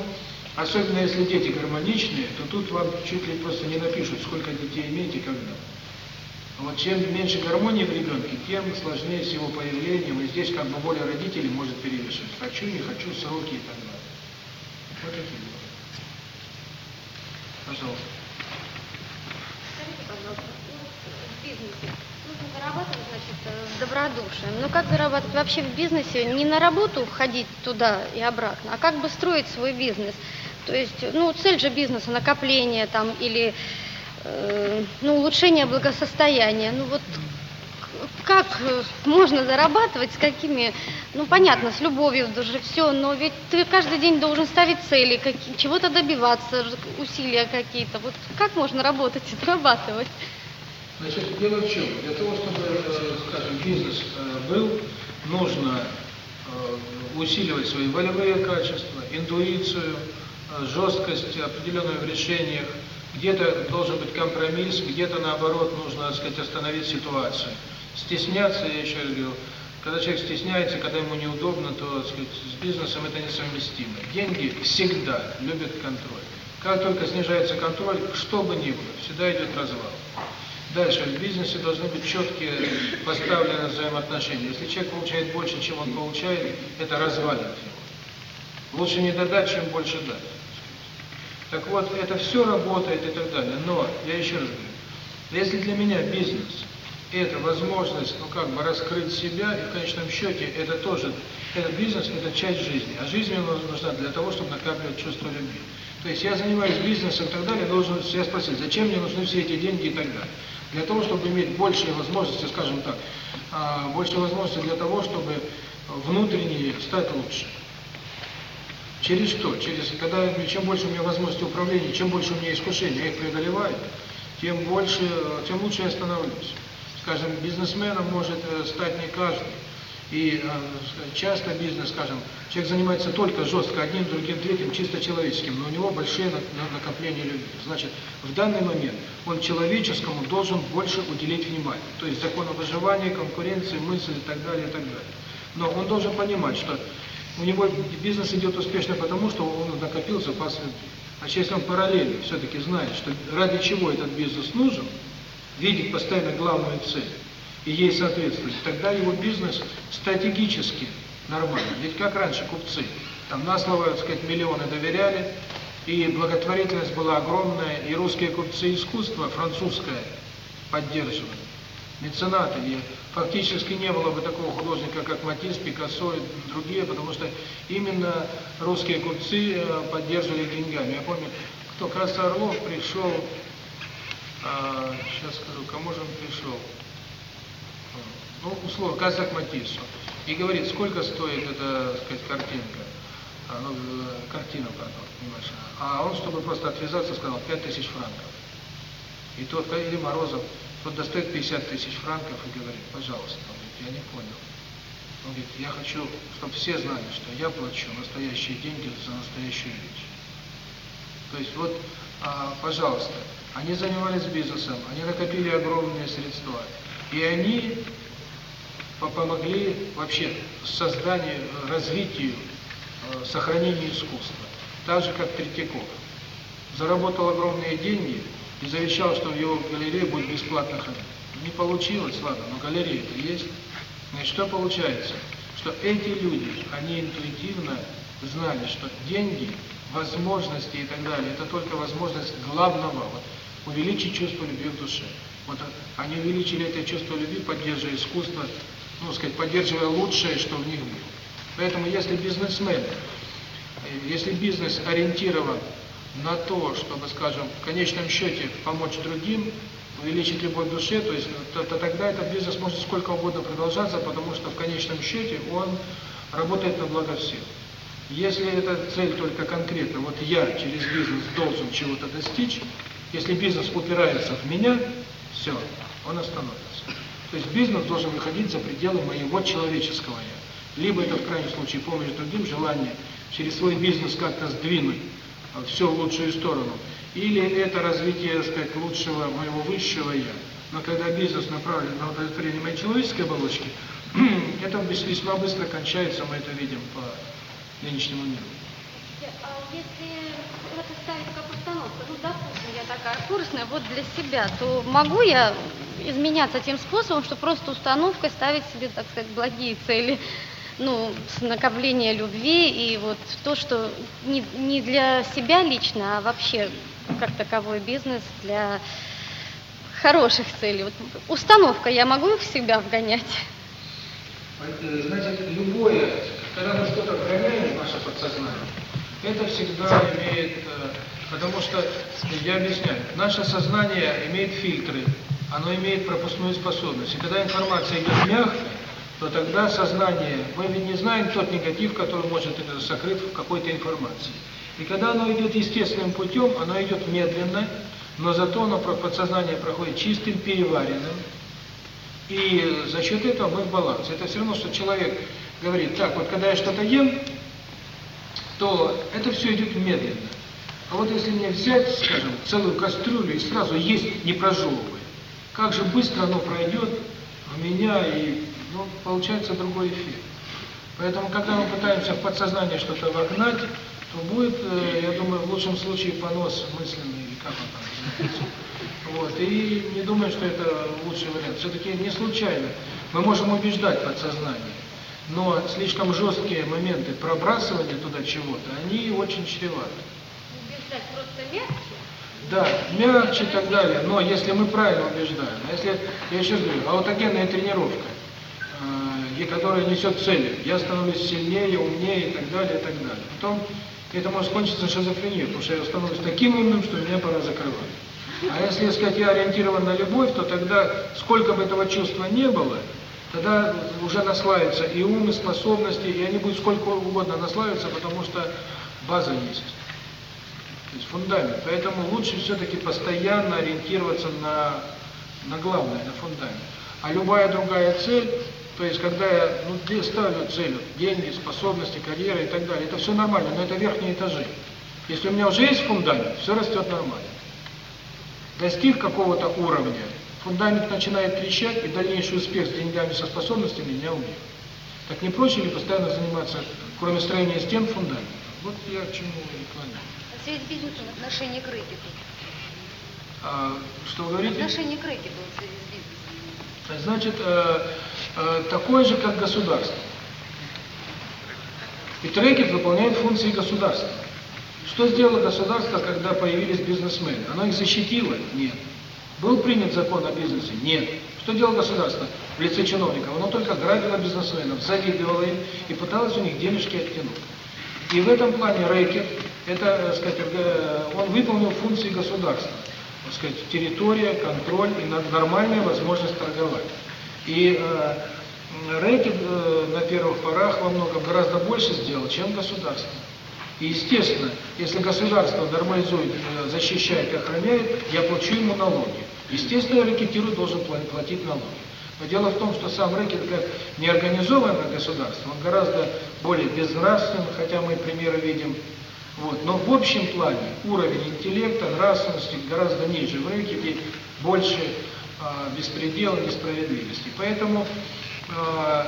[SPEAKER 1] особенно если дети гармоничные, то тут вам чуть ли просто не напишут, сколько детей имеете, когда. А вот чем меньше гармонии в ребенке, тем сложнее с его появлением, и здесь как бы воля родителей может перевешивать. Хочу, не хочу, сроки и так далее. Вот такие. Пожалуйста.
[SPEAKER 12] Нужно зарабатывать, значит, добродушием. Ну как зарабатывать? Вообще в бизнесе не на работу ходить туда и обратно, а как бы строить свой бизнес. То есть, ну, цель же бизнеса, накопление там или э, ну, улучшение благосостояния. Ну вот как э, можно зарабатывать, с какими, ну понятно, с любовью даже все, но ведь ты каждый день должен ставить цели, чего-то добиваться, усилия какие-то. Вот как можно работать и зарабатывать?
[SPEAKER 1] Значит, дело в чем? Для того, чтобы, э, скажем, бизнес э, был, нужно э, усиливать свои волевые качества, интуицию, жесткость определенную в решениях. Где-то должен быть компромисс, где-то, наоборот, нужно, так сказать, остановить ситуацию. Стесняться, я еще раз когда человек стесняется, когда ему неудобно, то, так сказать, с бизнесом это несовместимо. Деньги всегда любят контроль. Как только снижается контроль, что бы ни было, всегда идет развал. Дальше. В бизнесе должны быть четкие поставлены взаимоотношения. Если человек получает больше, чем он получает, это развалит его. Лучше не додать, чем больше дать. Так вот, это все работает и так далее. Но, я еще раз говорю, если для меня бизнес – это возможность, ну как бы, раскрыть себя, и в конечном счете это тоже, этот бизнес – это часть жизни. А жизнь мне нужна для того, чтобы накапливать чувство любви. То есть я занимаюсь бизнесом и так далее, должен себя спросить, зачем мне нужны все эти деньги и так далее. Для того, чтобы иметь большие возможности, скажем так, а, больше возможности для того, чтобы внутренне стать лучше. Через что? Через, когда, чем больше у меня возможности управления, чем больше у меня искушений, я их преодолеваю, тем больше, э, тем лучше я становлюсь. Скажем, бизнесменом может э, стать не каждый, и э, часто бизнес, скажем, человек занимается только жестко одним, другим, третьим, чисто человеческим, но у него большие накопления людей. Значит, в данный момент он человеческому должен больше уделить внимание. То есть закон о выживании, конкуренции, мысль и так далее, и так далее. Но он должен понимать, что у него бизнес идет успешно потому, что он накопил запас людей. А если он параллельно все-таки знает, что ради чего этот бизнес нужен, видит постоянно главную цель, и ей соответствовать, тогда его бизнес стратегически нормально. Ведь как раньше купцы, там на слово, так сказать, миллионы доверяли, и благотворительность была огромная, и русские купцы искусства, французское, поддерживали. Меценаты, и фактически не было бы такого художника, как Матис, Пикассо и другие, потому что именно русские купцы э, поддерживали деньгами. Я помню, кто Красный Орлов пришел, а, сейчас скажу, кому же он пришел, ну, условно, казак Матиссу, и говорит, сколько стоит эта, сказать, картинка, а, ну, картина, понимаешь, а он, чтобы просто отвязаться, сказал 5 тысяч франков. И тот, или Морозов, тот достает 50 тысяч франков и говорит, пожалуйста, он говорит, я не понял. Он говорит, я хочу, чтобы все знали, что я плачу настоящие деньги за настоящую вещь. То есть вот, а, пожалуйста, они занимались бизнесом, они накопили огромные средства, и они помогли вообще созданию, развитию, сохранению искусства. Так же, как Третьяков. Заработал огромные деньги и завещал, что в его галерее будет бесплатно ходить. Не получилось, ладно, но галерея-то есть. Значит, что получается? Что эти люди, они интуитивно знали, что деньги, возможности и так далее, это только возможность главного, вот, увеличить чувство любви в душе. Вот они увеличили это чувство любви, поддерживая искусство, ну, сказать, поддерживая лучшее, что в них было. Поэтому если бизнесмен, если бизнес ориентирован на то, чтобы, скажем, в конечном счете помочь другим, увеличить любовь душе, то есть то, то тогда этот бизнес может сколько угодно продолжаться, потому что в конечном счете он работает на благо всех. Если эта цель только конкретно, вот я через бизнес должен чего-то достичь, если бизнес упирается в меня, все, он остановится. То есть бизнес должен выходить за пределы моего человеческого я. Либо это, в крайнем случае, помощь другим, желание через свой бизнес как-то сдвинуть а, все в лучшую сторону. Или это развитие, так сказать, лучшего моего высшего я. Но когда бизнес направлен на удовлетворение моей человеческой оболочки, это весьма быстро кончается, мы это видим по нынешнему миру.
[SPEAKER 12] А если вот оставить как установку, ну, допустим, я такая курсная, вот для себя, то могу я изменяться тем способом, что просто установка ставить себе, так сказать, благие цели, ну, накопление любви и вот то, что не, не для себя лично, а вообще как таковой бизнес для хороших целей. Вот установка, я могу их в себя вгонять?
[SPEAKER 1] Значит, любое, когда мы что-то вгоняем в подсознание, это всегда имеет, потому что, я объясняю, наше сознание имеет фильтры, оно имеет пропускную способность. И когда информация идет мягко, то тогда сознание, мы ведь не знаем тот негатив, который может сокрыт в какой-то информации. И когда оно идет естественным путем, оно идет медленно, но зато оно подсознание проходит чистым, переваренным. И за счет этого мы в балансе. Это все равно, что человек говорит, так, вот когда я что-то ем, то это все идет медленно. А вот если мне взять, скажем, целую кастрюлю и сразу есть, не прожевывая, как же быстро оно пройдет в меня и ну, получается другой эффект. Поэтому, когда мы пытаемся в подсознание что-то вогнать, то будет, э, я думаю, в лучшем случае понос мысленный или как он там вот. И не думаю, что это лучший вариант. Все-таки не случайно. Мы можем убеждать подсознание но слишком жесткие моменты пробрасывания туда чего-то, они очень чреваты.
[SPEAKER 12] Убеждать просто мягче?
[SPEAKER 1] Да, мягче и так далее, но если мы правильно убеждаем. А если, я сейчас говорю, аутогенная тренировка, э, которая несет цели, я становлюсь сильнее, умнее и так далее, и так далее. Потом это может кончиться шизофренией, потому что я становлюсь таким умным, что меня пора закрывать. А если, сказать, я ориентирован на любовь, то тогда, сколько бы этого чувства не было, тогда уже наслаивается, и ум, и способности, и они будут сколько угодно наслаиваться, потому что база есть. То есть фундамент. Поэтому лучше все-таки постоянно ориентироваться на, на главное, на фундамент. А любая другая цель, то есть когда я ну, ставлю целью деньги, способности, карьера и так далее, это все нормально, но это верхние этажи. Если у меня уже есть фундамент, все растет нормально. Достиг какого-то уровня, Фундамент начинает трещать, и дальнейший успех с деньгами, со способностями не умеет. Так не проще ли постоянно заниматься, кроме строения стен, фундамент? Вот я к чему и клоню.
[SPEAKER 12] А связь с бизнесом отношение к рыбику?
[SPEAKER 1] А, что вы говорите?
[SPEAKER 12] Отношение к рыбику в связи с бизнесом.
[SPEAKER 1] А, значит, э, э, такое же, как государство. И рэкет выполняет функции государства. Что сделало государство, когда появились бизнесмены? Оно их защитило? Нет. Был принят закон о бизнесе? Нет. Что делало государство в лице чиновников? Оно только грабило бизнесменов, завидовало им и пыталось у них денежки оттянуть. И в этом плане рэкет, это, э, сказать, э, он выполнил функции государства. Так сказать, территория, контроль и нормальная возможность торговать. И э, рэкет э, на первых порах во многом гораздо больше сделал, чем государство. И естественно, если государство нормализует, э, защищает и охраняет, я плачу ему налоги. Естественно, рекетиру должен платить налоги. Но дело в том, что сам рэкет как неорганизованное государство, он гораздо более безнравствен, хотя мы примеры видим. Вот. Но в общем плане уровень интеллекта, нравственности гораздо ниже в рэкете, больше а, э, беспредела, несправедливости. Поэтому э,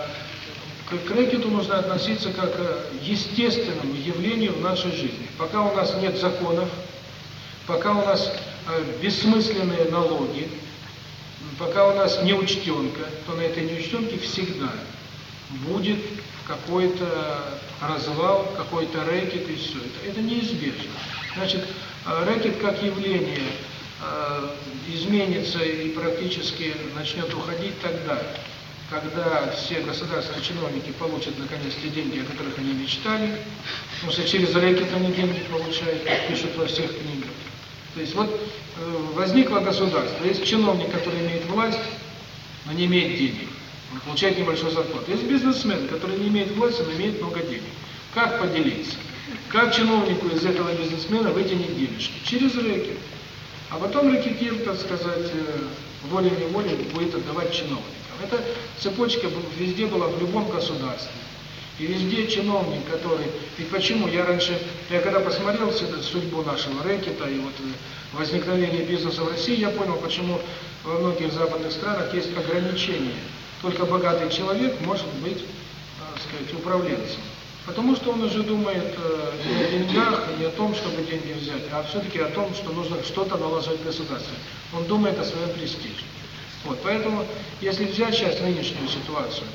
[SPEAKER 1] к, к рэкету нужно относиться как к естественному явлению в нашей жизни. Пока у нас нет законов, пока у нас бессмысленные налоги, пока у нас не учтенка, то на этой неучтенке всегда будет какой-то развал, какой-то рэкет и все. Это, это неизбежно. Значит, рэкет как явление изменится и практически начнет уходить тогда, когда все государственные чиновники получат наконец-то деньги, о которых они мечтали, потому что через рэкет они деньги получают, пишут во всех книгах. То есть вот возникло государство, есть чиновник, который имеет власть, но не имеет денег, он получает небольшой зарплат. Есть бизнесмен, который не имеет власти, но имеет много денег. Как поделиться? Как чиновнику из этого бизнесмена вытянуть денежки? Через рэкет. А потом рэкетир, так сказать, э, волей-неволей будет отдавать чиновникам. Эта цепочка везде была в любом государстве. И везде чиновник, который... И почему? Я раньше, я когда посмотрел сюда судьбу нашего рэкета и вот э, возникновение бизнеса в России, я понял, почему во многих западных странах есть ограничения. Только богатый человек может быть, так сказать, управленцем. Потому что он уже думает э, не о деньгах, не о том, чтобы деньги взять, а все-таки о том, что нужно что-то наложить государству. Он думает о своем престиже. Вот, поэтому, если взять сейчас нынешнюю ситуацию,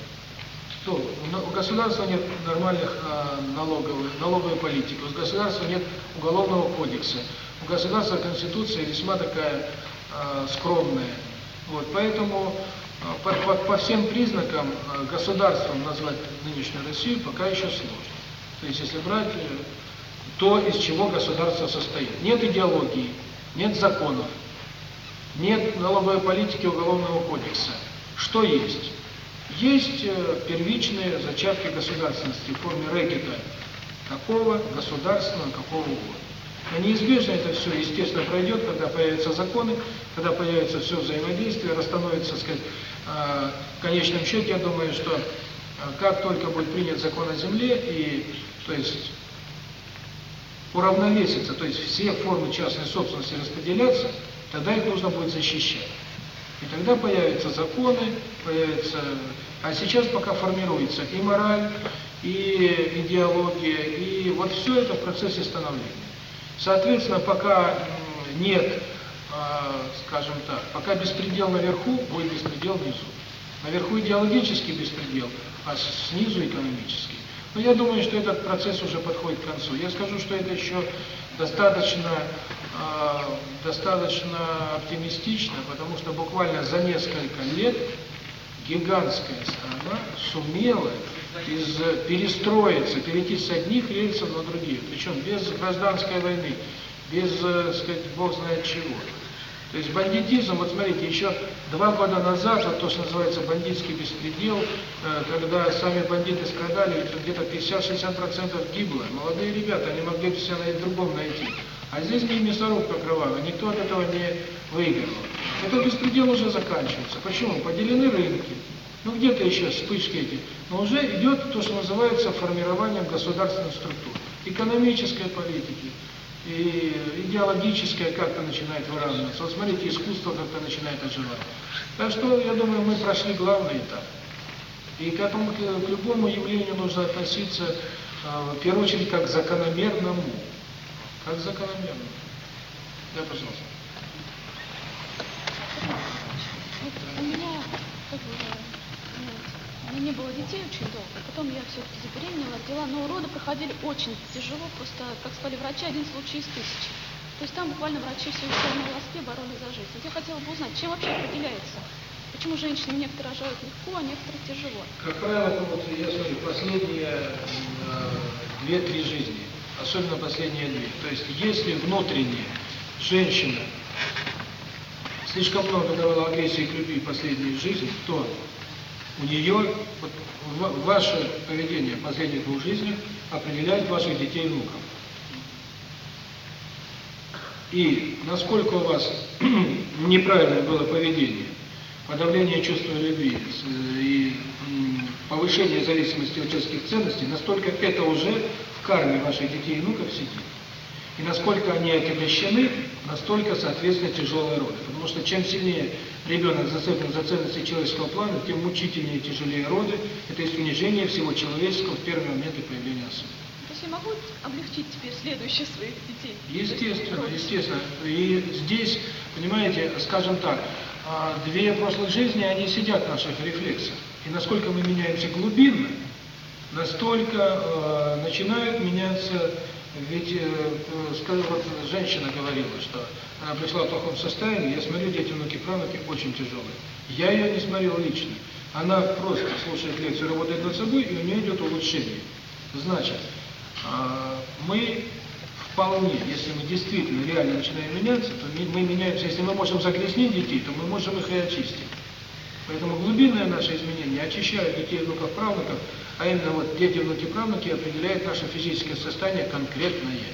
[SPEAKER 1] то ну, у государства нет нормальных э, налоговых, налоговой политики, у государства нет уголовного кодекса, у государства конституция весьма такая э, скромная. Вот, поэтому э, по, по, по всем признакам э, государством назвать нынешнюю Россию пока еще сложно. То есть если брать э, то, из чего государство состоит. Нет идеологии, нет законов, нет налоговой политики уголовного кодекса. Что есть? Есть э, первичные зачатки государственности в форме рэкета, такого государственного, какого угодно. Но неизбежно это все, естественно, пройдет, когда появятся законы, когда появится все взаимодействие, расстановится, сказать, э, в конечном счете, я думаю, что э, как только будет принят закон о земле, и, то есть, уравновесится, то есть все формы частной собственности распределятся, тогда их нужно будет защищать. И тогда появятся законы, появятся... А сейчас пока формируется и мораль, и идеология, и вот все это в процессе становления. Соответственно, пока нет, а, скажем так, пока беспредел наверху, будет беспредел внизу. Наверху идеологический беспредел, а снизу экономический. Но я думаю, что этот процесс уже подходит к концу. Я скажу, что это еще достаточно достаточно оптимистично, потому что буквально за несколько лет гигантская страна сумела из перестроиться, перейти с одних рельсов на другие, причем без гражданской войны, без, так сказать, бог знает чего. То есть бандитизм, вот смотрите, еще два года назад, то, что называется бандитский беспредел, когда сами бандиты страдали, где-то 50-60% гибло. Молодые ребята, они могли бы себя на другом найти. А здесь не мясорубка кровавая, никто от этого не выиграл. Это беспредел уже заканчивается. Почему? Поделены рынки, ну где-то еще вспышки эти. Но уже идет то, что называется формированием государственных структур. Экономической политики, и идеологическое как-то начинает выравниваться. Вот смотрите, искусство как-то начинает оживать. Так что, я думаю, мы прошли главный этап. И к этому, к любому явлению нужно относиться, в первую очередь, как к закономерному. هل ذكر أم لم
[SPEAKER 18] У меня не было детей очень долго. Потом я все-таки забеременела, родила, но проходили очень тяжело, просто, как сказали врачи, один случай из тысячи. То есть там буквально врачи все еще на волоске боролись за жизнь. Вот я хотела бы узнать, чем вообще определяется? Почему женщины некоторые рожают легко, а некоторые тяжело?
[SPEAKER 1] Как правило, вот я смотрю, последние две-три жизни – особенно последние две. То есть, если внутренняя женщина слишком много давала агрессии к любви в последней жизни, то у нее вот, ваше поведение в последних двух жизнях определяет ваших детей и внуков. И насколько у вас неправильное было поведение, подавление чувства любви и повышение зависимости от человеческих ценностей, настолько это уже карме ваших детей и внуков сидит. И насколько они отягощены, настолько, соответственно, тяжелая роль. Потому что чем сильнее ребенок зацеплен за ценности человеческого плана, тем мучительнее и тяжелее роды. Это есть унижение всего человеческого в первые моменты появления особи.
[SPEAKER 18] То есть я могу облегчить теперь следующие своих детей?
[SPEAKER 1] Естественно, естественно. И здесь, понимаете, скажем так, две прошлых жизни, они сидят в наших рефлексах. И насколько мы меняемся глубинно, настолько э, начинают меняться, ведь, э, э, скажем, вот женщина говорила, что она пришла в плохом состоянии, я смотрю, дети, внуки, правнуки очень тяжелые. Я ее не смотрел лично. Она просто слушает лекцию, работает над собой, и у нее идет улучшение. Значит, э, мы вполне, если мы действительно реально начинаем меняться, то мы меняемся, если мы можем загрязнить детей, то мы можем их и очистить. Поэтому глубинное наше изменение очищает детей, внуков, правнуков, а именно вот те внуки, правнуки определяют наше физическое состояние конкретное.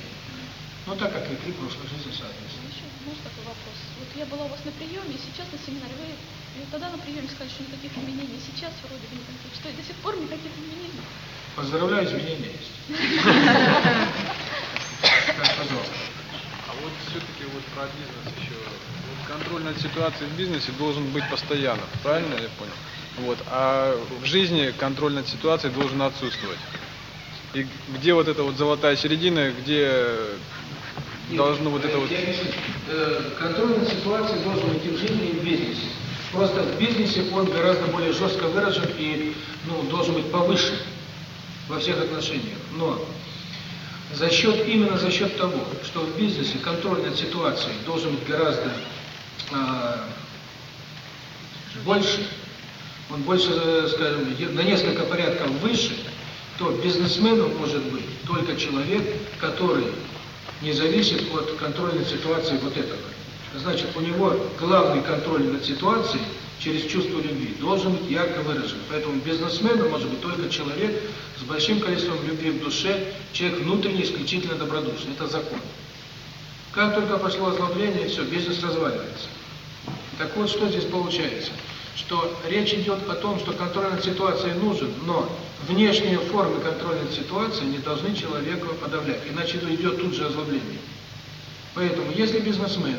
[SPEAKER 1] Ну, так как и при прошлой жизни, соответственно.
[SPEAKER 18] Еще можно такой вопрос? Вот я была у вас на приеме, сейчас на семинаре, вы тогда на приеме сказали, что никаких изменений, сейчас вроде бы никаких, что и до сих пор никаких изменений.
[SPEAKER 1] Поздравляю, изменения есть. Как Пожалуйста.
[SPEAKER 24] А вот все-таки вот про бизнес еще. Контроль над ситуацией в бизнесе должен быть постоянно, правильно я понял? Вот. А в жизни контроль над ситуацией должен отсутствовать. И где вот эта вот золотая середина, где Нет, должно вот э, это вот...
[SPEAKER 1] Я вижу, э, контроль над ситуацией должен идти в жизни и в бизнесе. Просто в бизнесе он гораздо более жестко выражен и ну, должен быть повыше во всех отношениях. Но за счет именно за счет того, что в бизнесе контроль над ситуацией должен быть гораздо э, больше, он больше, э, скажем, на несколько порядков выше, то бизнесменом может быть только человек, который не зависит от контрольной ситуации вот этого. Значит, у него главный контроль над ситуацией через чувство любви должен быть ярко выражен. Поэтому бизнесменом может быть только человек с большим количеством любви в душе, человек внутренне исключительно добродушный. Это закон. Как только пошло озлобление, все, бизнес разваливается. Так вот, что здесь получается – что речь идет о том, что контроль над ситуацией нужен, но внешние формы контроля над ситуацией не должны человека подавлять, иначе идет тут же озлобление. Поэтому, если бизнесмен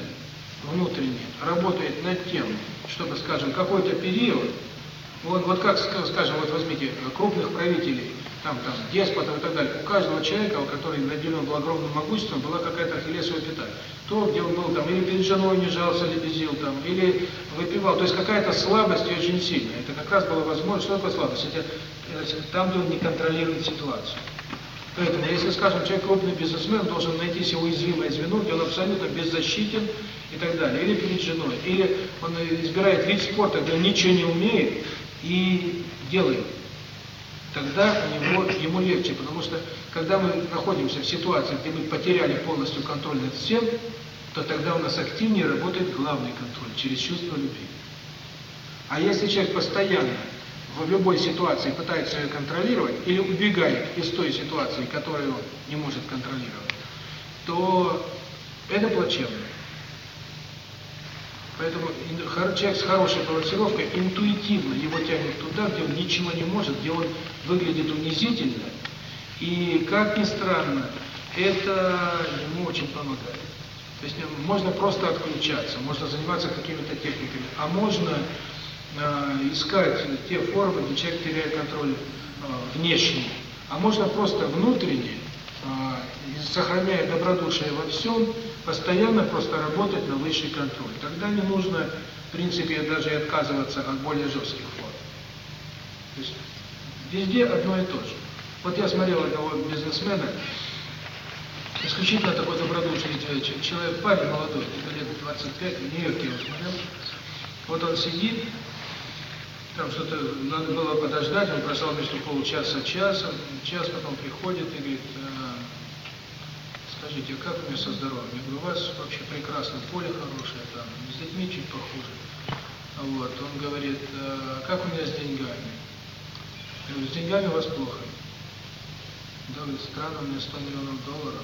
[SPEAKER 1] внутренний работает над тем, чтобы, скажем, какой-то период, вот, вот как, скажем, вот возьмите крупных правителей там, там, деспотов и так далее, у каждого человека, который наделен был огромным могуществом, была какая-то ахиллесовая пята. То, где он был там, или перед женой не жался, унижался, лебезил, там, или выпивал. То есть какая-то слабость и очень сильная. Это как раз была возможность. Что такое слабость? Это, это там, где он не контролирует ситуацию. Поэтому, если, скажем, человек крупный бизнесмен, должен найти себе уязвимое звено, где он абсолютно беззащитен и так далее. Или перед женой, или он э, избирает вид спорта, где он ничего не умеет и делает. Тогда его, ему легче, потому что когда мы находимся в ситуации, где мы потеряли полностью контроль над всем, то тогда у нас активнее работает главный контроль через чувство любви. А если человек постоянно в любой ситуации пытается ее контролировать или убегает из той ситуации, которую он не может контролировать, то это плачевно. Поэтому человек с хорошей балансировкой интуитивно его тянет туда, где он ничего не может, где он выглядит унизительно. И, как ни странно, это ему очень помогает. То есть э, можно просто отключаться, можно заниматься какими-то техниками, а можно э, искать те формы, где человек теряет контроль э, внешний, а можно просто внутренний сохраняя добродушие во всем, постоянно просто работать на высший контроль. Тогда не нужно, в принципе, даже и отказываться от более жестких форм. То есть везде одно и то же. Вот я смотрел одного бизнесмена, исключительно такой добродушный человек, парень молодой, лет 25, в Нью-Йорке я смотрел. Вот он сидит, там что-то надо было подождать, он прошел между полчаса, часом, час потом приходит и говорит, Скажите, как мне со здоровьем? Я говорю, У вас вообще прекрасное поле хорошее там, с детьми чуть похуже. А вот, он говорит, а как у меня с деньгами? Я говорю, с деньгами у вас плохо. Да, говорит, странно, у меня 100 миллионов долларов,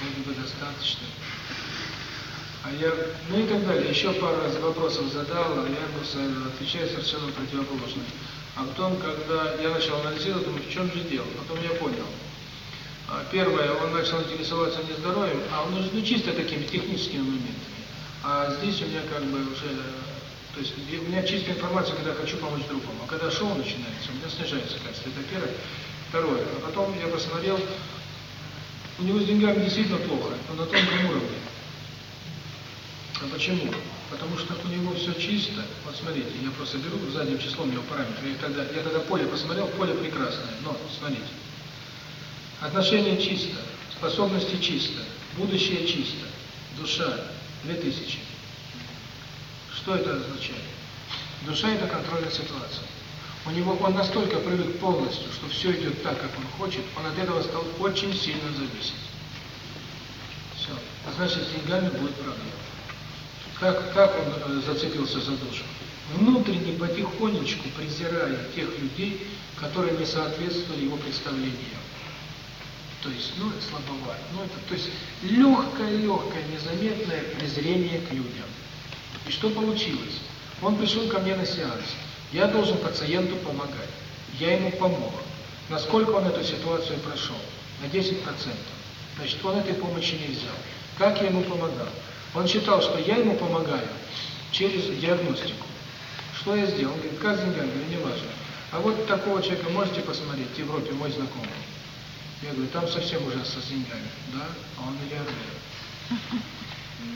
[SPEAKER 1] вроде бы достаточно. А я, ну и так далее, еще пару раз вопросов задал, а я ему отвечаю совершенно противоположно. А потом, когда я начал анализировать, думаю, в чем же дело? Потом я понял – Первое, он начал интересоваться не здоровьем, а он нужен чисто такими техническими моментами. А здесь у меня как бы уже... То есть у меня чистая информация, когда хочу помочь другому. А когда шоу начинается, у меня снижается качество. Это первое. Второе. А потом я посмотрел, у него с деньгами действительно плохо, но на том же уровне. А почему? Потому что у него все чисто. Вот смотрите, я просто беру задним числом его параметры. Я тогда, я тогда поле посмотрел, поле прекрасное. Но, смотрите, Отношение чисто, способности чисто, будущее чисто, душа – 2000. Что это означает? Душа – это контрольная ситуация. У него он настолько привык полностью, что все идет так, как он хочет, он от этого стал очень сильно зависеть. Все. Значит, с деньгами будет проблема. Как, как он э, зацепился за душу? Внутренне потихонечку презирая тех людей, которые не соответствовали его представлениям. То есть, ну, слабовато. Ну, это, то есть, легкое-легкое, незаметное презрение к людям. И что получилось? Он пришел ко мне на сеанс. Я должен пациенту помогать. Я ему помог. Насколько он эту ситуацию прошел? На 10%. Значит, он этой помощи не взял. Как я ему помогал? Он считал, что я ему помогаю через диагностику. Что я сделал? Он говорит, как с деньгами? Не важно. А вот такого человека можете посмотреть в Европе, мой знакомый. Я говорю, там совсем ужасно со деньгами. Да? А он миллиардер.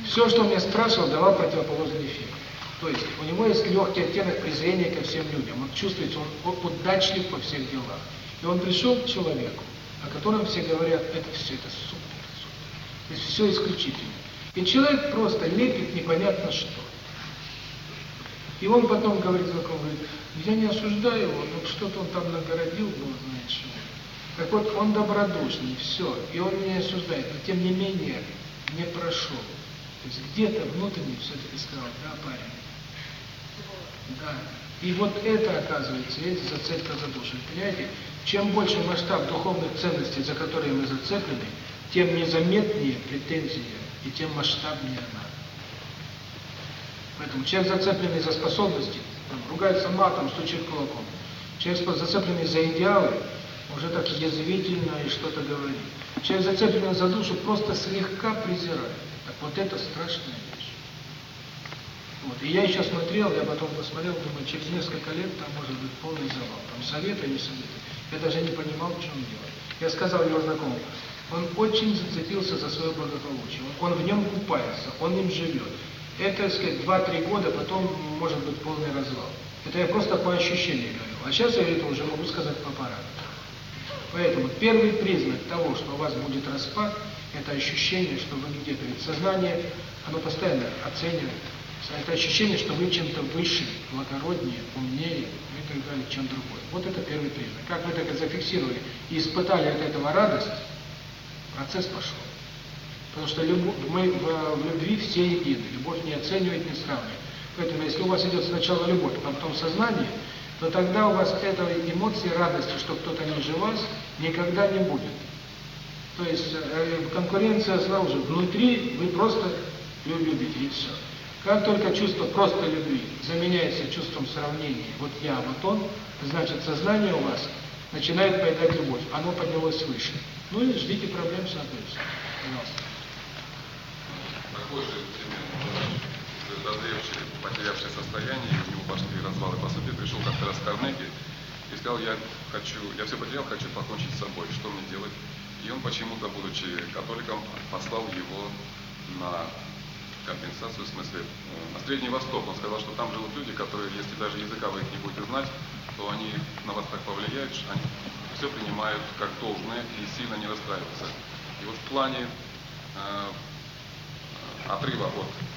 [SPEAKER 1] Все, что он меня спрашивал, давал противоположный эффект. То есть у него есть легкий оттенок презрения ко всем людям. Он чувствует, он удачлив по всех делам, И он пришел к человеку, о котором все говорят, это все, это супер, супер. То есть все исключительно. И человек просто лепит непонятно что. И он потом говорит, он я не осуждаю его, но что-то он там нагородил, Бог знает чего. Так вот, он добродушный, все, и он меня осуждает, но тем не менее не прошел. То есть где-то внутренне все-таки сказал, да, парень, да. И вот это, оказывается, эти зацепка за душу. Понимаете, чем больше масштаб духовных ценностей, за которые мы зацеплены, тем незаметнее претензия и тем масштабнее она. Поэтому человек, зацепленный за способности, там, ругается матом, стучит кулаком. Человек, зацепленный за идеалы, уже так язвительно и что-то говорит. Человек зацеплен за душу, просто слегка презирает. Так вот это страшная вещь. Вот. И я еще смотрел, я потом посмотрел, думаю, через несколько лет там может быть полный завал. Там советы, не советы. Я даже не понимал, в чем дело. Я сказал его знакомому, он очень зацепился за свое благополучие. Он, он в нем купается, он им живет. Это, так сказать, 2-3 года, потом может быть полный развал. Это я просто по ощущениям говорил. А сейчас я это уже могу сказать по параду. Поэтому первый признак того, что у вас будет распад, это ощущение, что вы где-то. Ведь сознание, оно постоянно оценивает. Это ощущение, что вы чем-то выше, благороднее, умнее и так далее, чем другой. Вот это первый признак. Как вы так зафиксировали и испытали от этого радость, процесс пошел. Потому что мы в, любви все едины. Любовь не оценивает, не сравнивает. Поэтому если у вас идет сначала любовь, а потом сознание – то тогда у вас этого эмоции радости, что кто-то ниже вас, никогда не будет. То есть э, э, конкуренция сразу же внутри, вы просто любите и все. Как только чувство просто любви заменяется чувством сравнения, вот я, вот он, значит сознание у вас начинает поедать любовь, оно поднялось выше. Ну и ждите проблем с Пожалуйста.
[SPEAKER 19] Похоже, созревший, потерявший состояние, у него пошли развалы по судьбе, пришел как-то раз Карнеги и сказал, я хочу, я все потерял, хочу покончить с собой, что мне делать? И он почему-то, будучи католиком, послал его на компенсацию, в смысле, на Средний Восток. Он сказал, что там живут люди, которые, если даже языка вы их не будете знать, то они на вас так повлияют, что они все принимают как должное и сильно не расстраиваются. И вот в плане э, отрыва от